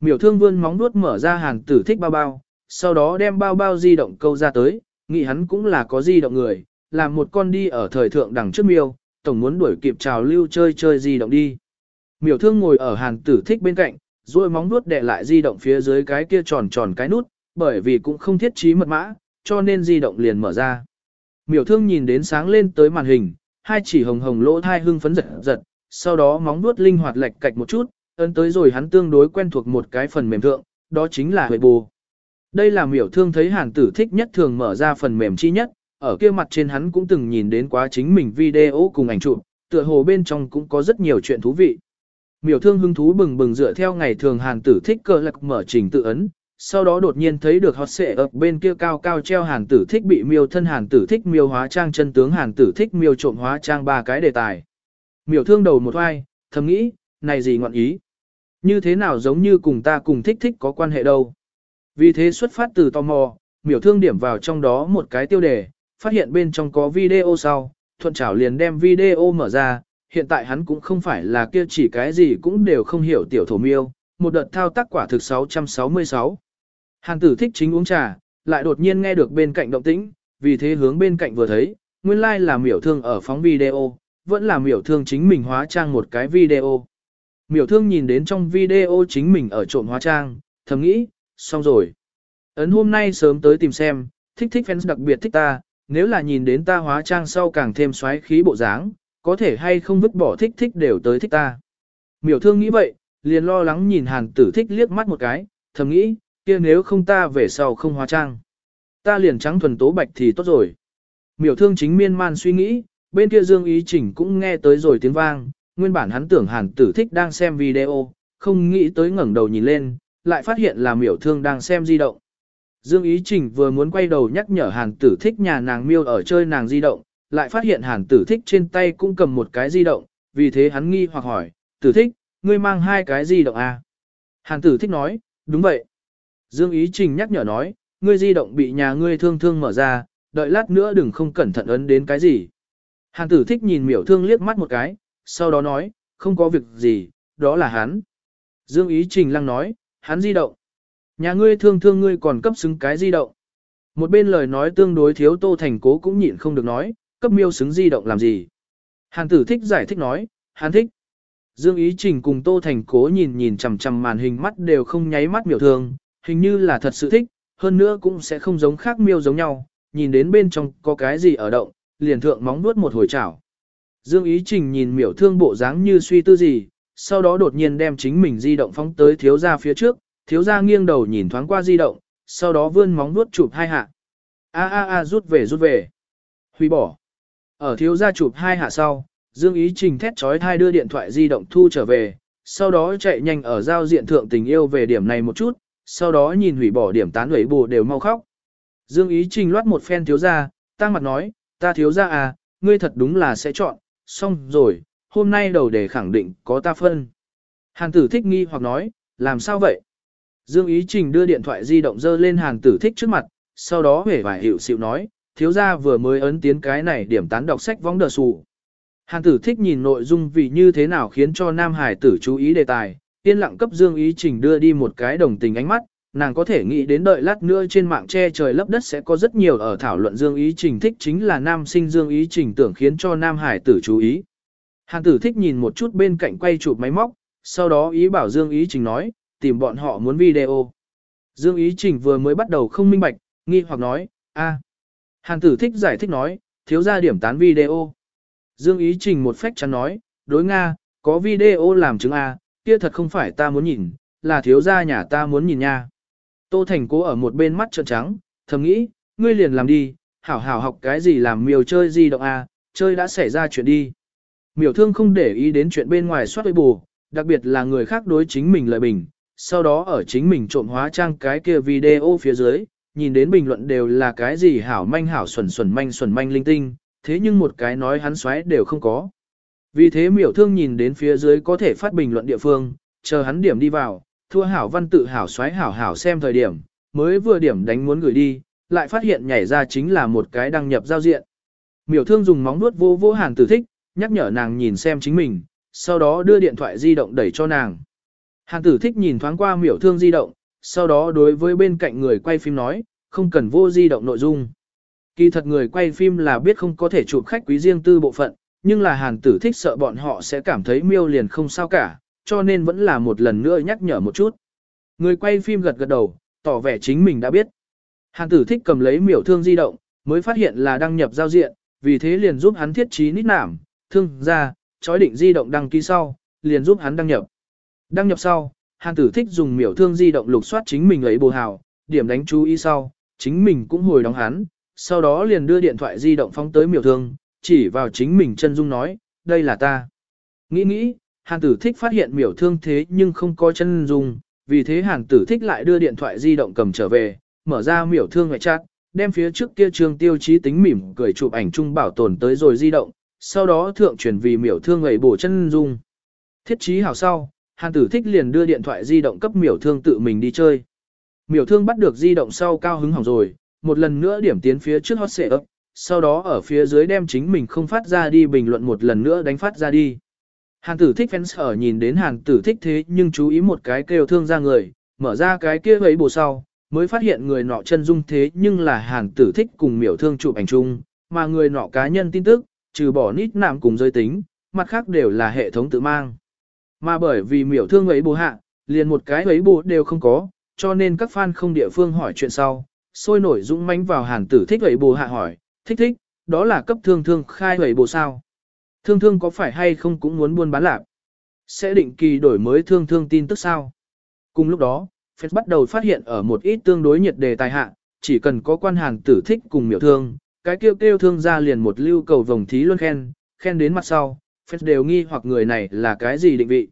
Miểu thương vươn móng nuốt mở ra hàn tử thích bao bao, sau đó đem bao bao di động câu ra tới, nghĩ hắn cũng là có di động người, làm một con đi ở thời thượng đẳng trước miêu, tổng muốn đuổi kịp trào lưu chơi chơi di động đi. Miểu thương ngồi ở hàn tử thích bên cạnh, rồi móng nuốt đè lại di động phía dưới cái kia tròn tròn cái nút, bởi vì cũng không thiết trí mật mã, cho nên di động liền mở ra. Miểu thương nhìn đến sáng lên tới màn hình, hai chỉ hồng hồng lỗ thai hưng phấn giật giật, sau đó móng nuốt linh hoạt lệch cạch một chút, ấn tới rồi hắn tương đối quen thuộc một cái phần mềm thượng, đó chính là huệ bù. Đây là miểu thương thấy hàn tử thích nhất thường mở ra phần mềm chi nhất, ở kia mặt trên hắn cũng từng nhìn đến quá chính mình video cùng ảnh chụp, tựa hồ bên trong cũng có rất nhiều chuyện thú vị. Miểu thương hứng thú bừng bừng dựa theo ngày thường hàn tử thích cơ lạc mở trình tự ấn, sau đó đột nhiên thấy được hot xệ ở bên kia cao cao treo hàn tử thích bị miêu thân hàn tử thích miêu hóa trang chân tướng hàn tử thích miêu trộm hóa trang ba cái đề tài. Miểu thương đầu một oai, thầm nghĩ, này gì ngọn ý? Như thế nào giống như cùng ta cùng thích thích có quan hệ đâu? Vì thế xuất phát từ tò mò, miểu thương điểm vào trong đó một cái tiêu đề, phát hiện bên trong có video sau, thuận chảo liền đem video mở ra, hiện tại hắn cũng không phải là kia chỉ cái gì cũng đều không hiểu tiểu thổ miêu, một đợt thao tác quả thực 666. Hàn tử thích chính uống trà, lại đột nhiên nghe được bên cạnh động tĩnh, vì thế hướng bên cạnh vừa thấy, nguyên lai like là miểu thương ở phóng video, vẫn là miểu thương chính mình hóa trang một cái video. Miểu thương nhìn đến trong video chính mình ở trộm hóa trang, thầm nghĩ, xong rồi. Ấn hôm nay sớm tới tìm xem, thích thích fans đặc biệt thích ta, nếu là nhìn đến ta hóa trang sau càng thêm xoáy khí bộ dáng, có thể hay không vứt bỏ thích thích đều tới thích ta. Miểu thương nghĩ vậy, liền lo lắng nhìn hàn tử thích liếc mắt một cái, thầm nghĩ, kia nếu không ta về sau không hóa trang. Ta liền trắng thuần tố bạch thì tốt rồi. Miểu thương chính miên man suy nghĩ, bên kia Dương Ý Chỉnh cũng nghe tới rồi tiếng vang, nguyên bản hắn tưởng hàn tử thích đang xem video, không nghĩ tới ngẩng đầu nhìn lên, lại phát hiện là miểu thương đang xem di động. Dương Ý Trình vừa muốn quay đầu nhắc nhở hàn tử thích nhà nàng miêu ở chơi nàng di động, lại phát hiện hàn tử thích trên tay cũng cầm một cái di động, vì thế hắn nghi hoặc hỏi, tử thích, ngươi mang hai cái di động à? Hàn tử thích nói, đúng vậy. Dương Ý Trình nhắc nhở nói, ngươi di động bị nhà ngươi thương thương mở ra, đợi lát nữa đừng không cẩn thận ấn đến cái gì. Hàn tử thích nhìn miểu thương liếc mắt một cái, sau đó nói, không có việc gì, đó là hắn. Dương Ý Trình lăng nói, hắn di động. Nhà ngươi thương thương ngươi còn cấp xứng cái di động. Một bên lời nói tương đối thiếu tô thành cố cũng nhịn không được nói, cấp miêu xứng di động làm gì. Hàn tử thích giải thích nói, hắn thích. Dương Ý Trình cùng Tô Thành Cố nhìn nhìn chằm chằm màn hình mắt đều không nháy mắt miểu thương, hình như là thật sự thích, hơn nữa cũng sẽ không giống khác miêu giống nhau, nhìn đến bên trong có cái gì ở động, liền thượng móng nuốt một hồi chảo. Dương Ý Trình nhìn miểu thương bộ dáng như suy tư gì, sau đó đột nhiên đem chính mình di động phóng tới thiếu gia phía trước, thiếu gia nghiêng đầu nhìn thoáng qua di động, sau đó vươn móng nuốt chụp hai hạ. A a a rút về rút về. Hủy bỏ. Ở thiếu gia chụp hai hạ sau, Dương Ý Trình thét trói thai đưa điện thoại di động thu trở về, sau đó chạy nhanh ở giao diện thượng tình yêu về điểm này một chút, sau đó nhìn hủy bỏ điểm tán ủy bù đều mau khóc. Dương Ý Trình loát một phen thiếu gia, tăng mặt nói, ta thiếu gia à, ngươi thật đúng là sẽ chọn, xong rồi, hôm nay đầu đề khẳng định có ta phân. Hàn tử thích nghi hoặc nói, làm sao vậy? Dương Ý Trình đưa điện thoại di động dơ lên hàn tử thích trước mặt, sau đó vẻ vải hiệu xịu nói, thiếu gia vừa mới ấn tiến cái này điểm tán đọc sách vong đờ sụ. Hàn tử thích nhìn nội dung vì như thế nào khiến cho Nam Hải tử chú ý đề tài, yên lặng cấp Dương Ý Trình đưa đi một cái đồng tình ánh mắt, nàng có thể nghĩ đến đợi lát nữa trên mạng che trời lấp đất sẽ có rất nhiều ở thảo luận Dương Ý Trình thích chính là nam sinh Dương Ý Trình tưởng khiến cho Nam Hải tử chú ý. Hàn tử thích nhìn một chút bên cạnh quay chụp máy móc, sau đó ý bảo Dương Ý Trình nói, tìm bọn họ muốn video. Dương Ý Trình vừa mới bắt đầu không minh bạch, nghi hoặc nói, a. Hàn tử thích giải thích nói, thiếu ra điểm tán video. Dương Ý Trình một phách chắn nói, đối Nga, có video làm chứng A, kia thật không phải ta muốn nhìn, là thiếu gia nhà ta muốn nhìn nha. Tô Thành cố ở một bên mắt trợn trắng, thầm nghĩ, ngươi liền làm đi, hảo hảo học cái gì làm miều chơi gì động A, chơi đã xảy ra chuyện đi. Miểu thương không để ý đến chuyện bên ngoài soát bù, đặc biệt là người khác đối chính mình lợi bình, sau đó ở chính mình trộm hóa trang cái kia video phía dưới, nhìn đến bình luận đều là cái gì hảo manh hảo xuẩn xuẩn manh xuẩn manh linh tinh, thế nhưng một cái nói hắn xoáy đều không có. Vì thế miểu thương nhìn đến phía dưới có thể phát bình luận địa phương, chờ hắn điểm đi vào, thua hảo văn tự hảo xoáy hảo hảo xem thời điểm, mới vừa điểm đánh muốn gửi đi, lại phát hiện nhảy ra chính là một cái đăng nhập giao diện. Miểu thương dùng móng nuốt vô vô hàn tử thích, nhắc nhở nàng nhìn xem chính mình, sau đó đưa điện thoại di động đẩy cho nàng. Hàn tử thích nhìn thoáng qua miểu thương di động, sau đó đối với bên cạnh người quay phim nói, không cần vô di động nội dung. Kỳ thật người quay phim là biết không có thể chụp khách quý riêng tư bộ phận, nhưng là hàn tử thích sợ bọn họ sẽ cảm thấy miêu liền không sao cả, cho nên vẫn là một lần nữa nhắc nhở một chút. Người quay phim gật gật đầu, tỏ vẻ chính mình đã biết. Hàn tử thích cầm lấy miểu thương di động, mới phát hiện là đăng nhập giao diện, vì thế liền giúp hắn thiết trí nít nảm, thương ra, chói định di động đăng ký sau, liền giúp hắn đăng nhập. Đăng nhập sau, Hàn tử thích dùng miểu thương di động lục soát chính mình lấy bồ hào, điểm đánh chú ý sau, chính mình cũng hồi đóng hắn, sau đó liền đưa điện thoại di động phóng tới miểu thương, chỉ vào chính mình chân dung nói, đây là ta. Nghĩ nghĩ, hàn tử thích phát hiện miểu thương thế nhưng không có chân dung, vì thế hàn tử thích lại đưa điện thoại di động cầm trở về, mở ra miểu thương ngoại chat, đem phía trước kia trường tiêu chí tính mỉm cười chụp ảnh chung bảo tồn tới rồi di động, sau đó thượng truyền vì miểu thương ấy bổ chân dung. Thiết trí hảo sau, hàn tử thích liền đưa điện thoại di động cấp miểu thương tự mình đi chơi. Miểu thương bắt được di động sau cao hứng hỏng rồi, một lần nữa điểm tiến phía trước hot xệ ấp, sau đó ở phía dưới đem chính mình không phát ra đi bình luận một lần nữa đánh phát ra đi. Hàn tử thích fans ở nhìn đến hàn tử thích thế nhưng chú ý một cái kêu thương ra người, mở ra cái kia ấy bù sau, mới phát hiện người nọ chân dung thế nhưng là hàn tử thích cùng miểu thương chụp ảnh chung, mà người nọ cá nhân tin tức, trừ bỏ nít nạm cùng giới tính, mặt khác đều là hệ thống tự mang. Mà bởi vì miểu thương ấy bù hạ, liền một cái ấy bù đều không có, cho nên các fan không địa phương hỏi chuyện sau, sôi nổi dũng mãnh vào hàn tử thích ấy bù hạ hỏi, thích thích, đó là cấp thương thương khai ấy bù sao. Thương thương có phải hay không cũng muốn buôn bán lạc. Sẽ định kỳ đổi mới thương thương tin tức sao. Cùng lúc đó, Fed bắt đầu phát hiện ở một ít tương đối nhiệt đề tài hạ, chỉ cần có quan hàng tử thích cùng miểu thương, cái kêu kêu thương ra liền một lưu cầu vòng thí luôn khen, khen đến mặt sau, Phép đều nghi hoặc người này là cái gì định vị.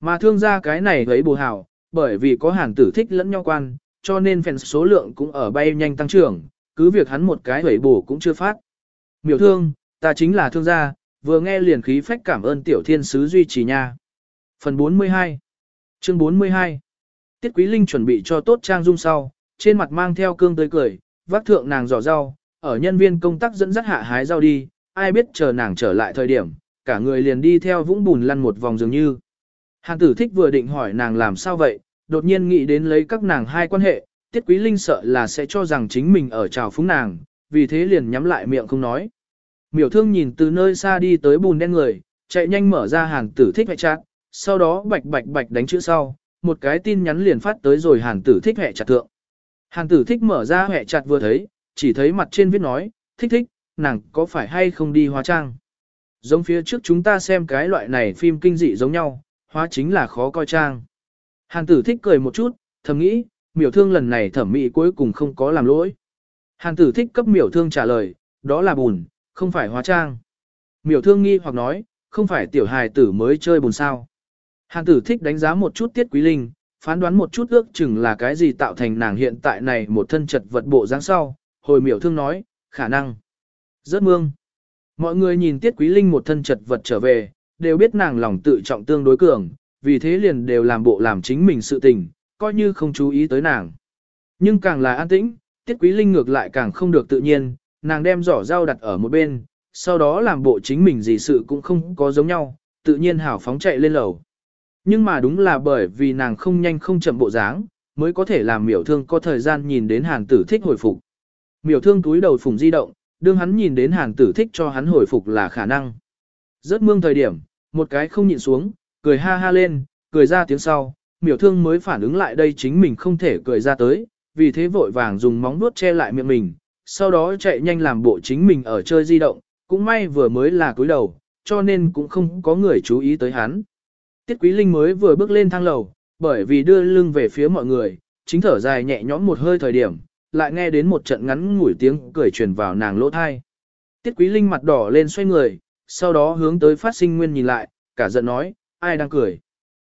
Mà thương gia cái này thấy bù hảo, bởi vì có hàng tử thích lẫn nhau quan, cho nên fans số lượng cũng ở bay nhanh tăng trưởng, cứ việc hắn một cái hủy bổ cũng chưa phát. Miểu thương, ta chính là thương gia, vừa nghe liền khí phách cảm ơn tiểu thiên sứ duy trì nha. Phần 42 Chương 42 Tiết Quý Linh chuẩn bị cho tốt trang dung sau, trên mặt mang theo cương tươi cười, vác thượng nàng giỏ rau, ở nhân viên công tác dẫn dắt hạ hái rau đi, ai biết chờ nàng trở lại thời điểm, cả người liền đi theo vũng bùn lăn một vòng dường như. Hàn tử thích vừa định hỏi nàng làm sao vậy, đột nhiên nghĩ đến lấy các nàng hai quan hệ, Tiết Quý Linh sợ là sẽ cho rằng chính mình ở trào phúng nàng, vì thế liền nhắm lại miệng không nói. Miểu thương nhìn từ nơi xa đi tới bùn đen người, chạy nhanh mở ra hàng tử thích hệ chặt, sau đó bạch bạch bạch đánh chữ sau, một cái tin nhắn liền phát tới rồi hàng tử thích hệ chặt thượng. Hàng tử thích mở ra hệ chặt vừa thấy, chỉ thấy mặt trên viết nói, thích thích, nàng có phải hay không đi hóa trang. Giống phía trước chúng ta xem cái loại này phim kinh dị giống nhau, hóa chính là khó coi trang. Hàn tử thích cười một chút, thầm nghĩ, miểu thương lần này thẩm mỹ cuối cùng không có làm lỗi. Hàn tử thích cấp miểu thương trả lời, đó là bùn, không phải hóa trang. Miểu thương nghi hoặc nói, không phải tiểu hài tử mới chơi bùn sao. Hàn tử thích đánh giá một chút tiết quý linh, phán đoán một chút ước chừng là cái gì tạo thành nàng hiện tại này một thân chật vật bộ dáng sau, hồi miểu thương nói, khả năng. Rất mương. Mọi người nhìn tiết quý linh một thân chật vật trở về, đều biết nàng lòng tự trọng tương đối cường, vì thế liền đều làm bộ làm chính mình sự tình, coi như không chú ý tới nàng. Nhưng càng là an tĩnh, Tiết Quý Linh ngược lại càng không được tự nhiên, nàng đem giỏ dao đặt ở một bên, sau đó làm bộ chính mình gì sự cũng không có giống nhau, tự nhiên hào phóng chạy lên lầu. Nhưng mà đúng là bởi vì nàng không nhanh không chậm bộ dáng, mới có thể làm miểu thương có thời gian nhìn đến hàn tử thích hồi phục. Miểu thương túi đầu phùng di động, đương hắn nhìn đến hàng tử thích cho hắn hồi phục là khả năng. Rớt mương thời điểm, một cái không nhịn xuống, cười ha ha lên, cười ra tiếng sau, miểu thương mới phản ứng lại đây chính mình không thể cười ra tới, vì thế vội vàng dùng móng nuốt che lại miệng mình, sau đó chạy nhanh làm bộ chính mình ở chơi di động, cũng may vừa mới là cúi đầu, cho nên cũng không có người chú ý tới hắn. Tiết Quý Linh mới vừa bước lên thang lầu, bởi vì đưa lưng về phía mọi người, chính thở dài nhẹ nhõm một hơi thời điểm, lại nghe đến một trận ngắn ngủi tiếng cười truyền vào nàng lỗ thai. Tiết Quý Linh mặt đỏ lên xoay người, sau đó hướng tới phát sinh nguyên nhìn lại, cả giận nói, ai đang cười.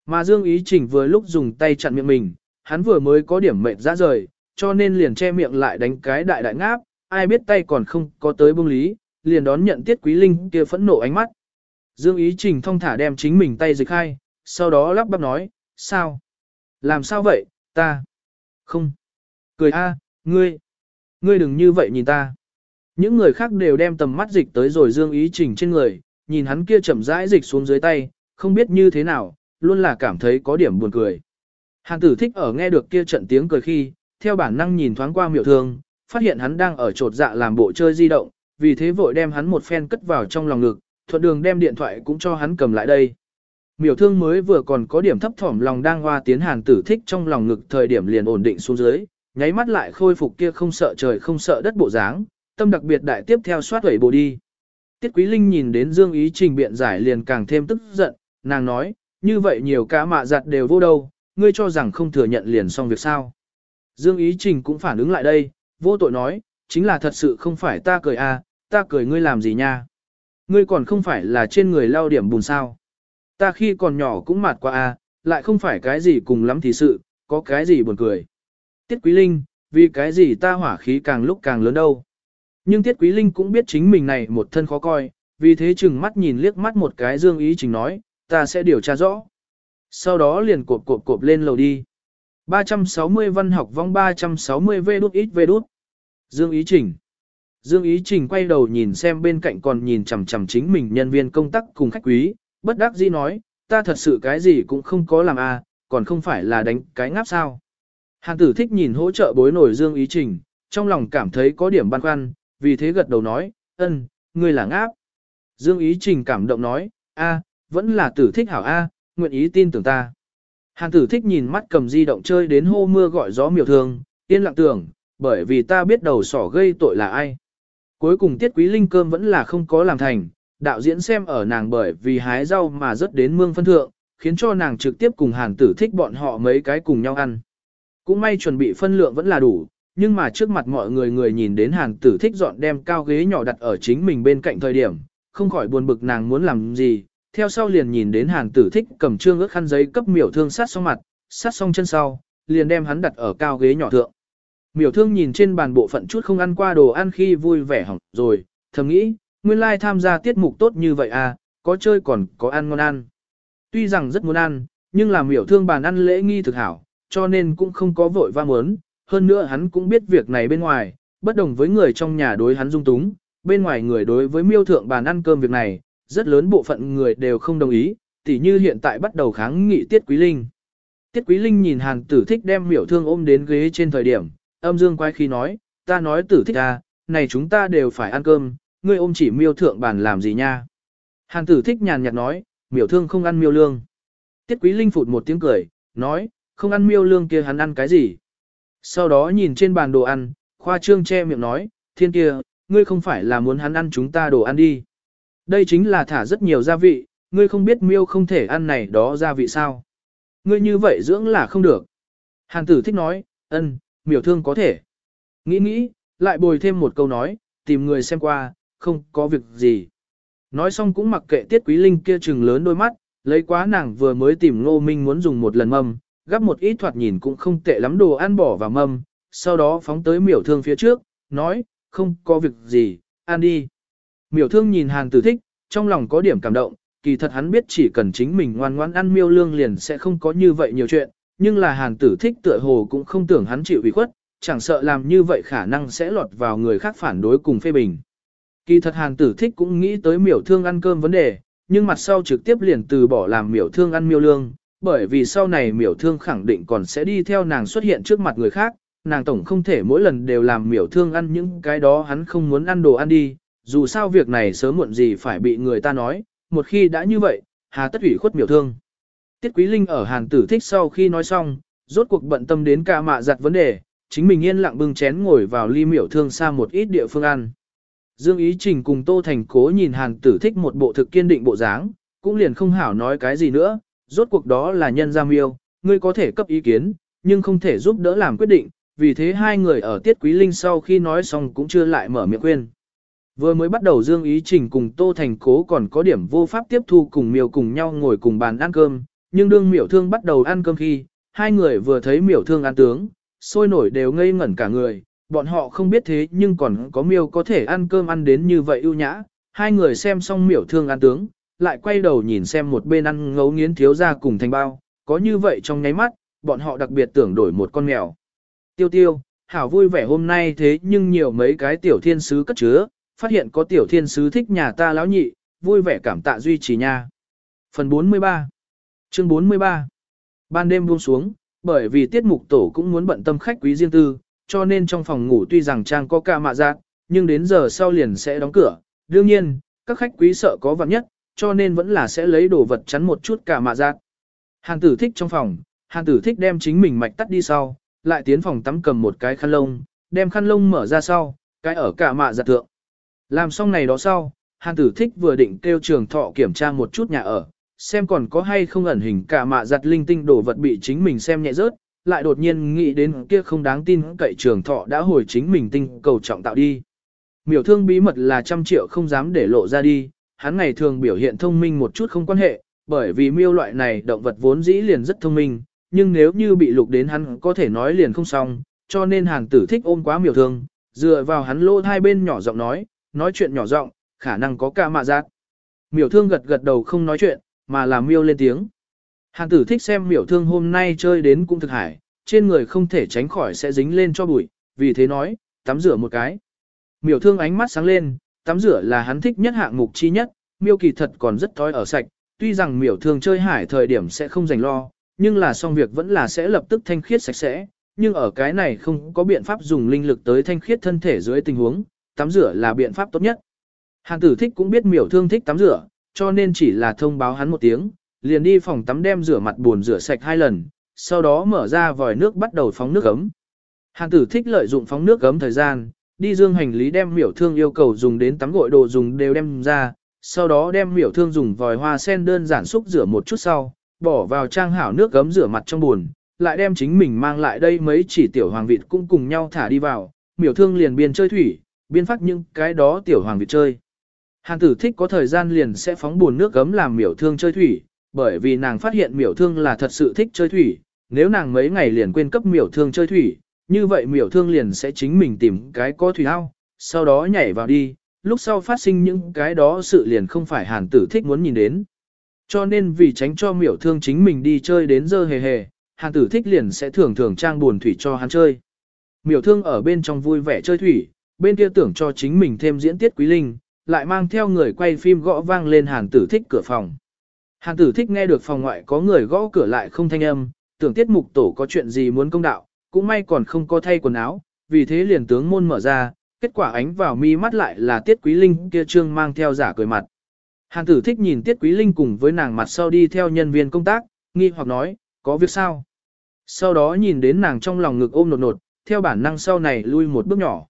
Mà Dương Ý Trình vừa lúc dùng tay chặn miệng mình, hắn vừa mới có điểm mệt ra rời, cho nên liền che miệng lại đánh cái đại đại ngáp, ai biết tay còn không có tới bông lý, liền đón nhận Tiết Quý Linh kia phẫn nộ ánh mắt. Dương Ý Trình thong thả đem chính mình tay dịch khai, sau đó lắp bắp nói, sao? Làm sao vậy, ta? Không. Cười a, ngươi. Ngươi đừng như vậy nhìn ta. Những người khác đều đem tầm mắt dịch tới rồi Dương Ý Trình trên người, nhìn hắn kia chậm rãi dịch xuống dưới tay, không biết như thế nào, luôn là cảm thấy có điểm buồn cười. Hàn tử thích ở nghe được kia trận tiếng cười khi, theo bản năng nhìn thoáng qua miệu thương, phát hiện hắn đang ở trột dạ làm bộ chơi di động, vì thế vội đem hắn một phen cất vào trong lòng ngực, thuận đường đem điện thoại cũng cho hắn cầm lại đây. Miểu thương mới vừa còn có điểm thấp thỏm lòng đang hoa tiến hàn tử thích trong lòng ngực thời điểm liền ổn định xuống dưới, nháy mắt lại khôi phục kia không sợ trời không sợ đất bộ dáng, tâm đặc biệt đại tiếp theo soát hẩy bộ đi. Tiết Quý Linh nhìn đến Dương Ý trình biện giải liền càng thêm tức giận, nàng nói, như vậy nhiều cá mạ giặt đều vô đâu, ngươi cho rằng không thừa nhận liền xong việc sao. Dương Ý trình cũng phản ứng lại đây, vô tội nói, chính là thật sự không phải ta cười à, ta cười ngươi làm gì nha. Ngươi còn không phải là trên người lao điểm bùn sao. Ta khi còn nhỏ cũng mạt qua à, lại không phải cái gì cùng lắm thì sự, có cái gì buồn cười. Tiết Quý Linh, vì cái gì ta hỏa khí càng lúc càng lớn đâu. Nhưng Tiết Quý Linh cũng biết chính mình này một thân khó coi, vì thế chừng mắt nhìn liếc mắt một cái dương ý trình nói, ta sẽ điều tra rõ. Sau đó liền cộp cộp cộp lên lầu đi. 360 văn học vong 360 vê đút ít vê đút. Dương ý trình. Dương ý trình quay đầu nhìn xem bên cạnh còn nhìn chằm chằm chính mình nhân viên công tác cùng khách quý, bất đắc dĩ nói, ta thật sự cái gì cũng không có làm à, còn không phải là đánh cái ngáp sao. Hàn tử thích nhìn hỗ trợ bối nổi Dương ý trình, trong lòng cảm thấy có điểm băn khoăn, vì thế gật đầu nói, ân, ngươi là ngáp. Dương ý trình cảm động nói, a, vẫn là tử thích hảo a, nguyện ý tin tưởng ta. Hàn tử thích nhìn mắt cầm di động chơi đến hô mưa gọi gió miều thương, yên lặng tưởng, bởi vì ta biết đầu sỏ gây tội là ai. Cuối cùng tiết quý linh cơm vẫn là không có làm thành, đạo diễn xem ở nàng bởi vì hái rau mà rất đến mương phân thượng, khiến cho nàng trực tiếp cùng hàn tử thích bọn họ mấy cái cùng nhau ăn. Cũng may chuẩn bị phân lượng vẫn là đủ, nhưng mà trước mặt mọi người người nhìn đến hàn tử thích dọn đem cao ghế nhỏ đặt ở chính mình bên cạnh thời điểm, không khỏi buồn bực nàng muốn làm gì, theo sau liền nhìn đến hàn tử thích cầm trương ước khăn giấy cấp miểu thương sát xong mặt, sát xong chân sau, liền đem hắn đặt ở cao ghế nhỏ thượng. Miểu thương nhìn trên bàn bộ phận chút không ăn qua đồ ăn khi vui vẻ hỏng rồi, thầm nghĩ, nguyên lai tham gia tiết mục tốt như vậy à, có chơi còn có ăn ngon ăn. Tuy rằng rất muốn ăn, nhưng làm miểu thương bàn ăn lễ nghi thực hảo, cho nên cũng không có vội va muốn, hơn nữa hắn cũng biết việc này bên ngoài, bất đồng với người trong nhà đối hắn dung túng, bên ngoài người đối với miêu thượng bàn ăn cơm việc này, rất lớn bộ phận người đều không đồng ý, tỉ như hiện tại bắt đầu kháng nghị Tiết Quý Linh. Tiết Quý Linh nhìn hàn tử thích đem miểu thương ôm đến ghế trên thời điểm, âm dương quay khi nói, ta nói tử thích à, này chúng ta đều phải ăn cơm, ngươi ôm chỉ miêu thượng bàn làm gì nha. Hàn tử thích nhàn nhạt nói, miểu thương không ăn miêu lương. Tiết Quý Linh phụt một tiếng cười, nói, không ăn miêu lương kia hắn ăn cái gì. Sau đó nhìn trên bàn đồ ăn, khoa trương che miệng nói, thiên kia, ngươi không phải là muốn hắn ăn chúng ta đồ ăn đi. Đây chính là thả rất nhiều gia vị, ngươi không biết miêu không thể ăn này đó gia vị sao. Ngươi như vậy dưỡng là không được. Hàn tử thích nói, ân, miểu thương có thể. Nghĩ nghĩ, lại bồi thêm một câu nói, tìm người xem qua, không có việc gì. Nói xong cũng mặc kệ tiết quý linh kia trừng lớn đôi mắt, lấy quá nàng vừa mới tìm ngô minh muốn dùng một lần mâm, gắp một ít thoạt nhìn cũng không tệ lắm đồ ăn bỏ vào mâm, sau đó phóng tới miểu thương phía trước, nói, không có việc gì, ăn đi. Miểu thương nhìn hàn tử thích, trong lòng có điểm cảm động, kỳ thật hắn biết chỉ cần chính mình ngoan ngoãn ăn miêu lương liền sẽ không có như vậy nhiều chuyện, nhưng là hàn tử thích tựa hồ cũng không tưởng hắn chịu ủy khuất, chẳng sợ làm như vậy khả năng sẽ lọt vào người khác phản đối cùng phê bình. Kỳ thật hàn tử thích cũng nghĩ tới miểu thương ăn cơm vấn đề, nhưng mặt sau trực tiếp liền từ bỏ làm miểu thương ăn miêu lương, bởi vì sau này miểu thương khẳng định còn sẽ đi theo nàng xuất hiện trước mặt người khác, nàng tổng không thể mỗi lần đều làm miểu thương ăn những cái đó hắn không muốn ăn đồ ăn đi, dù sao việc này sớm muộn gì phải bị người ta nói, một khi đã như vậy, hà tất ủy khuất miểu thương. Tiết Quý Linh ở hàn tử thích sau khi nói xong, rốt cuộc bận tâm đến cả mạ giặt vấn đề, chính mình yên lặng bưng chén ngồi vào ly miểu thương xa một ít địa phương ăn. Dương Ý Trình cùng Tô Thành Cố nhìn hàn tử thích một bộ thực kiên định bộ dáng, cũng liền không hảo nói cái gì nữa, rốt cuộc đó là nhân gia miêu, ngươi có thể cấp ý kiến, nhưng không thể giúp đỡ làm quyết định, vì thế hai người ở Tiết Quý Linh sau khi nói xong cũng chưa lại mở miệng khuyên. Vừa mới bắt đầu Dương Ý Trình cùng Tô Thành Cố còn có điểm vô pháp tiếp thu cùng miêu cùng nhau ngồi cùng bàn ăn cơm, nhưng đương miểu thương bắt đầu ăn cơm khi, hai người vừa thấy miểu thương ăn tướng, sôi nổi đều ngây ngẩn cả người, bọn họ không biết thế nhưng còn có miêu có thể ăn cơm ăn đến như vậy ưu nhã, hai người xem xong miểu thương ăn tướng, lại quay đầu nhìn xem một bên ăn ngấu nghiến thiếu ra cùng thành bao, có như vậy trong nháy mắt, bọn họ đặc biệt tưởng đổi một con mèo. Tiêu tiêu, hảo vui vẻ hôm nay thế nhưng nhiều mấy cái tiểu thiên sứ cất chứa, phát hiện có tiểu thiên sứ thích nhà ta lão nhị, vui vẻ cảm tạ duy trì nha. Phần 43 Chương 43 Ban đêm buông xuống, bởi vì tiết mục tổ cũng muốn bận tâm khách quý riêng tư, cho nên trong phòng ngủ tuy rằng trang có ca mạ giác, nhưng đến giờ sau liền sẽ đóng cửa. Đương nhiên, các khách quý sợ có vặn nhất, cho nên vẫn là sẽ lấy đồ vật chắn một chút cả mạ giác. Hàn tử thích trong phòng, hàn tử thích đem chính mình mạch tắt đi sau, lại tiến phòng tắm cầm một cái khăn lông, đem khăn lông mở ra sau, cái ở cả mạ giặt thượng. Làm xong này đó sau, hàn tử thích vừa định kêu trường thọ kiểm tra một chút nhà ở, xem còn có hay không ẩn hình cả mạ giặt linh tinh đồ vật bị chính mình xem nhẹ rớt, lại đột nhiên nghĩ đến kia không đáng tin cậy trường thọ đã hồi chính mình tinh cầu trọng tạo đi. Miểu thương bí mật là trăm triệu không dám để lộ ra đi, hắn ngày thường biểu hiện thông minh một chút không quan hệ, bởi vì miêu loại này động vật vốn dĩ liền rất thông minh, nhưng nếu như bị lục đến hắn có thể nói liền không xong, cho nên hàng tử thích ôm quá miểu thương, dựa vào hắn lô hai bên nhỏ giọng nói, nói chuyện nhỏ giọng, khả năng có ca mạ giác. Miểu thương gật gật đầu không nói chuyện, mà làm miêu lên tiếng. Hàng tử thích xem miểu thương hôm nay chơi đến cũng thực hải, trên người không thể tránh khỏi sẽ dính lên cho bụi, vì thế nói, tắm rửa một cái. Miểu thương ánh mắt sáng lên, tắm rửa là hắn thích nhất hạng mục chi nhất, miêu kỳ thật còn rất thói ở sạch, tuy rằng miểu thương chơi hải thời điểm sẽ không dành lo, nhưng là xong việc vẫn là sẽ lập tức thanh khiết sạch sẽ, nhưng ở cái này không có biện pháp dùng linh lực tới thanh khiết thân thể dưới tình huống, tắm rửa là biện pháp tốt nhất. Hàn tử thích cũng biết miểu thương thích tắm rửa, cho nên chỉ là thông báo hắn một tiếng, liền đi phòng tắm đem rửa mặt buồn rửa sạch hai lần, sau đó mở ra vòi nước bắt đầu phóng nước ấm. Hàn tử thích lợi dụng phóng nước ấm thời gian, đi dương hành lý đem miểu thương yêu cầu dùng đến tắm gội đồ dùng đều đem ra, sau đó đem miểu thương dùng vòi hoa sen đơn giản xúc rửa một chút sau, bỏ vào trang hảo nước gấm rửa mặt trong buồn, lại đem chính mình mang lại đây mấy chỉ tiểu hoàng vịt cũng cùng nhau thả đi vào, miểu thương liền biên chơi thủy, biên phát những cái đó tiểu hoàng vịt chơi. hàng tử thích có thời gian liền sẽ phóng buồn nước gấm làm miểu thương chơi thủy, bởi vì nàng phát hiện miểu thương là thật sự thích chơi thủy, nếu nàng mấy ngày liền quên cấp miểu thương chơi thủy, như vậy miểu thương liền sẽ chính mình tìm cái có thủy ao, sau đó nhảy vào đi, lúc sau phát sinh những cái đó sự liền không phải hàn tử thích muốn nhìn đến. Cho nên vì tránh cho miểu thương chính mình đi chơi đến dơ hề hề, hàn tử thích liền sẽ thường thường trang buồn thủy cho hắn chơi. Miểu thương ở bên trong vui vẻ chơi thủy, bên kia tưởng cho chính mình thêm diễn tiết quý linh, lại mang theo người quay phim gõ vang lên hàn tử thích cửa phòng. Hàn tử thích nghe được phòng ngoại có người gõ cửa lại không thanh âm, tưởng tiết mục tổ có chuyện gì muốn công đạo, cũng may còn không có thay quần áo, vì thế liền tướng môn mở ra, kết quả ánh vào mi mắt lại là tiết quý linh kia trương mang theo giả cười mặt. Hàn tử thích nhìn tiết quý linh cùng với nàng mặt sau đi theo nhân viên công tác, nghi hoặc nói, có việc sao? Sau đó nhìn đến nàng trong lòng ngực ôm nột nột, theo bản năng sau này lui một bước nhỏ.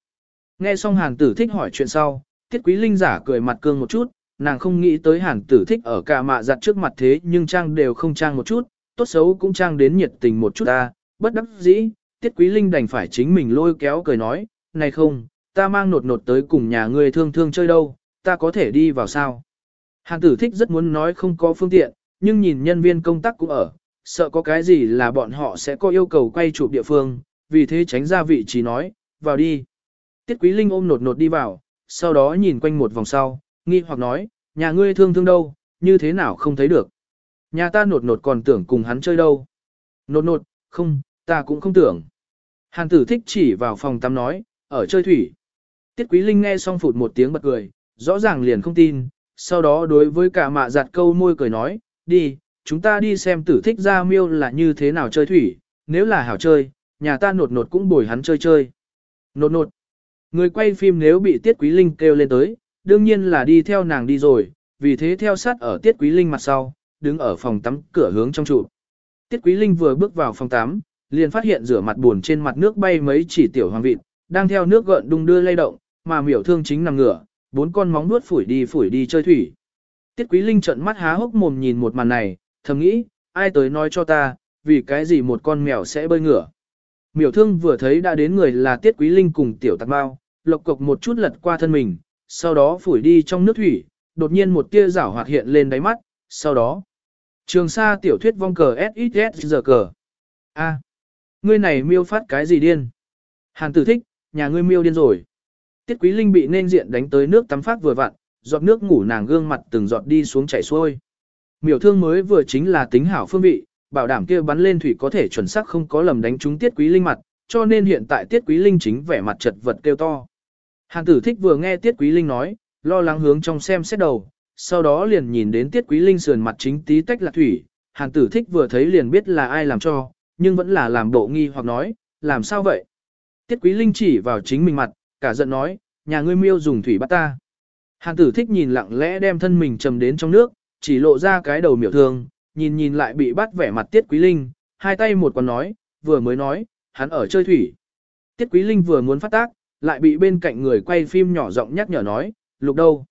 Nghe xong hàn tử thích hỏi chuyện sau, tiết quý linh giả cười mặt cương một chút, nàng không nghĩ tới hàn tử thích ở cả mạ giặt trước mặt thế nhưng trang đều không trang một chút, tốt xấu cũng trang đến nhiệt tình một chút ta, bất đắc dĩ, tiết quý linh đành phải chính mình lôi kéo cười nói, này không, ta mang nột nột tới cùng nhà ngươi thương thương chơi đâu, ta có thể đi vào sao. Hàn tử thích rất muốn nói không có phương tiện, nhưng nhìn nhân viên công tác cũng ở, sợ có cái gì là bọn họ sẽ có yêu cầu quay chụp địa phương, vì thế tránh ra vị trí nói, vào đi. Tiết quý linh ôm nột nột đi vào, sau đó nhìn quanh một vòng sau, nghi hoặc nói, nhà ngươi thương thương đâu, như thế nào không thấy được. Nhà ta nột nột còn tưởng cùng hắn chơi đâu. Nột nột, không, ta cũng không tưởng. Hàn tử thích chỉ vào phòng tắm nói, ở chơi thủy. Tiết Quý Linh nghe xong phụt một tiếng bật cười, rõ ràng liền không tin, sau đó đối với cả mạ giặt câu môi cười nói, đi, chúng ta đi xem tử thích ra miêu là như thế nào chơi thủy, nếu là hảo chơi, nhà ta nột nột cũng bồi hắn chơi chơi. Nột nột, người quay phim nếu bị Tiết Quý Linh kêu lên tới, đương nhiên là đi theo nàng đi rồi, vì thế theo sát ở Tiết Quý Linh mặt sau, đứng ở phòng tắm cửa hướng trong trụ. Tiết Quý Linh vừa bước vào phòng tắm, liền phát hiện rửa mặt buồn trên mặt nước bay mấy chỉ tiểu hoàng vịt, đang theo nước gợn đung đưa lay động, mà miểu thương chính nằm ngửa, bốn con móng nuốt phủi đi phủi đi chơi thủy. Tiết Quý Linh trợn mắt há hốc mồm nhìn một màn này, thầm nghĩ, ai tới nói cho ta, vì cái gì một con mèo sẽ bơi ngửa. Miểu thương vừa thấy đã đến người là Tiết Quý Linh cùng tiểu tạc bao, lộc cộc một chút lật qua thân mình, sau đó phủi đi trong nước thủy, đột nhiên một tia rảo hoạt hiện lên đáy mắt, sau đó. Trường sa tiểu thuyết vong cờ SXS giờ cờ. A ngươi này miêu phát cái gì điên? Hàn tử thích, nhà ngươi miêu điên rồi. Tiết Quý Linh bị nên diện đánh tới nước tắm phát vừa vặn, giọt nước ngủ nàng gương mặt từng giọt đi xuống chảy xuôi. Miểu thương mới vừa chính là tính hảo phương vị, bảo đảm kia bắn lên thủy có thể chuẩn xác không có lầm đánh trúng Tiết Quý Linh mặt, cho nên hiện tại Tiết Quý Linh chính vẻ mặt chật vật kêu to. Hàn tử thích vừa nghe Tiết Quý Linh nói, lo lắng hướng trong xem xét đầu, sau đó liền nhìn đến Tiết Quý Linh sườn mặt chính tí tách là thủy, Hàn tử thích vừa thấy liền biết là ai làm cho, nhưng vẫn là làm bộ nghi hoặc nói, làm sao vậy? Tiết Quý Linh chỉ vào chính mình mặt, cả giận nói, nhà ngươi miêu dùng thủy bắt ta. Hàn tử thích nhìn lặng lẽ đem thân mình trầm đến trong nước, chỉ lộ ra cái đầu miểu thương, nhìn nhìn lại bị bắt vẻ mặt Tiết Quý Linh, hai tay một còn nói, vừa mới nói, hắn ở chơi thủy. Tiết Quý Linh vừa muốn phát tác, lại bị bên cạnh người quay phim nhỏ giọng nhắc nhở nói, lục đâu.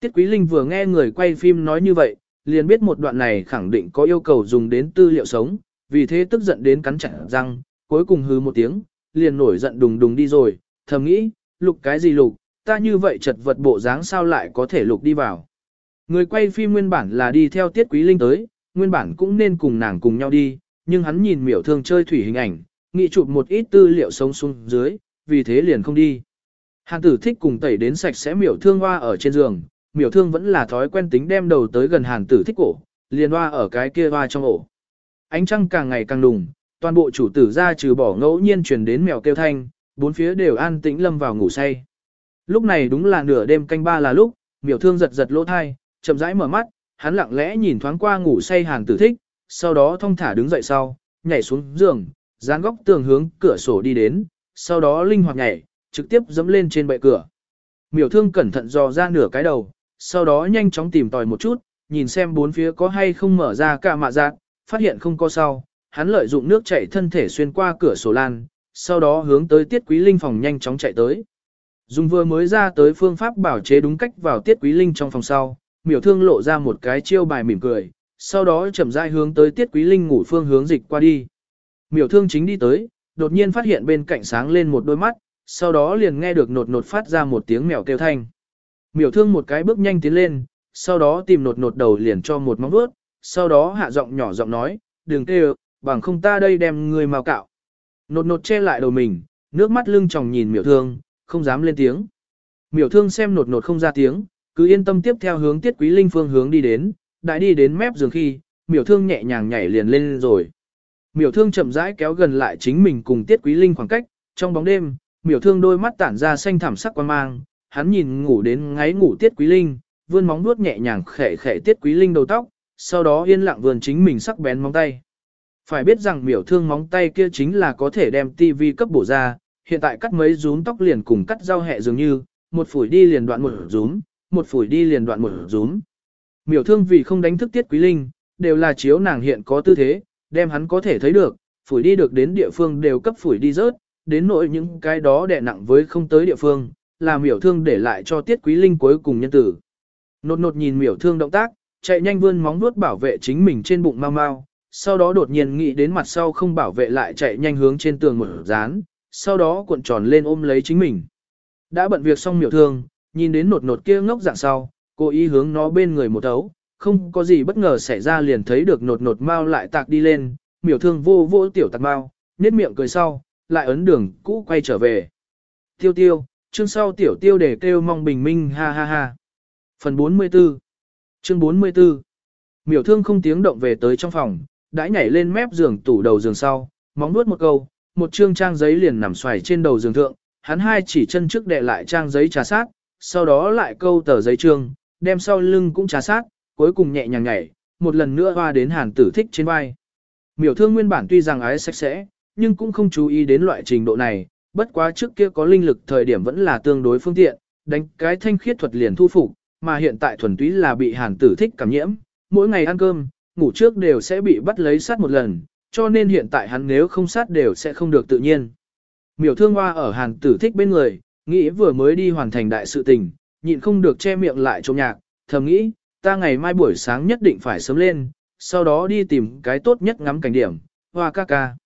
Tiết Quý Linh vừa nghe người quay phim nói như vậy, liền biết một đoạn này khẳng định có yêu cầu dùng đến tư liệu sống, vì thế tức giận đến cắn chặt răng, cuối cùng hừ một tiếng, liền nổi giận đùng đùng đi rồi, thầm nghĩ, lục cái gì lục, ta như vậy chật vật bộ dáng sao lại có thể lục đi vào. Người quay phim nguyên bản là đi theo Tiết Quý Linh tới, nguyên bản cũng nên cùng nàng cùng nhau đi, nhưng hắn nhìn miểu thương chơi thủy hình ảnh, nghĩ chụp một ít tư liệu sống xuống dưới, vì thế liền không đi. Hàn tử thích cùng tẩy đến sạch sẽ miểu thương hoa ở trên giường, miểu thương vẫn là thói quen tính đem đầu tới gần hàn tử thích cổ, liền hoa ở cái kia hoa trong ổ. Ánh trăng càng ngày càng đùng, toàn bộ chủ tử ra trừ bỏ ngẫu nhiên truyền đến mèo kêu thanh, bốn phía đều an tĩnh lâm vào ngủ say. Lúc này đúng là nửa đêm canh ba là lúc, miểu thương giật giật lỗ thai, chậm rãi mở mắt, hắn lặng lẽ nhìn thoáng qua ngủ say hàn tử thích, sau đó thong thả đứng dậy sau, nhảy xuống giường, dán góc tường hướng cửa sổ đi đến, sau đó linh hoạt nhảy, trực tiếp dẫm lên trên bệ cửa. Miểu thương cẩn thận dò ra nửa cái đầu, sau đó nhanh chóng tìm tòi một chút, nhìn xem bốn phía có hay không mở ra cả mạ dạng, phát hiện không có sau, hắn lợi dụng nước chảy thân thể xuyên qua cửa sổ lan, sau đó hướng tới tiết quý linh phòng nhanh chóng chạy tới. Dùng vừa mới ra tới phương pháp bảo chế đúng cách vào tiết quý linh trong phòng sau, miểu thương lộ ra một cái chiêu bài mỉm cười, sau đó chậm rãi hướng tới tiết quý linh ngủ phương hướng dịch qua đi. Miểu thương chính đi tới, đột nhiên phát hiện bên cạnh sáng lên một đôi mắt, sau đó liền nghe được nột nột phát ra một tiếng mèo kêu thanh. Miểu thương một cái bước nhanh tiến lên, sau đó tìm nột nột đầu liền cho một móng vuốt, sau đó hạ giọng nhỏ giọng nói, đừng kêu, bằng không ta đây đem người màu cạo. Nột nột che lại đầu mình, nước mắt lưng tròng nhìn miểu thương, không dám lên tiếng. Miểu thương xem nột nột không ra tiếng, cứ yên tâm tiếp theo hướng tiết quý linh phương hướng đi đến, đại đi đến mép giường khi, miểu thương nhẹ nhàng nhảy liền lên rồi. Miểu thương chậm rãi kéo gần lại chính mình cùng tiết quý linh khoảng cách, trong bóng đêm, miểu thương đôi mắt tản ra xanh thảm sắc quan mang, hắn nhìn ngủ đến ngáy ngủ tiết quý linh, vươn móng vuốt nhẹ nhàng khẽ khẽ tiết quý linh đầu tóc, sau đó yên lặng vườn chính mình sắc bén móng tay. Phải biết rằng miểu thương móng tay kia chính là có thể đem tivi cấp bổ ra, hiện tại cắt mấy rúm tóc liền cùng cắt rau hẹ dường như, một phủi đi liền đoạn một rúm, một phủi đi liền đoạn một rúm. Miểu thương vì không đánh thức tiết quý linh, đều là chiếu nàng hiện có tư thế, đem hắn có thể thấy được, phủi đi được đến địa phương đều cấp phủi đi rớt, đến nỗi những cái đó đè nặng với không tới địa phương, là miểu thương để lại cho tiết quý linh cuối cùng nhân tử. Nột nột nhìn miểu thương động tác, chạy nhanh vươn móng vuốt bảo vệ chính mình trên bụng mau mau, sau đó đột nhiên nghĩ đến mặt sau không bảo vệ lại chạy nhanh hướng trên tường một dán, sau đó cuộn tròn lên ôm lấy chính mình. Đã bận việc xong miểu thương, nhìn đến nột nột kia ngốc dạng sau, cố ý hướng nó bên người một thấu không có gì bất ngờ xảy ra liền thấy được nột nột mau lại tạc đi lên, miểu thương vô vô tiểu tạc mau, nết miệng cười sau, lại ấn đường cũ quay trở về. Tiêu tiêu, chương sau tiểu tiêu để kêu mong bình minh ha ha ha. Phần 44 Chương 44 Miểu thương không tiếng động về tới trong phòng, đã nhảy lên mép giường tủ đầu giường sau, móng nuốt một câu, một chương trang giấy liền nằm xoài trên đầu giường thượng, hắn hai chỉ chân trước đè lại trang giấy trà sát, sau đó lại câu tờ giấy trương, đem sau lưng cũng trà sát, cuối cùng nhẹ nhàng nhảy, một lần nữa hoa đến hàn tử thích trên vai. Miểu thương nguyên bản tuy rằng ái sạch sẽ, nhưng cũng không chú ý đến loại trình độ này, bất quá trước kia có linh lực thời điểm vẫn là tương đối phương tiện, đánh cái thanh khiết thuật liền thu phục, mà hiện tại thuần túy là bị hàn tử thích cảm nhiễm, mỗi ngày ăn cơm, ngủ trước đều sẽ bị bắt lấy sát một lần, cho nên hiện tại hắn nếu không sát đều sẽ không được tự nhiên. Miểu thương hoa ở hàn tử thích bên người, nghĩ vừa mới đi hoàn thành đại sự tình, nhịn không được che miệng lại trong nhạc, thầm nghĩ, ta ngày mai buổi sáng nhất định phải sớm lên, sau đó đi tìm cái tốt nhất ngắm cảnh điểm, hoa ca ca.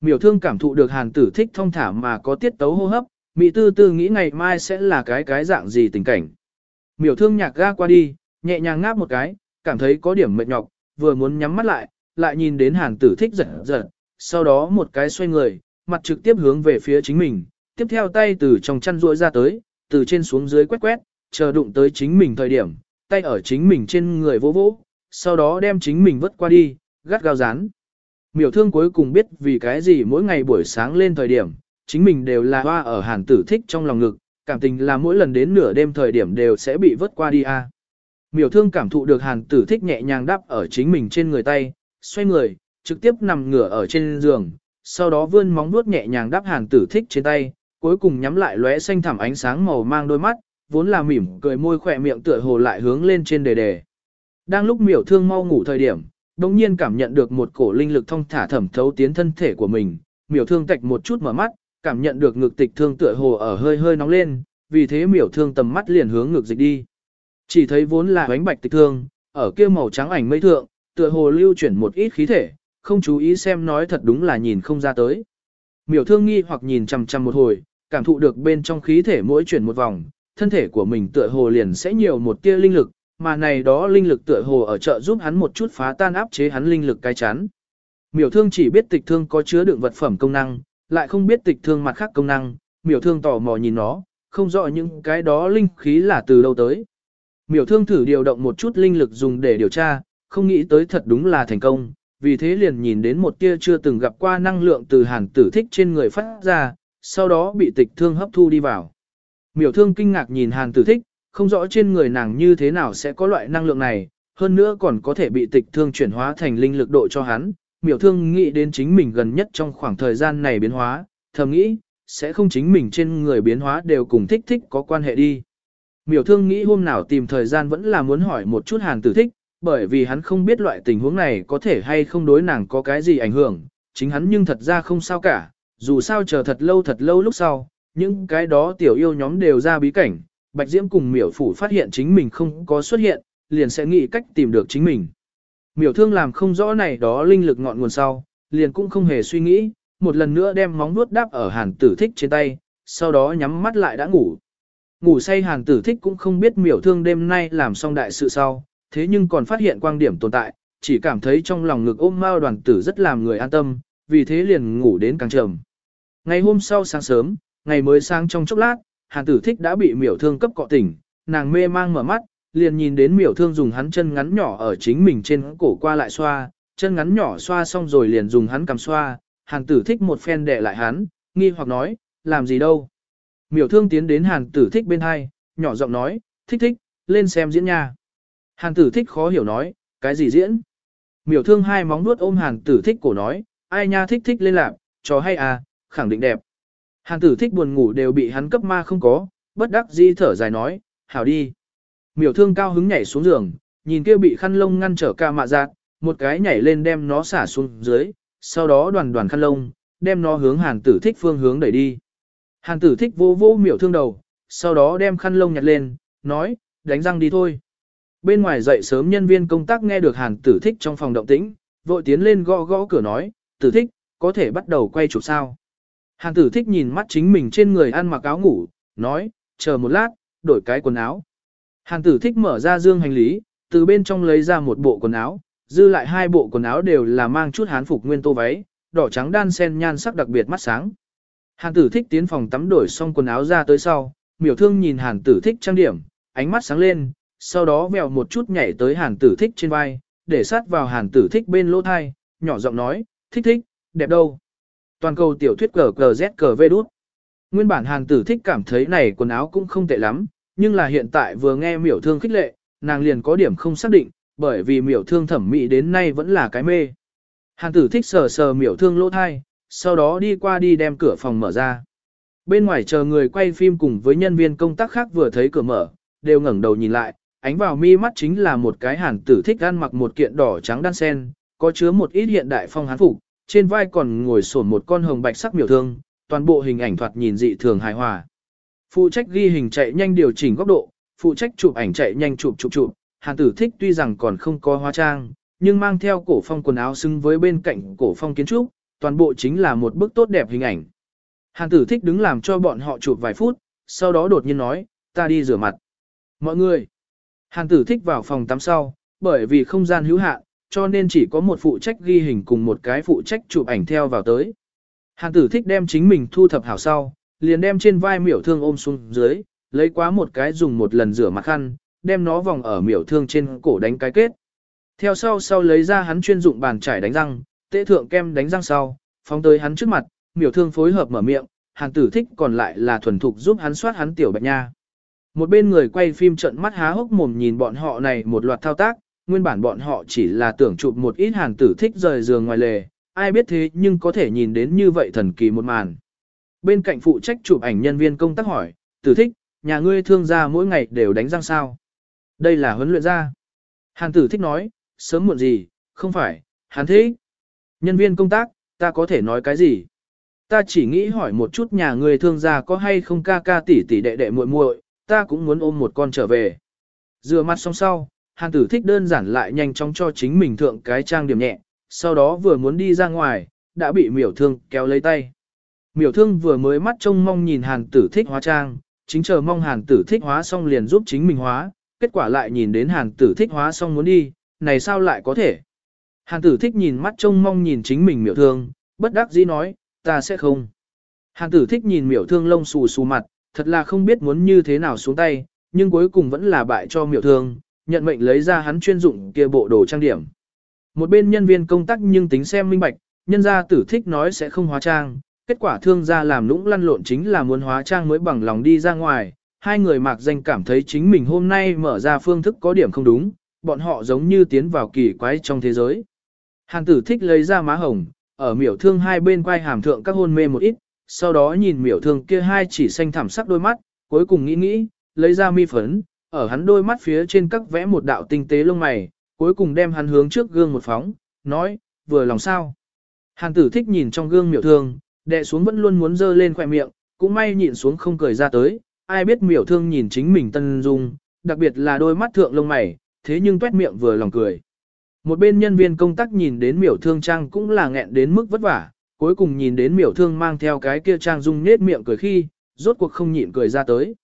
Miểu thương cảm thụ được hàn tử thích thông thả mà có tiết tấu hô hấp, Mỹ tư tư nghĩ ngày mai sẽ là cái cái dạng gì tình cảnh. Miểu thương nhạc ga qua đi, nhẹ nhàng ngáp một cái, cảm thấy có điểm mệt nhọc, vừa muốn nhắm mắt lại, lại nhìn đến hàn tử thích giật giật, sau đó một cái xoay người, mặt trực tiếp hướng về phía chính mình, tiếp theo tay từ trong chăn ruội ra tới, từ trên xuống dưới quét quét, chờ đụng tới chính mình thời điểm, tay ở chính mình trên người vỗ vỗ, sau đó đem chính mình vứt qua đi, gắt gao dán. Miểu thương cuối cùng biết vì cái gì mỗi ngày buổi sáng lên thời điểm, chính mình đều là hoa ở hàn tử thích trong lòng ngực, cảm tình là mỗi lần đến nửa đêm thời điểm đều sẽ bị vớt qua đi a. Miểu thương cảm thụ được hàn tử thích nhẹ nhàng đắp ở chính mình trên người tay, xoay người, trực tiếp nằm ngửa ở trên giường, sau đó vươn móng vuốt nhẹ nhàng đắp hàn tử thích trên tay, cuối cùng nhắm lại lóe xanh thẳm ánh sáng màu mang đôi mắt, vốn là mỉm cười môi khỏe miệng tựa hồ lại hướng lên trên đề đề. Đang lúc miểu thương mau ngủ thời điểm, đồng nhiên cảm nhận được một cổ linh lực thông thả thẩm thấu tiến thân thể của mình, miểu thương tạch một chút mở mắt, cảm nhận được ngực tịch thương tựa hồ ở hơi hơi nóng lên, vì thế miểu thương tầm mắt liền hướng ngực dịch đi. Chỉ thấy vốn là bánh bạch tịch thương, ở kia màu trắng ảnh mây thượng, tựa hồ lưu chuyển một ít khí thể, không chú ý xem nói thật đúng là nhìn không ra tới. Miểu thương nghi hoặc nhìn chằm chằm một hồi, cảm thụ được bên trong khí thể mỗi chuyển một vòng, thân thể của mình tựa hồ liền sẽ nhiều một tia linh lực, mà này đó linh lực tựa hồ ở chợ giúp hắn một chút phá tan áp chế hắn linh lực cái chắn. Miểu thương chỉ biết tịch thương có chứa đựng vật phẩm công năng, lại không biết tịch thương mặt khác công năng, miểu thương tò mò nhìn nó, không rõ những cái đó linh khí là từ đâu tới. Miểu thương thử điều động một chút linh lực dùng để điều tra, không nghĩ tới thật đúng là thành công, vì thế liền nhìn đến một tia chưa từng gặp qua năng lượng từ hàn tử thích trên người phát ra, sau đó bị tịch thương hấp thu đi vào. Miểu thương kinh ngạc nhìn hàn tử thích, không rõ trên người nàng như thế nào sẽ có loại năng lượng này, hơn nữa còn có thể bị tịch thương chuyển hóa thành linh lực độ cho hắn. Miểu thương nghĩ đến chính mình gần nhất trong khoảng thời gian này biến hóa, thầm nghĩ, sẽ không chính mình trên người biến hóa đều cùng thích thích có quan hệ đi. Miểu thương nghĩ hôm nào tìm thời gian vẫn là muốn hỏi một chút hàn tử thích, bởi vì hắn không biết loại tình huống này có thể hay không đối nàng có cái gì ảnh hưởng, chính hắn nhưng thật ra không sao cả, dù sao chờ thật lâu thật lâu lúc sau, những cái đó tiểu yêu nhóm đều ra bí cảnh, Bạch Diễm cùng miểu phủ phát hiện chính mình không có xuất hiện, liền sẽ nghĩ cách tìm được chính mình. Miểu thương làm không rõ này đó linh lực ngọn nguồn sau, liền cũng không hề suy nghĩ, một lần nữa đem móng nuốt đáp ở hàn tử thích trên tay, sau đó nhắm mắt lại đã ngủ. Ngủ say hàn tử thích cũng không biết miểu thương đêm nay làm xong đại sự sau, thế nhưng còn phát hiện quang điểm tồn tại, chỉ cảm thấy trong lòng ngực ôm mao đoàn tử rất làm người an tâm, vì thế liền ngủ đến càng trầm. Ngày hôm sau sáng sớm, ngày mới sáng trong chốc lát, hàn tử thích đã bị miểu thương cấp cọ tỉnh, nàng mê mang mở mắt, liền nhìn đến miểu thương dùng hắn chân ngắn nhỏ ở chính mình trên cổ qua lại xoa, chân ngắn nhỏ xoa xong rồi liền dùng hắn cầm xoa, hàng tử thích một phen đẻ lại hắn, nghi hoặc nói, làm gì đâu. Miểu thương tiến đến hàng tử thích bên hai, nhỏ giọng nói, thích thích, lên xem diễn nha. Hàng tử thích khó hiểu nói, cái gì diễn? Miểu thương hai móng nuốt ôm hàng tử thích cổ nói, ai nha thích thích lên lạc, cho hay à, khẳng định đẹp. Hàng tử thích buồn ngủ đều bị hắn cấp ma không có, bất đắc di thở dài nói, hảo đi. Miểu thương cao hứng nhảy xuống giường, nhìn kia bị khăn lông ngăn trở ca mạ giác, một cái nhảy lên đem nó xả xuống dưới, sau đó đoàn đoàn khăn lông, đem nó hướng hàn tử thích phương hướng đẩy đi. Hàn tử thích vô vô miểu thương đầu, sau đó đem khăn lông nhặt lên, nói, đánh răng đi thôi. Bên ngoài dậy sớm nhân viên công tác nghe được hàn tử thích trong phòng động tĩnh, vội tiến lên gõ gõ cửa nói, tử thích, có thể bắt đầu quay chụp sao. Hàn tử thích nhìn mắt chính mình trên người ăn mặc áo ngủ, nói, chờ một lát, đổi cái quần áo. Hàn tử thích mở ra dương hành lý, từ bên trong lấy ra một bộ quần áo, dư lại hai bộ quần áo đều là mang chút hán phục nguyên tô váy, đỏ trắng đan sen nhan sắc đặc biệt mắt sáng. Hàn tử thích tiến phòng tắm đổi xong quần áo ra tới sau, miểu thương nhìn hàn tử thích trang điểm, ánh mắt sáng lên, sau đó vèo một chút nhảy tới hàn tử thích trên vai, để sát vào hàn tử thích bên lỗ thai, nhỏ giọng nói, thích thích, đẹp đâu. Toàn cầu tiểu thuyết cờ cờ z cờ vê đút. Nguyên bản hàn tử thích cảm thấy này quần áo cũng không tệ lắm, nhưng là hiện tại vừa nghe miểu thương khích lệ, nàng liền có điểm không xác định, bởi vì miểu thương thẩm mỹ đến nay vẫn là cái mê. Hàn tử thích sờ sờ miểu thương lỗ thai, sau đó đi qua đi đem cửa phòng mở ra. Bên ngoài chờ người quay phim cùng với nhân viên công tác khác vừa thấy cửa mở, đều ngẩng đầu nhìn lại, ánh vào mi mắt chính là một cái hàn tử thích ăn mặc một kiện đỏ trắng đan sen, có chứa một ít hiện đại phong hán phục, trên vai còn ngồi sổn một con hồng bạch sắc miểu thương, toàn bộ hình ảnh thoạt nhìn dị thường hài hòa. Phụ trách ghi hình chạy nhanh điều chỉnh góc độ, phụ trách chụp ảnh chạy nhanh chụp chụp chụp, Hàn Tử Thích tuy rằng còn không có hóa trang, nhưng mang theo cổ phong quần áo xứng với bên cạnh cổ phong kiến trúc, toàn bộ chính là một bức tốt đẹp hình ảnh. Hàn Tử Thích đứng làm cho bọn họ chụp vài phút, sau đó đột nhiên nói, ta đi rửa mặt. Mọi người, Hàn Tử Thích vào phòng tắm sau, bởi vì không gian hữu hạn, cho nên chỉ có một phụ trách ghi hình cùng một cái phụ trách chụp ảnh theo vào tới. Hàn tử thích đem chính mình thu thập hảo sau, liền đem trên vai miểu thương ôm xuống dưới, lấy quá một cái dùng một lần rửa mặt khăn, đem nó vòng ở miểu thương trên cổ đánh cái kết. Theo sau sau lấy ra hắn chuyên dụng bàn chải đánh răng, tế thượng kem đánh răng sau, phóng tới hắn trước mặt, miểu thương phối hợp mở miệng, hàng tử thích còn lại là thuần thục giúp hắn soát hắn tiểu bạch nha. Một bên người quay phim trận mắt há hốc mồm nhìn bọn họ này một loạt thao tác, nguyên bản bọn họ chỉ là tưởng chụp một ít hàng tử thích rời giường ngoài lề, ai biết thế nhưng có thể nhìn đến như vậy thần kỳ một màn. Bên cạnh phụ trách chụp ảnh nhân viên công tác hỏi, tử thích, nhà ngươi thương gia mỗi ngày đều đánh răng sao. Đây là huấn luyện gia. Hàn tử thích nói, sớm muộn gì, không phải, hàn thích. Nhân viên công tác, ta có thể nói cái gì? Ta chỉ nghĩ hỏi một chút nhà ngươi thương gia có hay không ca ca tỷ tỷ đệ đệ muội muội, ta cũng muốn ôm một con trở về. Rửa mặt xong sau, Hàn tử thích đơn giản lại nhanh chóng cho chính mình thượng cái trang điểm nhẹ, sau đó vừa muốn đi ra ngoài, đã bị miểu thương kéo lấy tay. Miểu thương vừa mới mắt trông mong nhìn hàn tử thích hóa trang, chính chờ mong hàn tử thích hóa xong liền giúp chính mình hóa, kết quả lại nhìn đến hàn tử thích hóa xong muốn đi, này sao lại có thể. Hàn tử thích nhìn mắt trông mong nhìn chính mình miểu thương, bất đắc dĩ nói, ta sẽ không. Hàn tử thích nhìn miểu thương lông xù xù mặt, thật là không biết muốn như thế nào xuống tay, nhưng cuối cùng vẫn là bại cho miểu thương, nhận mệnh lấy ra hắn chuyên dụng kia bộ đồ trang điểm. Một bên nhân viên công tác nhưng tính xem minh bạch, nhân gia tử thích nói sẽ không hóa trang, kết quả thương gia làm lũng lăn lộn chính là muốn hóa trang mới bằng lòng đi ra ngoài. Hai người mạc danh cảm thấy chính mình hôm nay mở ra phương thức có điểm không đúng, bọn họ giống như tiến vào kỳ quái trong thế giới. Hàn tử thích lấy ra má hồng, ở miểu thương hai bên quay hàm thượng các hôn mê một ít, sau đó nhìn miểu thương kia hai chỉ xanh thảm sắc đôi mắt, cuối cùng nghĩ nghĩ, lấy ra mi phấn, ở hắn đôi mắt phía trên các vẽ một đạo tinh tế lông mày, cuối cùng đem hắn hướng trước gương một phóng, nói, vừa lòng sao. Hàn tử thích nhìn trong gương miểu thương, đệ xuống vẫn luôn muốn dơ lên khỏe miệng, cũng may nhịn xuống không cười ra tới, ai biết miểu thương nhìn chính mình tân dung, đặc biệt là đôi mắt thượng lông mày, thế nhưng tuét miệng vừa lòng cười. Một bên nhân viên công tác nhìn đến miểu thương trang cũng là nghẹn đến mức vất vả, cuối cùng nhìn đến miểu thương mang theo cái kia trang dung nết miệng cười khi, rốt cuộc không nhịn cười ra tới.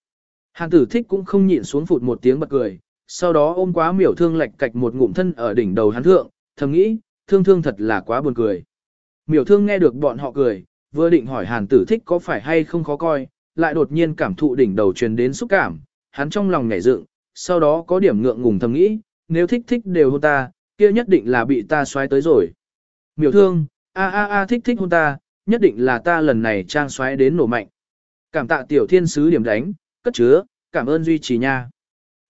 Hàn tử thích cũng không nhịn xuống phụt một tiếng bật cười, sau đó ôm quá miểu thương lạch cạch một ngụm thân ở đỉnh đầu hắn thượng, thầm nghĩ, thương thương thật là quá buồn cười. Miểu thương nghe được bọn họ cười, vừa định hỏi hàn tử thích có phải hay không khó coi, lại đột nhiên cảm thụ đỉnh đầu truyền đến xúc cảm, hắn trong lòng nhảy dựng, sau đó có điểm ngượng ngùng thầm nghĩ, nếu thích thích đều hôn ta, kia nhất định là bị ta xoáy tới rồi. Miểu thương, a a a thích thích hôn ta, nhất định là ta lần này trang xoáy đến nổ mạnh. Cảm tạ tiểu thiên sứ điểm đánh, cất chứa, cảm ơn duy trì nha.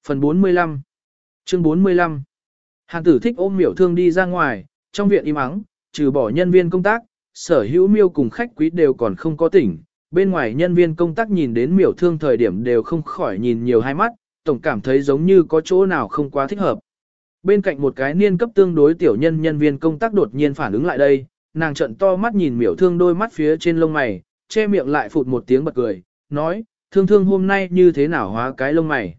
Phần 45 Chương 45 Hàn tử thích ôm miểu thương đi ra ngoài, trong viện im ắng, trừ bỏ nhân viên công tác, sở hữu miêu cùng khách quý đều còn không có tỉnh. Bên ngoài nhân viên công tác nhìn đến miểu thương thời điểm đều không khỏi nhìn nhiều hai mắt, tổng cảm thấy giống như có chỗ nào không quá thích hợp. Bên cạnh một cái niên cấp tương đối tiểu nhân nhân viên công tác đột nhiên phản ứng lại đây, nàng trận to mắt nhìn miểu thương đôi mắt phía trên lông mày, che miệng lại phụt một tiếng bật cười, nói, thương thương hôm nay như thế nào hóa cái lông mày.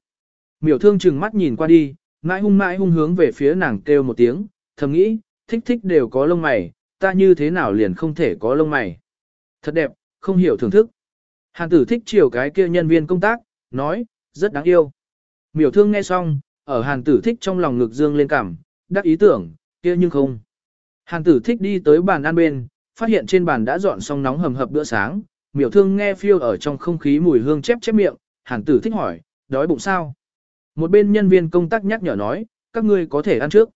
Miểu thương chừng mắt nhìn qua đi, mãi hung mãi hung hướng về phía nàng kêu một tiếng, thầm nghĩ, thích thích đều có lông mày, ta như thế nào liền không thể có lông mày. Thật đẹp, không hiểu thưởng thức. Hàn tử thích chiều cái kia nhân viên công tác, nói, rất đáng yêu. Miểu thương nghe xong, ở hàn tử thích trong lòng ngực dương lên cảm, đắc ý tưởng, kia nhưng không. Hàn tử thích đi tới bàn ăn bên, phát hiện trên bàn đã dọn xong nóng hầm hập bữa sáng, miểu thương nghe phiêu ở trong không khí mùi hương chép chép miệng, hàn tử thích hỏi, đói bụng sao? Một bên nhân viên công tác nhắc nhở nói, các ngươi có thể ăn trước.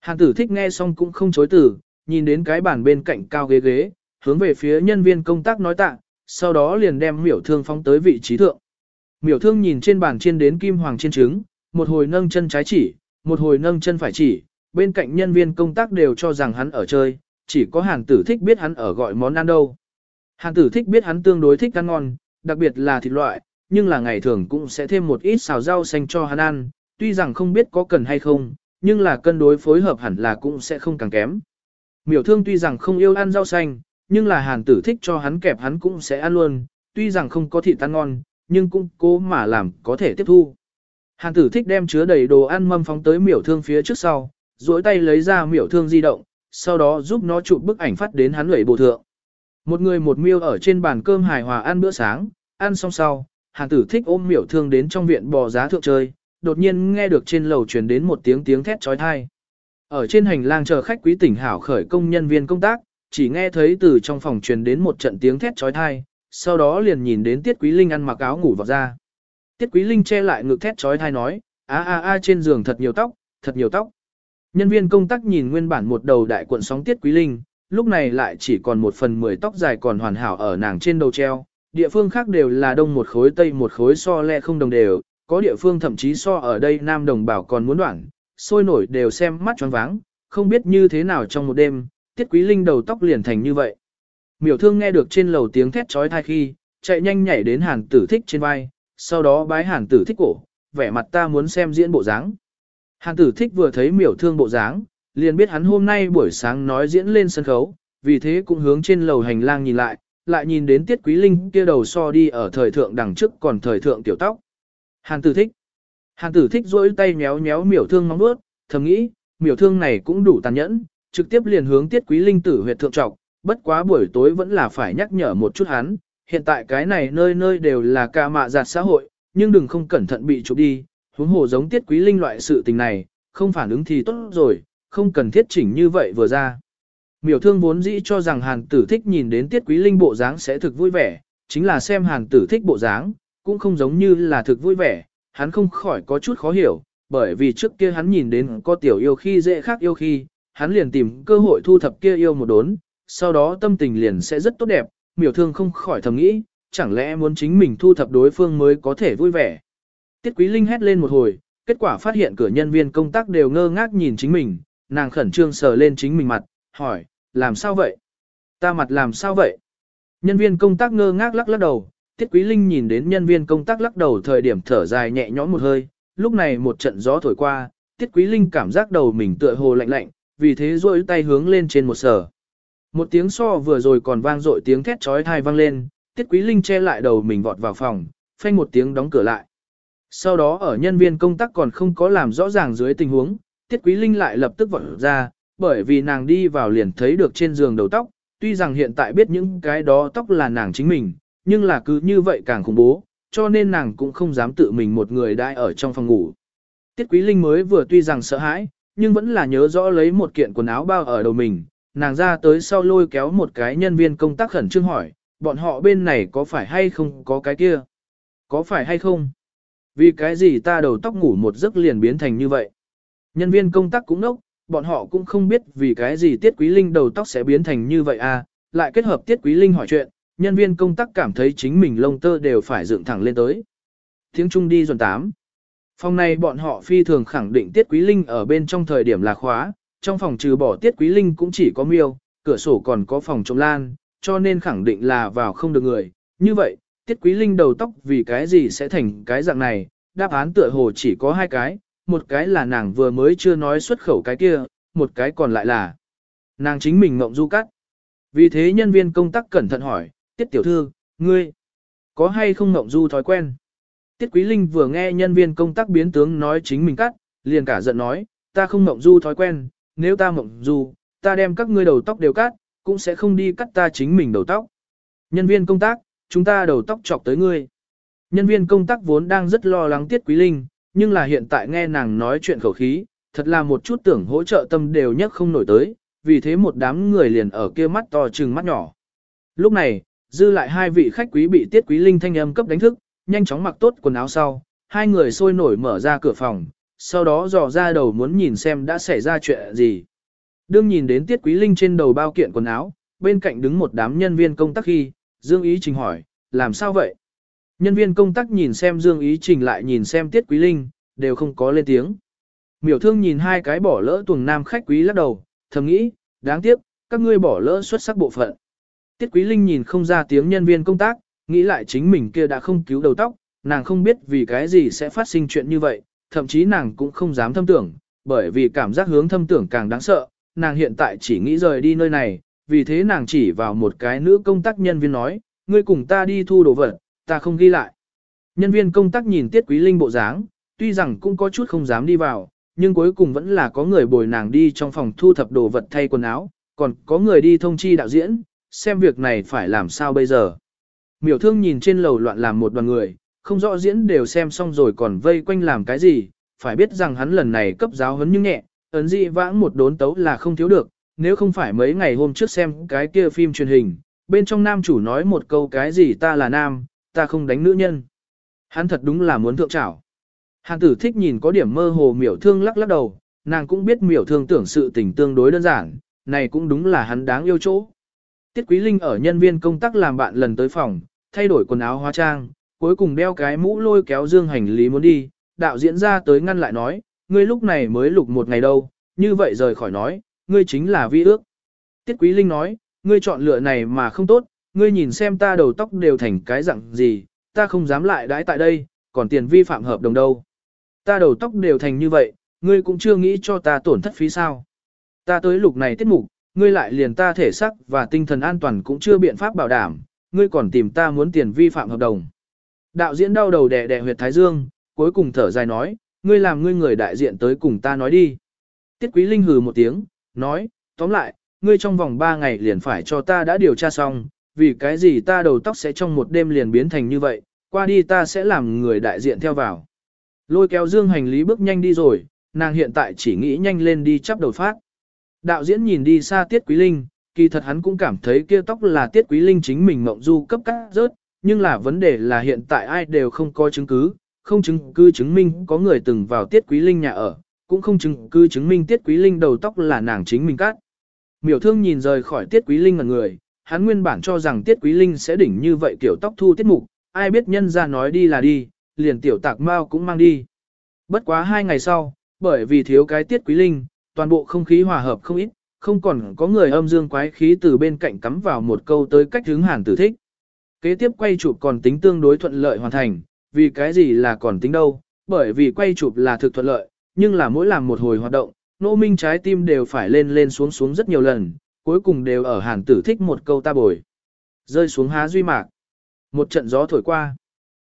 Hàn tử thích nghe xong cũng không chối từ, nhìn đến cái bàn bên cạnh cao ghế ghế, hướng về phía nhân viên công tác nói tạ, sau đó liền đem miểu thương phóng tới vị trí thượng. Miểu thương nhìn trên bàn chiên đến kim hoàng chiên trứng, một hồi nâng chân trái chỉ, một hồi nâng chân phải chỉ, bên cạnh nhân viên công tác đều cho rằng hắn ở chơi, chỉ có hàng tử thích biết hắn ở gọi món ăn đâu. hàng tử thích biết hắn tương đối thích ăn ngon, đặc biệt là thịt loại, nhưng là ngày thường cũng sẽ thêm một ít xào rau xanh cho hắn ăn, tuy rằng không biết có cần hay không, nhưng là cân đối phối hợp hẳn là cũng sẽ không càng kém. Miểu thương tuy rằng không yêu ăn rau xanh, nhưng là hàn tử thích cho hắn kẹp hắn cũng sẽ ăn luôn, tuy rằng không có thịt ăn ngon, nhưng cũng cố mà làm có thể tiếp thu. Hàn tử thích đem chứa đầy đồ ăn mâm phóng tới miểu thương phía trước sau, duỗi tay lấy ra miểu thương di động, sau đó giúp nó chụp bức ảnh phát đến hắn lưỡi bộ thượng. Một người một miêu ở trên bàn cơm hài hòa ăn bữa sáng, ăn xong sau, hàn tử thích ôm miểu thương đến trong viện bò giá thượng chơi, đột nhiên nghe được trên lầu truyền đến một tiếng tiếng thét trói thai. Ở trên hành lang chờ khách quý tỉnh hảo khởi công nhân viên công tác, chỉ nghe thấy từ trong phòng truyền đến một trận tiếng thét trói thai, sau đó liền nhìn đến Tiết Quý Linh ăn mặc áo ngủ vào ra. Tiết Quý Linh che lại ngực thét trói thai nói, a a a trên giường thật nhiều tóc, thật nhiều tóc. Nhân viên công tác nhìn nguyên bản một đầu đại cuộn sóng Tiết Quý Linh, lúc này lại chỉ còn một phần mười tóc dài còn hoàn hảo ở nàng trên đầu treo, địa phương khác đều là đông một khối tây một khối so le không đồng đều, có địa phương thậm chí so ở đây nam đồng bảo còn muốn đoạn, sôi nổi đều xem mắt choáng váng, không biết như thế nào trong một đêm, tiết quý linh đầu tóc liền thành như vậy. Miểu thương nghe được trên lầu tiếng thét trói thai khi, chạy nhanh nhảy đến hàn tử thích trên vai, sau đó bái hàn tử thích cổ, vẻ mặt ta muốn xem diễn bộ dáng. Hàn tử thích vừa thấy miểu thương bộ dáng, liền biết hắn hôm nay buổi sáng nói diễn lên sân khấu, vì thế cũng hướng trên lầu hành lang nhìn lại, lại nhìn đến tiết quý linh kia đầu so đi ở thời thượng đằng trước còn thời thượng tiểu tóc. Hàn tử thích. Hàn tử thích rỗi tay méo méo miểu thương móng bước, thầm nghĩ, miểu thương này cũng đủ tàn nhẫn, trực tiếp liền hướng tiết quý linh tử huyệt thượng trọc, bất quá buổi tối vẫn là phải nhắc nhở một chút hắn, hiện tại cái này nơi nơi đều là ca mạ giạt xã hội, nhưng đừng không cẩn thận bị chụp đi, huống hồ giống tiết quý linh loại sự tình này, không phản ứng thì tốt rồi, không cần thiết chỉnh như vậy vừa ra. Miểu thương vốn dĩ cho rằng hàn tử thích nhìn đến tiết quý linh bộ dáng sẽ thực vui vẻ, chính là xem hàn tử thích bộ dáng, cũng không giống như là thực vui vẻ, hắn không khỏi có chút khó hiểu, bởi vì trước kia hắn nhìn đến có tiểu yêu khi dễ khác yêu khi, hắn liền tìm cơ hội thu thập kia yêu một đốn, sau đó tâm tình liền sẽ rất tốt đẹp, miểu thương không khỏi thầm nghĩ, chẳng lẽ muốn chính mình thu thập đối phương mới có thể vui vẻ. Tiết Quý Linh hét lên một hồi, kết quả phát hiện cửa nhân viên công tác đều ngơ ngác nhìn chính mình, nàng khẩn trương sờ lên chính mình mặt, hỏi, làm sao vậy? Ta mặt làm sao vậy? Nhân viên công tác ngơ ngác lắc lắc đầu, Tiết Quý Linh nhìn đến nhân viên công tác lắc đầu thời điểm thở dài nhẹ nhõm một hơi, lúc này một trận gió thổi qua, Tiết Quý Linh cảm giác đầu mình tựa hồ lạnh lạnh, vì thế duỗi tay hướng lên trên một sở. Một tiếng so vừa rồi còn vang dội tiếng thét chói tai vang lên, Tiết Quý Linh che lại đầu mình vọt vào phòng, phanh một tiếng đóng cửa lại. Sau đó ở nhân viên công tác còn không có làm rõ ràng dưới tình huống, Tiết Quý Linh lại lập tức vọt ra, bởi vì nàng đi vào liền thấy được trên giường đầu tóc, tuy rằng hiện tại biết những cái đó tóc là nàng chính mình, nhưng là cứ như vậy càng khủng bố, cho nên nàng cũng không dám tự mình một người đại ở trong phòng ngủ. Tiết Quý Linh mới vừa tuy rằng sợ hãi, nhưng vẫn là nhớ rõ lấy một kiện quần áo bao ở đầu mình, nàng ra tới sau lôi kéo một cái nhân viên công tác khẩn trương hỏi, bọn họ bên này có phải hay không có cái kia? Có phải hay không? Vì cái gì ta đầu tóc ngủ một giấc liền biến thành như vậy? Nhân viên công tác cũng nốc, bọn họ cũng không biết vì cái gì Tiết Quý Linh đầu tóc sẽ biến thành như vậy à, lại kết hợp Tiết Quý Linh hỏi chuyện, nhân viên công tác cảm thấy chính mình lông tơ đều phải dựng thẳng lên tới. Tiếng Trung đi dồn tám. Phòng này bọn họ phi thường khẳng định Tiết Quý Linh ở bên trong thời điểm là khóa, trong phòng trừ bỏ Tiết Quý Linh cũng chỉ có miêu, cửa sổ còn có phòng trống lan, cho nên khẳng định là vào không được người. Như vậy, Tiết Quý Linh đầu tóc vì cái gì sẽ thành cái dạng này, đáp án tựa hồ chỉ có hai cái, một cái là nàng vừa mới chưa nói xuất khẩu cái kia, một cái còn lại là nàng chính mình ngộng du cắt. Vì thế nhân viên công tác cẩn thận hỏi, Tiết tiểu thư, ngươi, có hay không ngộng du thói quen? Tiết Quý Linh vừa nghe nhân viên công tác biến tướng nói chính mình cắt, liền cả giận nói, ta không ngộng du thói quen, nếu ta ngộng du, ta đem các ngươi đầu tóc đều cắt, cũng sẽ không đi cắt ta chính mình đầu tóc. Nhân viên công tác, chúng ta đầu tóc chọc tới ngươi. Nhân viên công tác vốn đang rất lo lắng Tiết Quý Linh, nhưng là hiện tại nghe nàng nói chuyện khẩu khí, thật là một chút tưởng hỗ trợ tâm đều nhất không nổi tới, vì thế một đám người liền ở kia mắt to trừng mắt nhỏ. Lúc này, dư lại hai vị khách quý bị tiết quý linh thanh âm cấp đánh thức, nhanh chóng mặc tốt quần áo sau, hai người sôi nổi mở ra cửa phòng, sau đó dò ra đầu muốn nhìn xem đã xảy ra chuyện gì. Đương nhìn đến Tiết Quý Linh trên đầu bao kiện quần áo, bên cạnh đứng một đám nhân viên công tác khi, Dương Ý Trình hỏi, làm sao vậy? Nhân viên công tác nhìn xem Dương Ý Trình lại nhìn xem Tiết Quý Linh, đều không có lên tiếng. Miểu thương nhìn hai cái bỏ lỡ tuần nam khách quý lắc đầu, thầm nghĩ, đáng tiếc, các ngươi bỏ lỡ xuất sắc bộ phận. Tiết Quý Linh nhìn không ra tiếng nhân viên công tác, nghĩ lại chính mình kia đã không cứu đầu tóc, nàng không biết vì cái gì sẽ phát sinh chuyện như vậy, thậm chí nàng cũng không dám thâm tưởng, bởi vì cảm giác hướng thâm tưởng càng đáng sợ, nàng hiện tại chỉ nghĩ rời đi nơi này, vì thế nàng chỉ vào một cái nữ công tác nhân viên nói, ngươi cùng ta đi thu đồ vật, ta không ghi lại. Nhân viên công tác nhìn Tiết Quý Linh bộ dáng, tuy rằng cũng có chút không dám đi vào, nhưng cuối cùng vẫn là có người bồi nàng đi trong phòng thu thập đồ vật thay quần áo, còn có người đi thông chi đạo diễn, xem việc này phải làm sao bây giờ. Miểu thương nhìn trên lầu loạn làm một đoàn người, không rõ diễn đều xem xong rồi còn vây quanh làm cái gì, phải biết rằng hắn lần này cấp giáo huấn nhưng nhẹ, ấn dị vãng một đốn tấu là không thiếu được, nếu không phải mấy ngày hôm trước xem cái kia phim truyền hình, bên trong nam chủ nói một câu cái gì ta là nam, ta không đánh nữ nhân. Hắn thật đúng là muốn thượng trảo. Hàn tử thích nhìn có điểm mơ hồ miểu thương lắc lắc đầu, nàng cũng biết miểu thương tưởng sự tình tương đối đơn giản, này cũng đúng là hắn đáng yêu chỗ. Tiết Quý Linh ở nhân viên công tác làm bạn lần tới phòng, thay đổi quần áo hóa trang, cuối cùng đeo cái mũ lôi kéo dương hành lý muốn đi, đạo diễn ra tới ngăn lại nói, ngươi lúc này mới lục một ngày đâu, như vậy rời khỏi nói, ngươi chính là vi ước. Tiết Quý Linh nói, ngươi chọn lựa này mà không tốt, ngươi nhìn xem ta đầu tóc đều thành cái dạng gì, ta không dám lại đãi tại đây, còn tiền vi phạm hợp đồng đâu. Ta đầu tóc đều thành như vậy, ngươi cũng chưa nghĩ cho ta tổn thất phí sao. Ta tới lục này tiết mục, ngươi lại liền ta thể sắc và tinh thần an toàn cũng chưa biện pháp bảo đảm, ngươi còn tìm ta muốn tiền vi phạm hợp đồng. Đạo diễn đau đầu đè đè huyệt thái dương, cuối cùng thở dài nói, ngươi làm ngươi người đại diện tới cùng ta nói đi. Tiết Quý Linh hừ một tiếng, nói, tóm lại, ngươi trong vòng 3 ngày liền phải cho ta đã điều tra xong, vì cái gì ta đầu tóc sẽ trong một đêm liền biến thành như vậy, qua đi ta sẽ làm người đại diện theo vào. Lôi kéo dương hành lý bước nhanh đi rồi, nàng hiện tại chỉ nghĩ nhanh lên đi chắp đầu phát. Đạo diễn nhìn đi xa Tiết Quý Linh, kỳ thật hắn cũng cảm thấy kia tóc là Tiết Quý Linh chính mình mộng du cấp cắt rớt, nhưng là vấn đề là hiện tại ai đều không có chứng cứ, không chứng cứ chứng minh có người từng vào Tiết Quý Linh nhà ở, cũng không chứng cứ chứng minh Tiết Quý Linh đầu tóc là nàng chính mình cắt. Miểu thương nhìn rời khỏi Tiết Quý Linh mà người, hắn nguyên bản cho rằng Tiết Quý Linh sẽ đỉnh như vậy kiểu tóc thu tiết mục, ai biết nhân ra nói đi là đi, liền tiểu tạc mao cũng mang đi. Bất quá hai ngày sau, bởi vì thiếu cái Tiết Quý Linh, toàn bộ không khí hòa hợp không ít, không còn có người âm dương quái khí từ bên cạnh cắm vào một câu tới cách hướng hàn tử thích. Kế tiếp quay chụp còn tính tương đối thuận lợi hoàn thành, vì cái gì là còn tính đâu, bởi vì quay chụp là thực thuận lợi, nhưng là mỗi làm một hồi hoạt động, nô minh trái tim đều phải lên lên xuống xuống rất nhiều lần, cuối cùng đều ở hàn tử thích một câu ta bồi. Rơi xuống há duy mạc. Một trận gió thổi qua.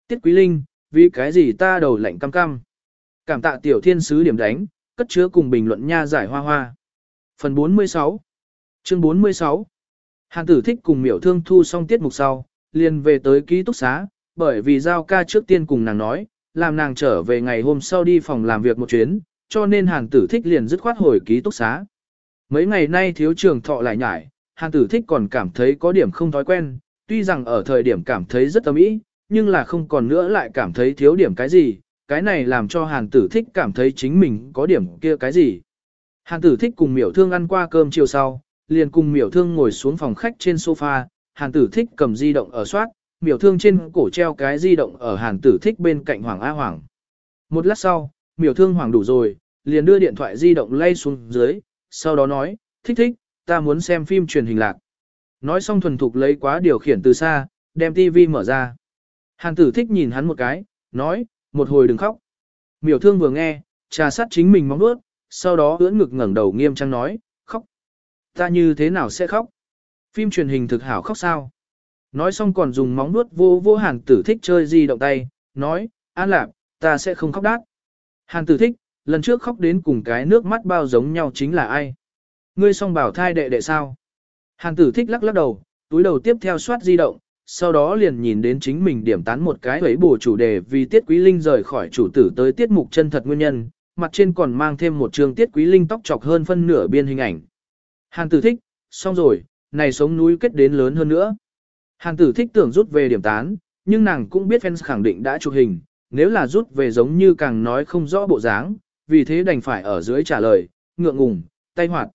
Tiết quý linh, vì cái gì ta đầu lạnh cam cam. Cảm tạ tiểu thiên sứ điểm đánh, cất chứa cùng bình luận nha giải hoa hoa. Phần 46 Chương 46 Hàn tử thích cùng miểu thương thu xong tiết mục sau, liền về tới ký túc xá, bởi vì giao ca trước tiên cùng nàng nói, làm nàng trở về ngày hôm sau đi phòng làm việc một chuyến, cho nên hàn tử thích liền dứt khoát hồi ký túc xá. Mấy ngày nay thiếu trường thọ lại nhải, hàn tử thích còn cảm thấy có điểm không thói quen, tuy rằng ở thời điểm cảm thấy rất tâm ý, nhưng là không còn nữa lại cảm thấy thiếu điểm cái gì, cái này làm cho hàn tử thích cảm thấy chính mình có điểm kia cái gì. Hàn tử thích cùng miểu thương ăn qua cơm chiều sau, liền cùng miểu thương ngồi xuống phòng khách trên sofa, hàn tử thích cầm di động ở soát, miểu thương trên cổ treo cái di động ở hàn tử thích bên cạnh Hoàng A Hoàng. Một lát sau, miểu thương Hoàng đủ rồi, liền đưa điện thoại di động lay xuống dưới, sau đó nói, thích thích, ta muốn xem phim truyền hình lạc. Nói xong thuần thục lấy quá điều khiển từ xa, đem tivi mở ra. Hàn tử thích nhìn hắn một cái, nói, một hồi đừng khóc. Miểu thương vừa nghe, trà sát chính mình móng nuốt, sau đó ưỡn ngực ngẩng đầu nghiêm trang nói, khóc. Ta như thế nào sẽ khóc? Phim truyền hình thực hảo khóc sao? Nói xong còn dùng móng nuốt vô vô hàn tử thích chơi di động tay, nói, an lạc, ta sẽ không khóc đát. Hàn tử thích, lần trước khóc đến cùng cái nước mắt bao giống nhau chính là ai? Ngươi song bảo thai đệ đệ sao? Hàn tử thích lắc lắc đầu, túi đầu tiếp theo soát di động, sau đó liền nhìn đến chính mình điểm tán một cái ấy bổ chủ đề vì Tiết Quý Linh rời khỏi chủ tử tới tiết mục chân thật nguyên nhân, mặt trên còn mang thêm một trường Tiết Quý Linh tóc chọc hơn phân nửa biên hình ảnh. hàng tử thích, xong rồi, này sống núi kết đến lớn hơn nữa. hàng tử thích tưởng rút về điểm tán, nhưng nàng cũng biết fans khẳng định đã chụp hình, nếu là rút về giống như càng nói không rõ bộ dáng, vì thế đành phải ở dưới trả lời, ngượng ngùng, tay hoạt.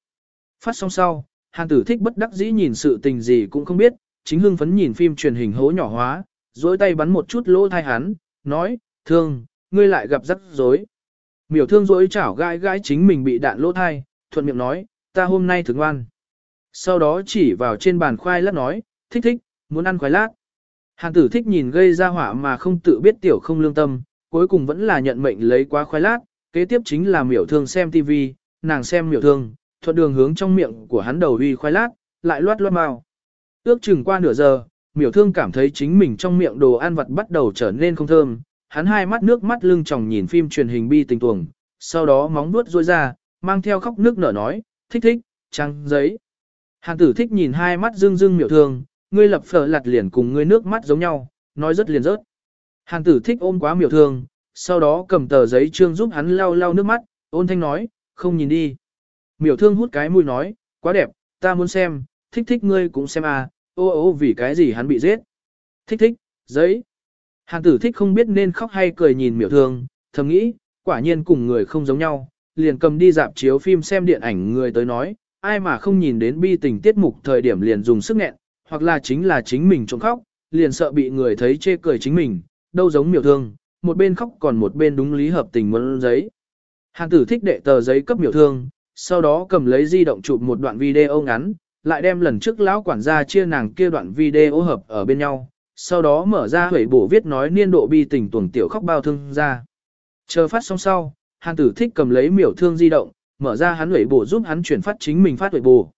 Phát xong sau, hàng tử thích bất đắc dĩ nhìn sự tình gì cũng không biết, chính hưng phấn nhìn phim truyền hình hố nhỏ hóa, dối tay bắn một chút lỗ thai hắn, nói, thương, ngươi lại gặp rắc rối. Miểu thương dối chảo gai gai chính mình bị đạn lỗ thai, thuận miệng nói, ta hôm nay thường ngoan. Sau đó chỉ vào trên bàn khoai lát nói, thích thích, muốn ăn khoai lát. Hàn tử thích nhìn gây ra hỏa mà không tự biết tiểu không lương tâm, cuối cùng vẫn là nhận mệnh lấy quá khoai lát, kế tiếp chính là miểu thương xem TV, nàng xem miểu thương, thuận đường hướng trong miệng của hắn đầu uy khoai lát, lại loát loát mau. Ước chừng qua nửa giờ, miểu thương cảm thấy chính mình trong miệng đồ ăn vặt bắt đầu trở nên không thơm, hắn hai mắt nước mắt lưng tròng nhìn phim truyền hình bi tình tuồng, sau đó móng vuốt rôi ra, mang theo khóc nước nở nói, thích thích, trăng giấy. Hàn tử thích nhìn hai mắt rưng rưng miểu thương, ngươi lập phở lặt liền cùng ngươi nước mắt giống nhau, nói rất liền rớt. Hàn tử thích ôm quá miểu thương, sau đó cầm tờ giấy trương giúp hắn lau lau nước mắt, ôn thanh nói, không nhìn đi. Miểu thương hút cái mũi nói, quá đẹp, ta muốn xem, thích thích ngươi cũng xem à, ô ô vì cái gì hắn bị giết. Thích thích, giấy. Hàn tử thích không biết nên khóc hay cười nhìn miểu thương, thầm nghĩ, quả nhiên cùng người không giống nhau, liền cầm đi dạp chiếu phim xem điện ảnh người tới nói, ai mà không nhìn đến bi tình tiết mục thời điểm liền dùng sức nghẹn, hoặc là chính là chính mình trộm khóc, liền sợ bị người thấy chê cười chính mình, đâu giống miểu thương, một bên khóc còn một bên đúng lý hợp tình muốn giấy. Hàn tử thích đệ tờ giấy cấp miểu thương, sau đó cầm lấy di động chụp một đoạn video ngắn, lại đem lần trước lão quản gia chia nàng kia đoạn video hợp ở bên nhau, sau đó mở ra hủy bổ viết nói niên độ bi tình tuồng tiểu khóc bao thương ra. Chờ phát xong sau, hàn tử thích cầm lấy miểu thương di động, mở ra hắn hủy bổ giúp hắn chuyển phát chính mình phát hủy bổ.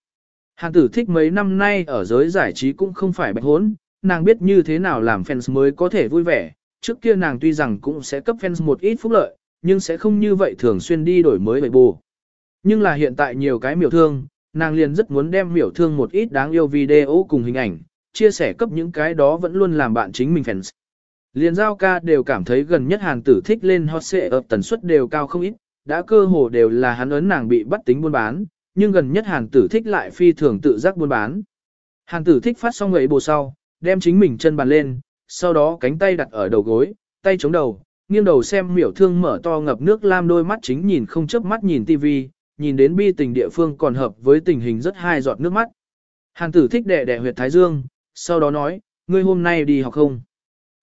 Hàn tử thích mấy năm nay ở giới giải trí cũng không phải bạch hốn, nàng biết như thế nào làm fans mới có thể vui vẻ, trước kia nàng tuy rằng cũng sẽ cấp fans một ít phúc lợi, nhưng sẽ không như vậy thường xuyên đi đổi mới hủy bổ. Nhưng là hiện tại nhiều cái miểu thương, nàng liền rất muốn đem miểu thương một ít đáng yêu video cùng hình ảnh, chia sẻ cấp những cái đó vẫn luôn làm bạn chính mình fans. Liền giao ca đều cảm thấy gần nhất hàng tử thích lên hot xệ ập tần suất đều cao không ít, đã cơ hồ đều là hắn ấn nàng bị bắt tính buôn bán, nhưng gần nhất hàng tử thích lại phi thường tự giác buôn bán. Hàng tử thích phát xong người bồ sau, đem chính mình chân bàn lên, sau đó cánh tay đặt ở đầu gối, tay chống đầu, nghiêng đầu xem miểu thương mở to ngập nước lam đôi mắt chính nhìn không chớp mắt nhìn tivi, nhìn đến bi tình địa phương còn hợp với tình hình rất hai giọt nước mắt. Hàn tử thích đẻ đẻ huyệt thái dương, sau đó nói, ngươi hôm nay đi học không?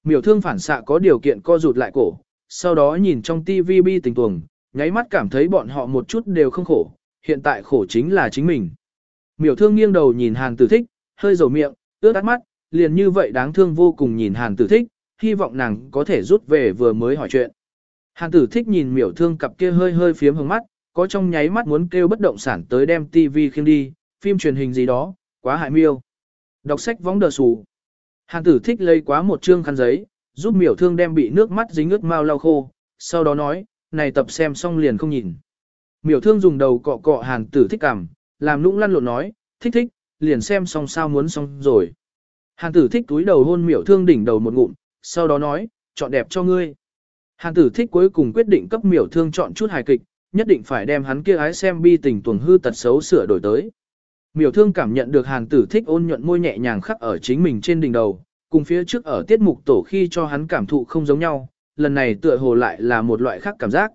Miểu thương phản xạ có điều kiện co rụt lại cổ, sau đó nhìn trong TV bi tình tuồng, nháy mắt cảm thấy bọn họ một chút đều không khổ, hiện tại khổ chính là chính mình. Miểu thương nghiêng đầu nhìn hàn tử thích, hơi dầu miệng, ướt át mắt, liền như vậy đáng thương vô cùng nhìn hàn tử thích, hy vọng nàng có thể rút về vừa mới hỏi chuyện. Hàn tử thích nhìn miểu thương cặp kia hơi hơi phiếm hướng mắt, có trong nháy mắt muốn kêu bất động sản tới đem TV khiêng đi, phim truyền hình gì đó, quá hại miêu. Đọc sách vóng đờ sù. Hàn tử thích lấy quá một chương khăn giấy, giúp miểu thương đem bị nước mắt dính ướt mau lau khô, sau đó nói, này tập xem xong liền không nhìn. Miểu thương dùng đầu cọ cọ hàn tử thích cảm, làm nũng lăn lộn nói, thích thích, liền xem xong sao muốn xong rồi. Hàn tử thích túi đầu hôn miểu thương đỉnh đầu một ngụm, sau đó nói, chọn đẹp cho ngươi. Hàn tử thích cuối cùng quyết định cấp miểu thương chọn chút hài kịch, nhất định phải đem hắn kia ái xem bi tình tuồng hư tật xấu sửa đổi tới. Miểu thương cảm nhận được hàn tử thích ôn nhuận môi nhẹ nhàng khắc ở chính mình trên đỉnh đầu, cùng phía trước ở tiết mục tổ khi cho hắn cảm thụ không giống nhau, lần này tựa hồ lại là một loại khác cảm giác.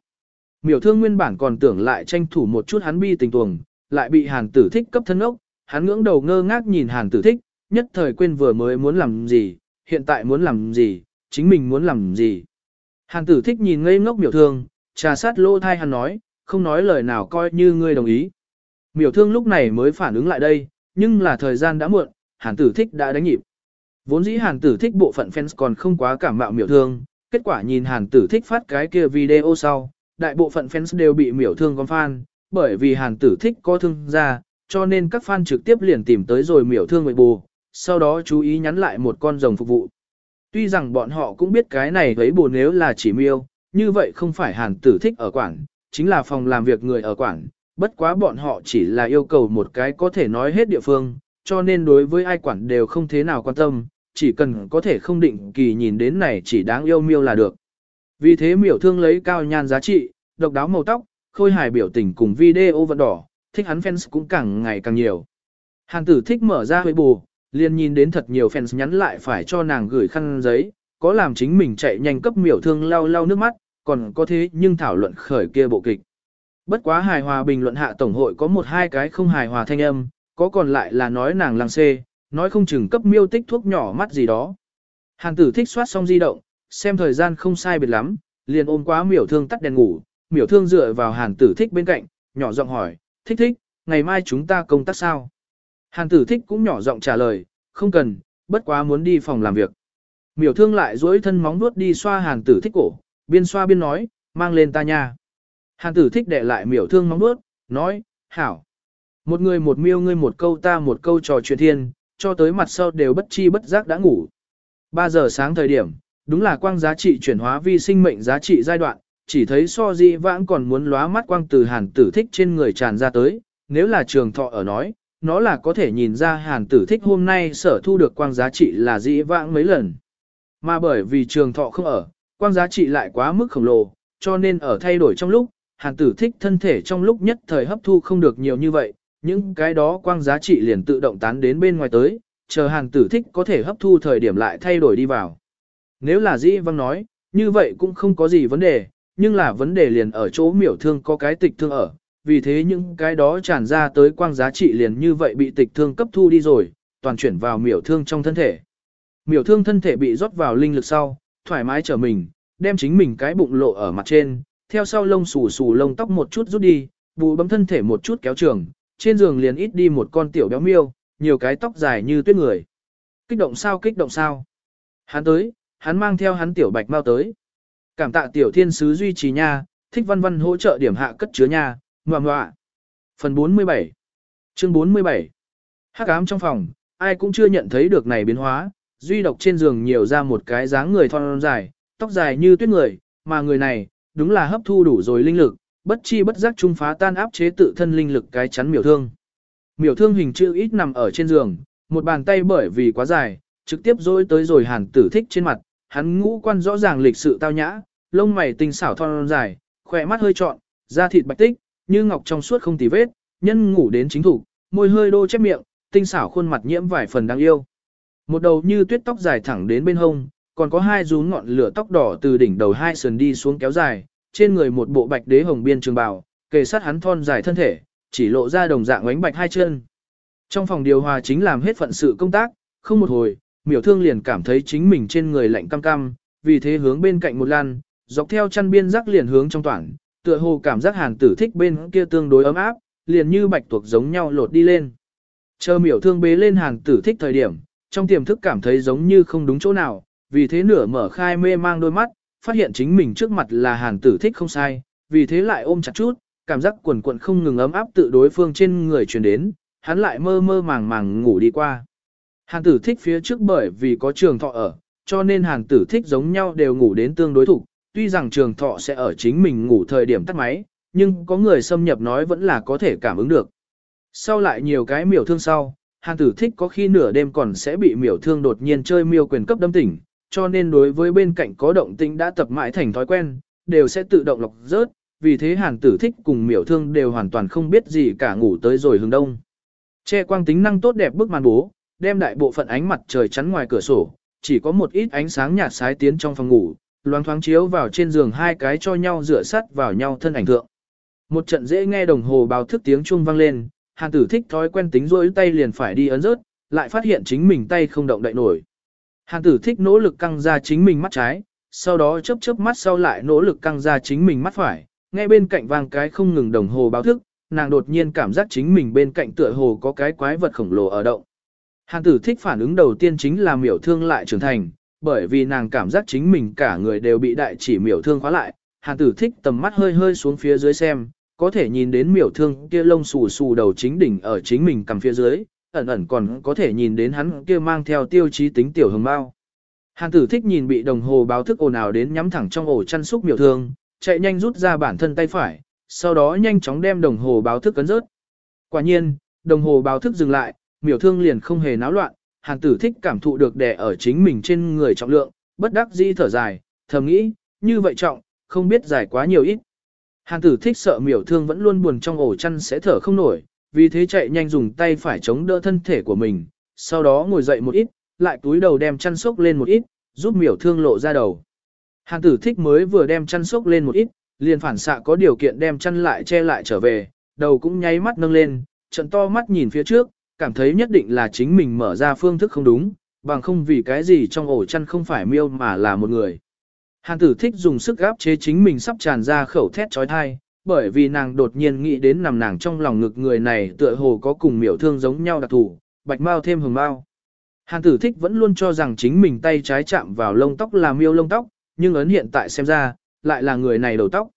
Miểu thương nguyên bản còn tưởng lại tranh thủ một chút hắn bi tình tuồng, lại bị hàn tử thích cấp thân ốc, hắn ngưỡng đầu ngơ ngác nhìn hàn tử thích, nhất thời quên vừa mới muốn làm gì, hiện tại muốn làm gì, chính mình muốn làm gì. Hàn tử thích nhìn ngây ngốc miểu thương, trà sát lô thai hắn nói, không nói lời nào coi như ngươi đồng ý. Miểu thương lúc này mới phản ứng lại đây, nhưng là thời gian đã muộn, hàn tử thích đã đánh nhịp. Vốn dĩ hàn tử thích bộ phận fans còn không quá cảm mạo miểu thương, kết quả nhìn hàn tử thích phát cái kia video sau, đại bộ phận fans đều bị miểu thương con fan, bởi vì hàn tử thích có thương ra, cho nên các fan trực tiếp liền tìm tới rồi miểu thương người bù, sau đó chú ý nhắn lại một con rồng phục vụ. Tuy rằng bọn họ cũng biết cái này thấy bù nếu là chỉ miêu, như vậy không phải hàn tử thích ở quảng, chính là phòng làm việc người ở quảng, bất quá bọn họ chỉ là yêu cầu một cái có thể nói hết địa phương, cho nên đối với ai quản đều không thế nào quan tâm, chỉ cần có thể không định kỳ nhìn đến này chỉ đáng yêu miêu là được. Vì thế miểu thương lấy cao nhan giá trị, độc đáo màu tóc, khôi hài biểu tình cùng video vận đỏ, thích hắn fans cũng càng ngày càng nhiều. Hàn tử thích mở ra huệ bù, liền nhìn đến thật nhiều fans nhắn lại phải cho nàng gửi khăn giấy, có làm chính mình chạy nhanh cấp miểu thương lau lau nước mắt, còn có thế nhưng thảo luận khởi kia bộ kịch. Bất quá hài hòa bình luận hạ tổng hội có một hai cái không hài hòa thanh âm, có còn lại là nói nàng lăng xê, nói không chừng cấp miêu tích thuốc nhỏ mắt gì đó. Hàn tử thích soát xong di động, xem thời gian không sai biệt lắm, liền ôm quá miểu thương tắt đèn ngủ, miểu thương dựa vào hàn tử thích bên cạnh, nhỏ giọng hỏi, thích thích, ngày mai chúng ta công tác sao? Hàn tử thích cũng nhỏ giọng trả lời, không cần, bất quá muốn đi phòng làm việc. Miểu thương lại duỗi thân móng nuốt đi xoa hàn tử thích cổ, biên xoa biên nói, mang lên ta nha. Hàn tử thích để lại miểu thương móng bước, nói, hảo. Một người một miêu ngươi một câu ta một câu trò chuyện thiên, cho tới mặt sau đều bất chi bất giác đã ngủ. 3 giờ sáng thời điểm, đúng là quang giá trị chuyển hóa vi sinh mệnh giá trị giai đoạn, chỉ thấy so di vãng còn muốn lóa mắt quang từ hàn tử thích trên người tràn ra tới, nếu là trường thọ ở nói, nó là có thể nhìn ra hàn tử thích hôm nay sở thu được quang giá trị là dĩ vãng mấy lần. Mà bởi vì trường thọ không ở, quang giá trị lại quá mức khổng lồ, cho nên ở thay đổi trong lúc, hàn tử thích thân thể trong lúc nhất thời hấp thu không được nhiều như vậy, những cái đó quang giá trị liền tự động tán đến bên ngoài tới, chờ hàn tử thích có thể hấp thu thời điểm lại thay đổi đi vào. Nếu là dĩ văng nói, như vậy cũng không có gì vấn đề, nhưng là vấn đề liền ở chỗ miểu thương có cái tịch thương ở, vì thế những cái đó tràn ra tới quang giá trị liền như vậy bị tịch thương cấp thu đi rồi, toàn chuyển vào miểu thương trong thân thể. Miểu thương thân thể bị rót vào linh lực sau, thoải mái trở mình, đem chính mình cái bụng lộ ở mặt trên, theo sau lông xù xù lông tóc một chút rút đi, bù bấm thân thể một chút kéo trường, trên giường liền ít đi một con tiểu béo miêu, nhiều cái tóc dài như tuyết người. Kích động sao kích động sao? Hắn tới, hắn mang theo hắn tiểu bạch mau tới. Cảm tạ tiểu thiên sứ duy trì nha, thích văn văn hỗ trợ điểm hạ cất chứa nha, ngoạ ngoạ. Phần 47 Chương 47 Hắc ám trong phòng, ai cũng chưa nhận thấy được này biến hóa, duy độc trên giường nhiều ra một cái dáng người thon dài, tóc dài như tuyết người, mà người này, đúng là hấp thu đủ rồi linh lực, bất chi bất giác trung phá tan áp chế tự thân linh lực cái chắn miểu thương. Miểu thương hình chữ ít nằm ở trên giường, một bàn tay bởi vì quá dài, trực tiếp dối tới rồi hàn tử thích trên mặt, hắn ngũ quan rõ ràng lịch sự tao nhã, lông mày tinh xảo thon dài, khỏe mắt hơi trọn, da thịt bạch tích, như ngọc trong suốt không tì vết, nhân ngủ đến chính thủ, môi hơi đô chép miệng, tinh xảo khuôn mặt nhiễm vài phần đáng yêu. Một đầu như tuyết tóc dài thẳng đến bên hông, còn có hai rún ngọn lửa tóc đỏ từ đỉnh đầu hai sườn đi xuống kéo dài, trên người một bộ bạch đế hồng biên trường bào, kề sát hắn thon dài thân thể, chỉ lộ ra đồng dạng ánh bạch hai chân. Trong phòng điều hòa chính làm hết phận sự công tác, không một hồi, miểu thương liền cảm thấy chính mình trên người lạnh cam cam, vì thế hướng bên cạnh một lan, dọc theo chăn biên rắc liền hướng trong toàn, tựa hồ cảm giác hàn tử thích bên kia tương đối ấm áp, liền như bạch tuộc giống nhau lột đi lên. Chờ miểu thương bế lên hàn tử thích thời điểm, trong tiềm thức cảm thấy giống như không đúng chỗ nào, vì thế nửa mở khai mê mang đôi mắt, phát hiện chính mình trước mặt là hàn tử thích không sai, vì thế lại ôm chặt chút, cảm giác quần quận không ngừng ấm áp tự đối phương trên người truyền đến, hắn lại mơ mơ màng màng ngủ đi qua. Hàn tử thích phía trước bởi vì có trường thọ ở, cho nên hàn tử thích giống nhau đều ngủ đến tương đối thủ, tuy rằng trường thọ sẽ ở chính mình ngủ thời điểm tắt máy, nhưng có người xâm nhập nói vẫn là có thể cảm ứng được. Sau lại nhiều cái miểu thương sau, hàn tử thích có khi nửa đêm còn sẽ bị miểu thương đột nhiên chơi miêu quyền cấp đâm tỉnh, cho nên đối với bên cạnh có động tĩnh đã tập mãi thành thói quen, đều sẽ tự động lọc rớt, vì thế hàn tử thích cùng miểu thương đều hoàn toàn không biết gì cả ngủ tới rồi hướng đông. Che quang tính năng tốt đẹp bức màn bố, đem đại bộ phận ánh mặt trời chắn ngoài cửa sổ, chỉ có một ít ánh sáng nhạt sái tiến trong phòng ngủ, loáng thoáng chiếu vào trên giường hai cái cho nhau dựa sắt vào nhau thân ảnh thượng. Một trận dễ nghe đồng hồ báo thức tiếng chuông vang lên, hàn tử thích thói quen tính rối tay liền phải đi ấn rớt, lại phát hiện chính mình tay không động đậy nổi. Hàn tử thích nỗ lực căng ra chính mình mắt trái, sau đó chớp chớp mắt sau lại nỗ lực căng ra chính mình mắt phải, nghe bên cạnh vang cái không ngừng đồng hồ báo thức, nàng đột nhiên cảm giác chính mình bên cạnh tựa hồ có cái quái vật khổng lồ ở động. Hàn tử thích phản ứng đầu tiên chính là miểu thương lại trưởng thành, bởi vì nàng cảm giác chính mình cả người đều bị đại chỉ miểu thương khóa lại. Hàn tử thích tầm mắt hơi hơi xuống phía dưới xem, có thể nhìn đến miểu thương kia lông xù xù đầu chính đỉnh ở chính mình cầm phía dưới, ẩn ẩn còn có thể nhìn đến hắn kia mang theo tiêu chí tính tiểu hồng bao. Hàn tử thích nhìn bị đồng hồ báo thức ồn ào đến nhắm thẳng trong ổ chăn xúc miểu thương, chạy nhanh rút ra bản thân tay phải, sau đó nhanh chóng đem đồng hồ báo thức cấn rớt. Quả nhiên, đồng hồ báo thức dừng lại, miểu thương liền không hề náo loạn, hàn tử thích cảm thụ được đè ở chính mình trên người trọng lượng, bất đắc dĩ thở dài, thầm nghĩ, như vậy trọng, không biết dài quá nhiều ít. Hàn tử thích sợ miểu thương vẫn luôn buồn trong ổ chăn sẽ thở không nổi, vì thế chạy nhanh dùng tay phải chống đỡ thân thể của mình, sau đó ngồi dậy một ít, lại túi đầu đem chăn sốc lên một ít, giúp miểu thương lộ ra đầu. hàng tử thích mới vừa đem chăn sốc lên một ít, liền phản xạ có điều kiện đem chăn lại che lại trở về, đầu cũng nháy mắt nâng lên, trận to mắt nhìn phía trước, cảm thấy nhất định là chính mình mở ra phương thức không đúng, bằng không vì cái gì trong ổ chăn không phải miêu mà là một người. hàng tử thích dùng sức gáp chế chính mình sắp tràn ra khẩu thét trói thai, bởi vì nàng đột nhiên nghĩ đến nằm nàng trong lòng ngực người này tựa hồ có cùng miểu thương giống nhau đặc thù bạch mau thêm hồng mau. Hàn tử thích vẫn luôn cho rằng chính mình tay trái chạm vào lông tóc là miêu lông tóc, nhưng ấn hiện tại xem ra, lại là người này đầu tóc.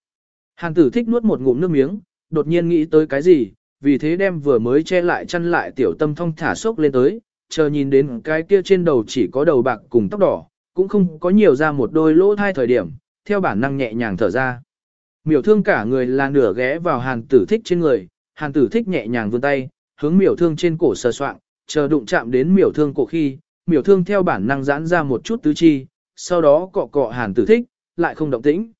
Hàn tử thích nuốt một ngụm nước miếng, đột nhiên nghĩ tới cái gì, vì thế đem vừa mới che lại chăn lại tiểu tâm thông thả sốc lên tới, chờ nhìn đến cái kia trên đầu chỉ có đầu bạc cùng tóc đỏ, cũng không có nhiều ra một đôi lỗ thai thời điểm, theo bản năng nhẹ nhàng thở ra. Miểu thương cả người là nửa ghé vào hàn tử thích trên người, hàn tử thích nhẹ nhàng vươn tay, hướng miểu thương trên cổ sờ soạng, chờ đụng chạm đến miểu thương cổ khi, miểu thương theo bản năng giãn ra một chút tứ chi, sau đó cọ cọ hàn tử thích, lại không động tĩnh.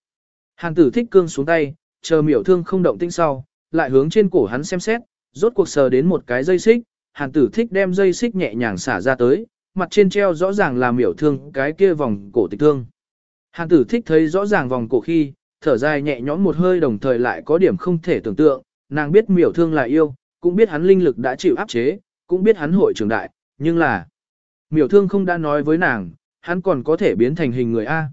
Hàn tử thích cương xuống tay, chờ miểu thương không động tĩnh sau, lại hướng trên cổ hắn xem xét, rốt cuộc sờ đến một cái dây xích, hàn tử thích đem dây xích nhẹ nhàng xả ra tới, mặt trên treo rõ ràng là miểu thương cái kia vòng cổ tịch thương. Hàn tử thích thấy rõ ràng vòng cổ khi, thở dài nhẹ nhõm một hơi đồng thời lại có điểm không thể tưởng tượng, nàng biết miểu thương là yêu, cũng biết hắn linh lực đã chịu áp chế, cũng biết hắn hội trưởng đại, nhưng là miểu thương không đã nói với nàng, hắn còn có thể biến thành hình người A.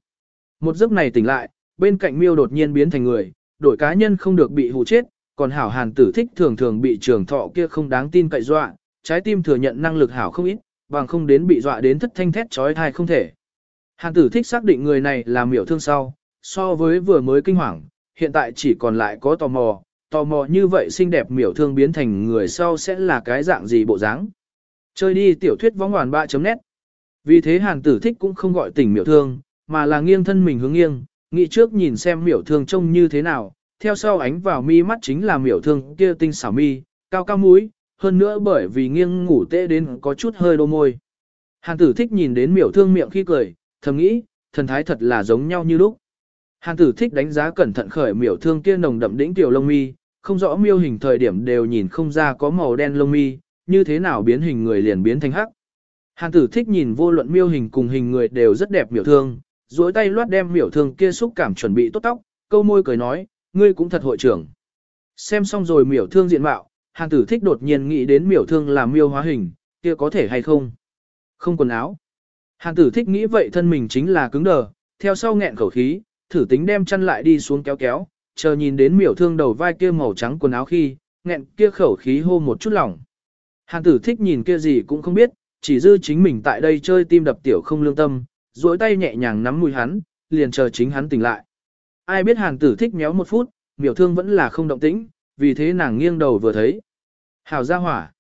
Một giấc này tỉnh lại, bên cạnh miêu đột nhiên biến thành người, đổi cá nhân không được bị hù chết, còn hảo hàn tử thích thường thường bị trường thọ kia không đáng tin cậy dọa, trái tim thừa nhận năng lực hảo không ít, bằng không đến bị dọa đến thất thanh thét trói thai không thể. Hàn tử thích xác định người này là miểu thương sau, so với vừa mới kinh hoàng, hiện tại chỉ còn lại có tò mò, tò mò như vậy xinh đẹp miểu thương biến thành người sau sẽ là cái dạng gì bộ dáng. Chơi đi tiểu thuyết võng hoàn 3.net Vì thế hàn tử thích cũng không gọi tỉnh miểu thương, mà là nghiêng thân mình hướng nghiêng, nghĩ trước nhìn xem miểu thương trông như thế nào, theo sau ánh vào mi mắt chính là miểu thương kia tinh xảo mi, cao cao mũi, hơn nữa bởi vì nghiêng ngủ tê đến có chút hơi đô môi. Hàn tử thích nhìn đến miểu thương miệng khi cười, thầm nghĩ, thần thái thật là giống nhau như lúc. Hàn tử thích đánh giá cẩn thận khởi miểu thương kia nồng đậm đỉnh tiểu lông mi, không rõ miêu hình thời điểm đều nhìn không ra có màu đen lông mi, như thế nào biến hình người liền biến thành hắc. Hàn tử thích nhìn vô luận miêu hình cùng hình người đều rất đẹp miểu thương, duỗi tay loát đem miểu thương kia xúc cảm chuẩn bị tốt tóc, câu môi cười nói, ngươi cũng thật hội trưởng. Xem xong rồi miểu thương diện mạo, hàn tử thích đột nhiên nghĩ đến miểu thương làm miêu hóa hình, kia có thể hay không? Không quần áo. Hàn tử thích nghĩ vậy thân mình chính là cứng đờ, theo sau nghẹn khẩu khí, thử tính đem chân lại đi xuống kéo kéo, chờ nhìn đến miểu thương đầu vai kia màu trắng quần áo khi, nghẹn kia khẩu khí hô một chút lỏng. Hàn tử thích nhìn kia gì cũng không biết, chỉ dư chính mình tại đây chơi tim đập tiểu không lương tâm, duỗi tay nhẹ nhàng nắm mũi hắn, liền chờ chính hắn tỉnh lại. Ai biết hàn tử thích méo một phút, miểu thương vẫn là không động tĩnh, vì thế nàng nghiêng đầu vừa thấy. Hào ra hỏa.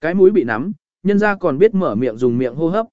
Cái mũi bị nắm, nhân ra còn biết mở miệng dùng miệng hô hấp.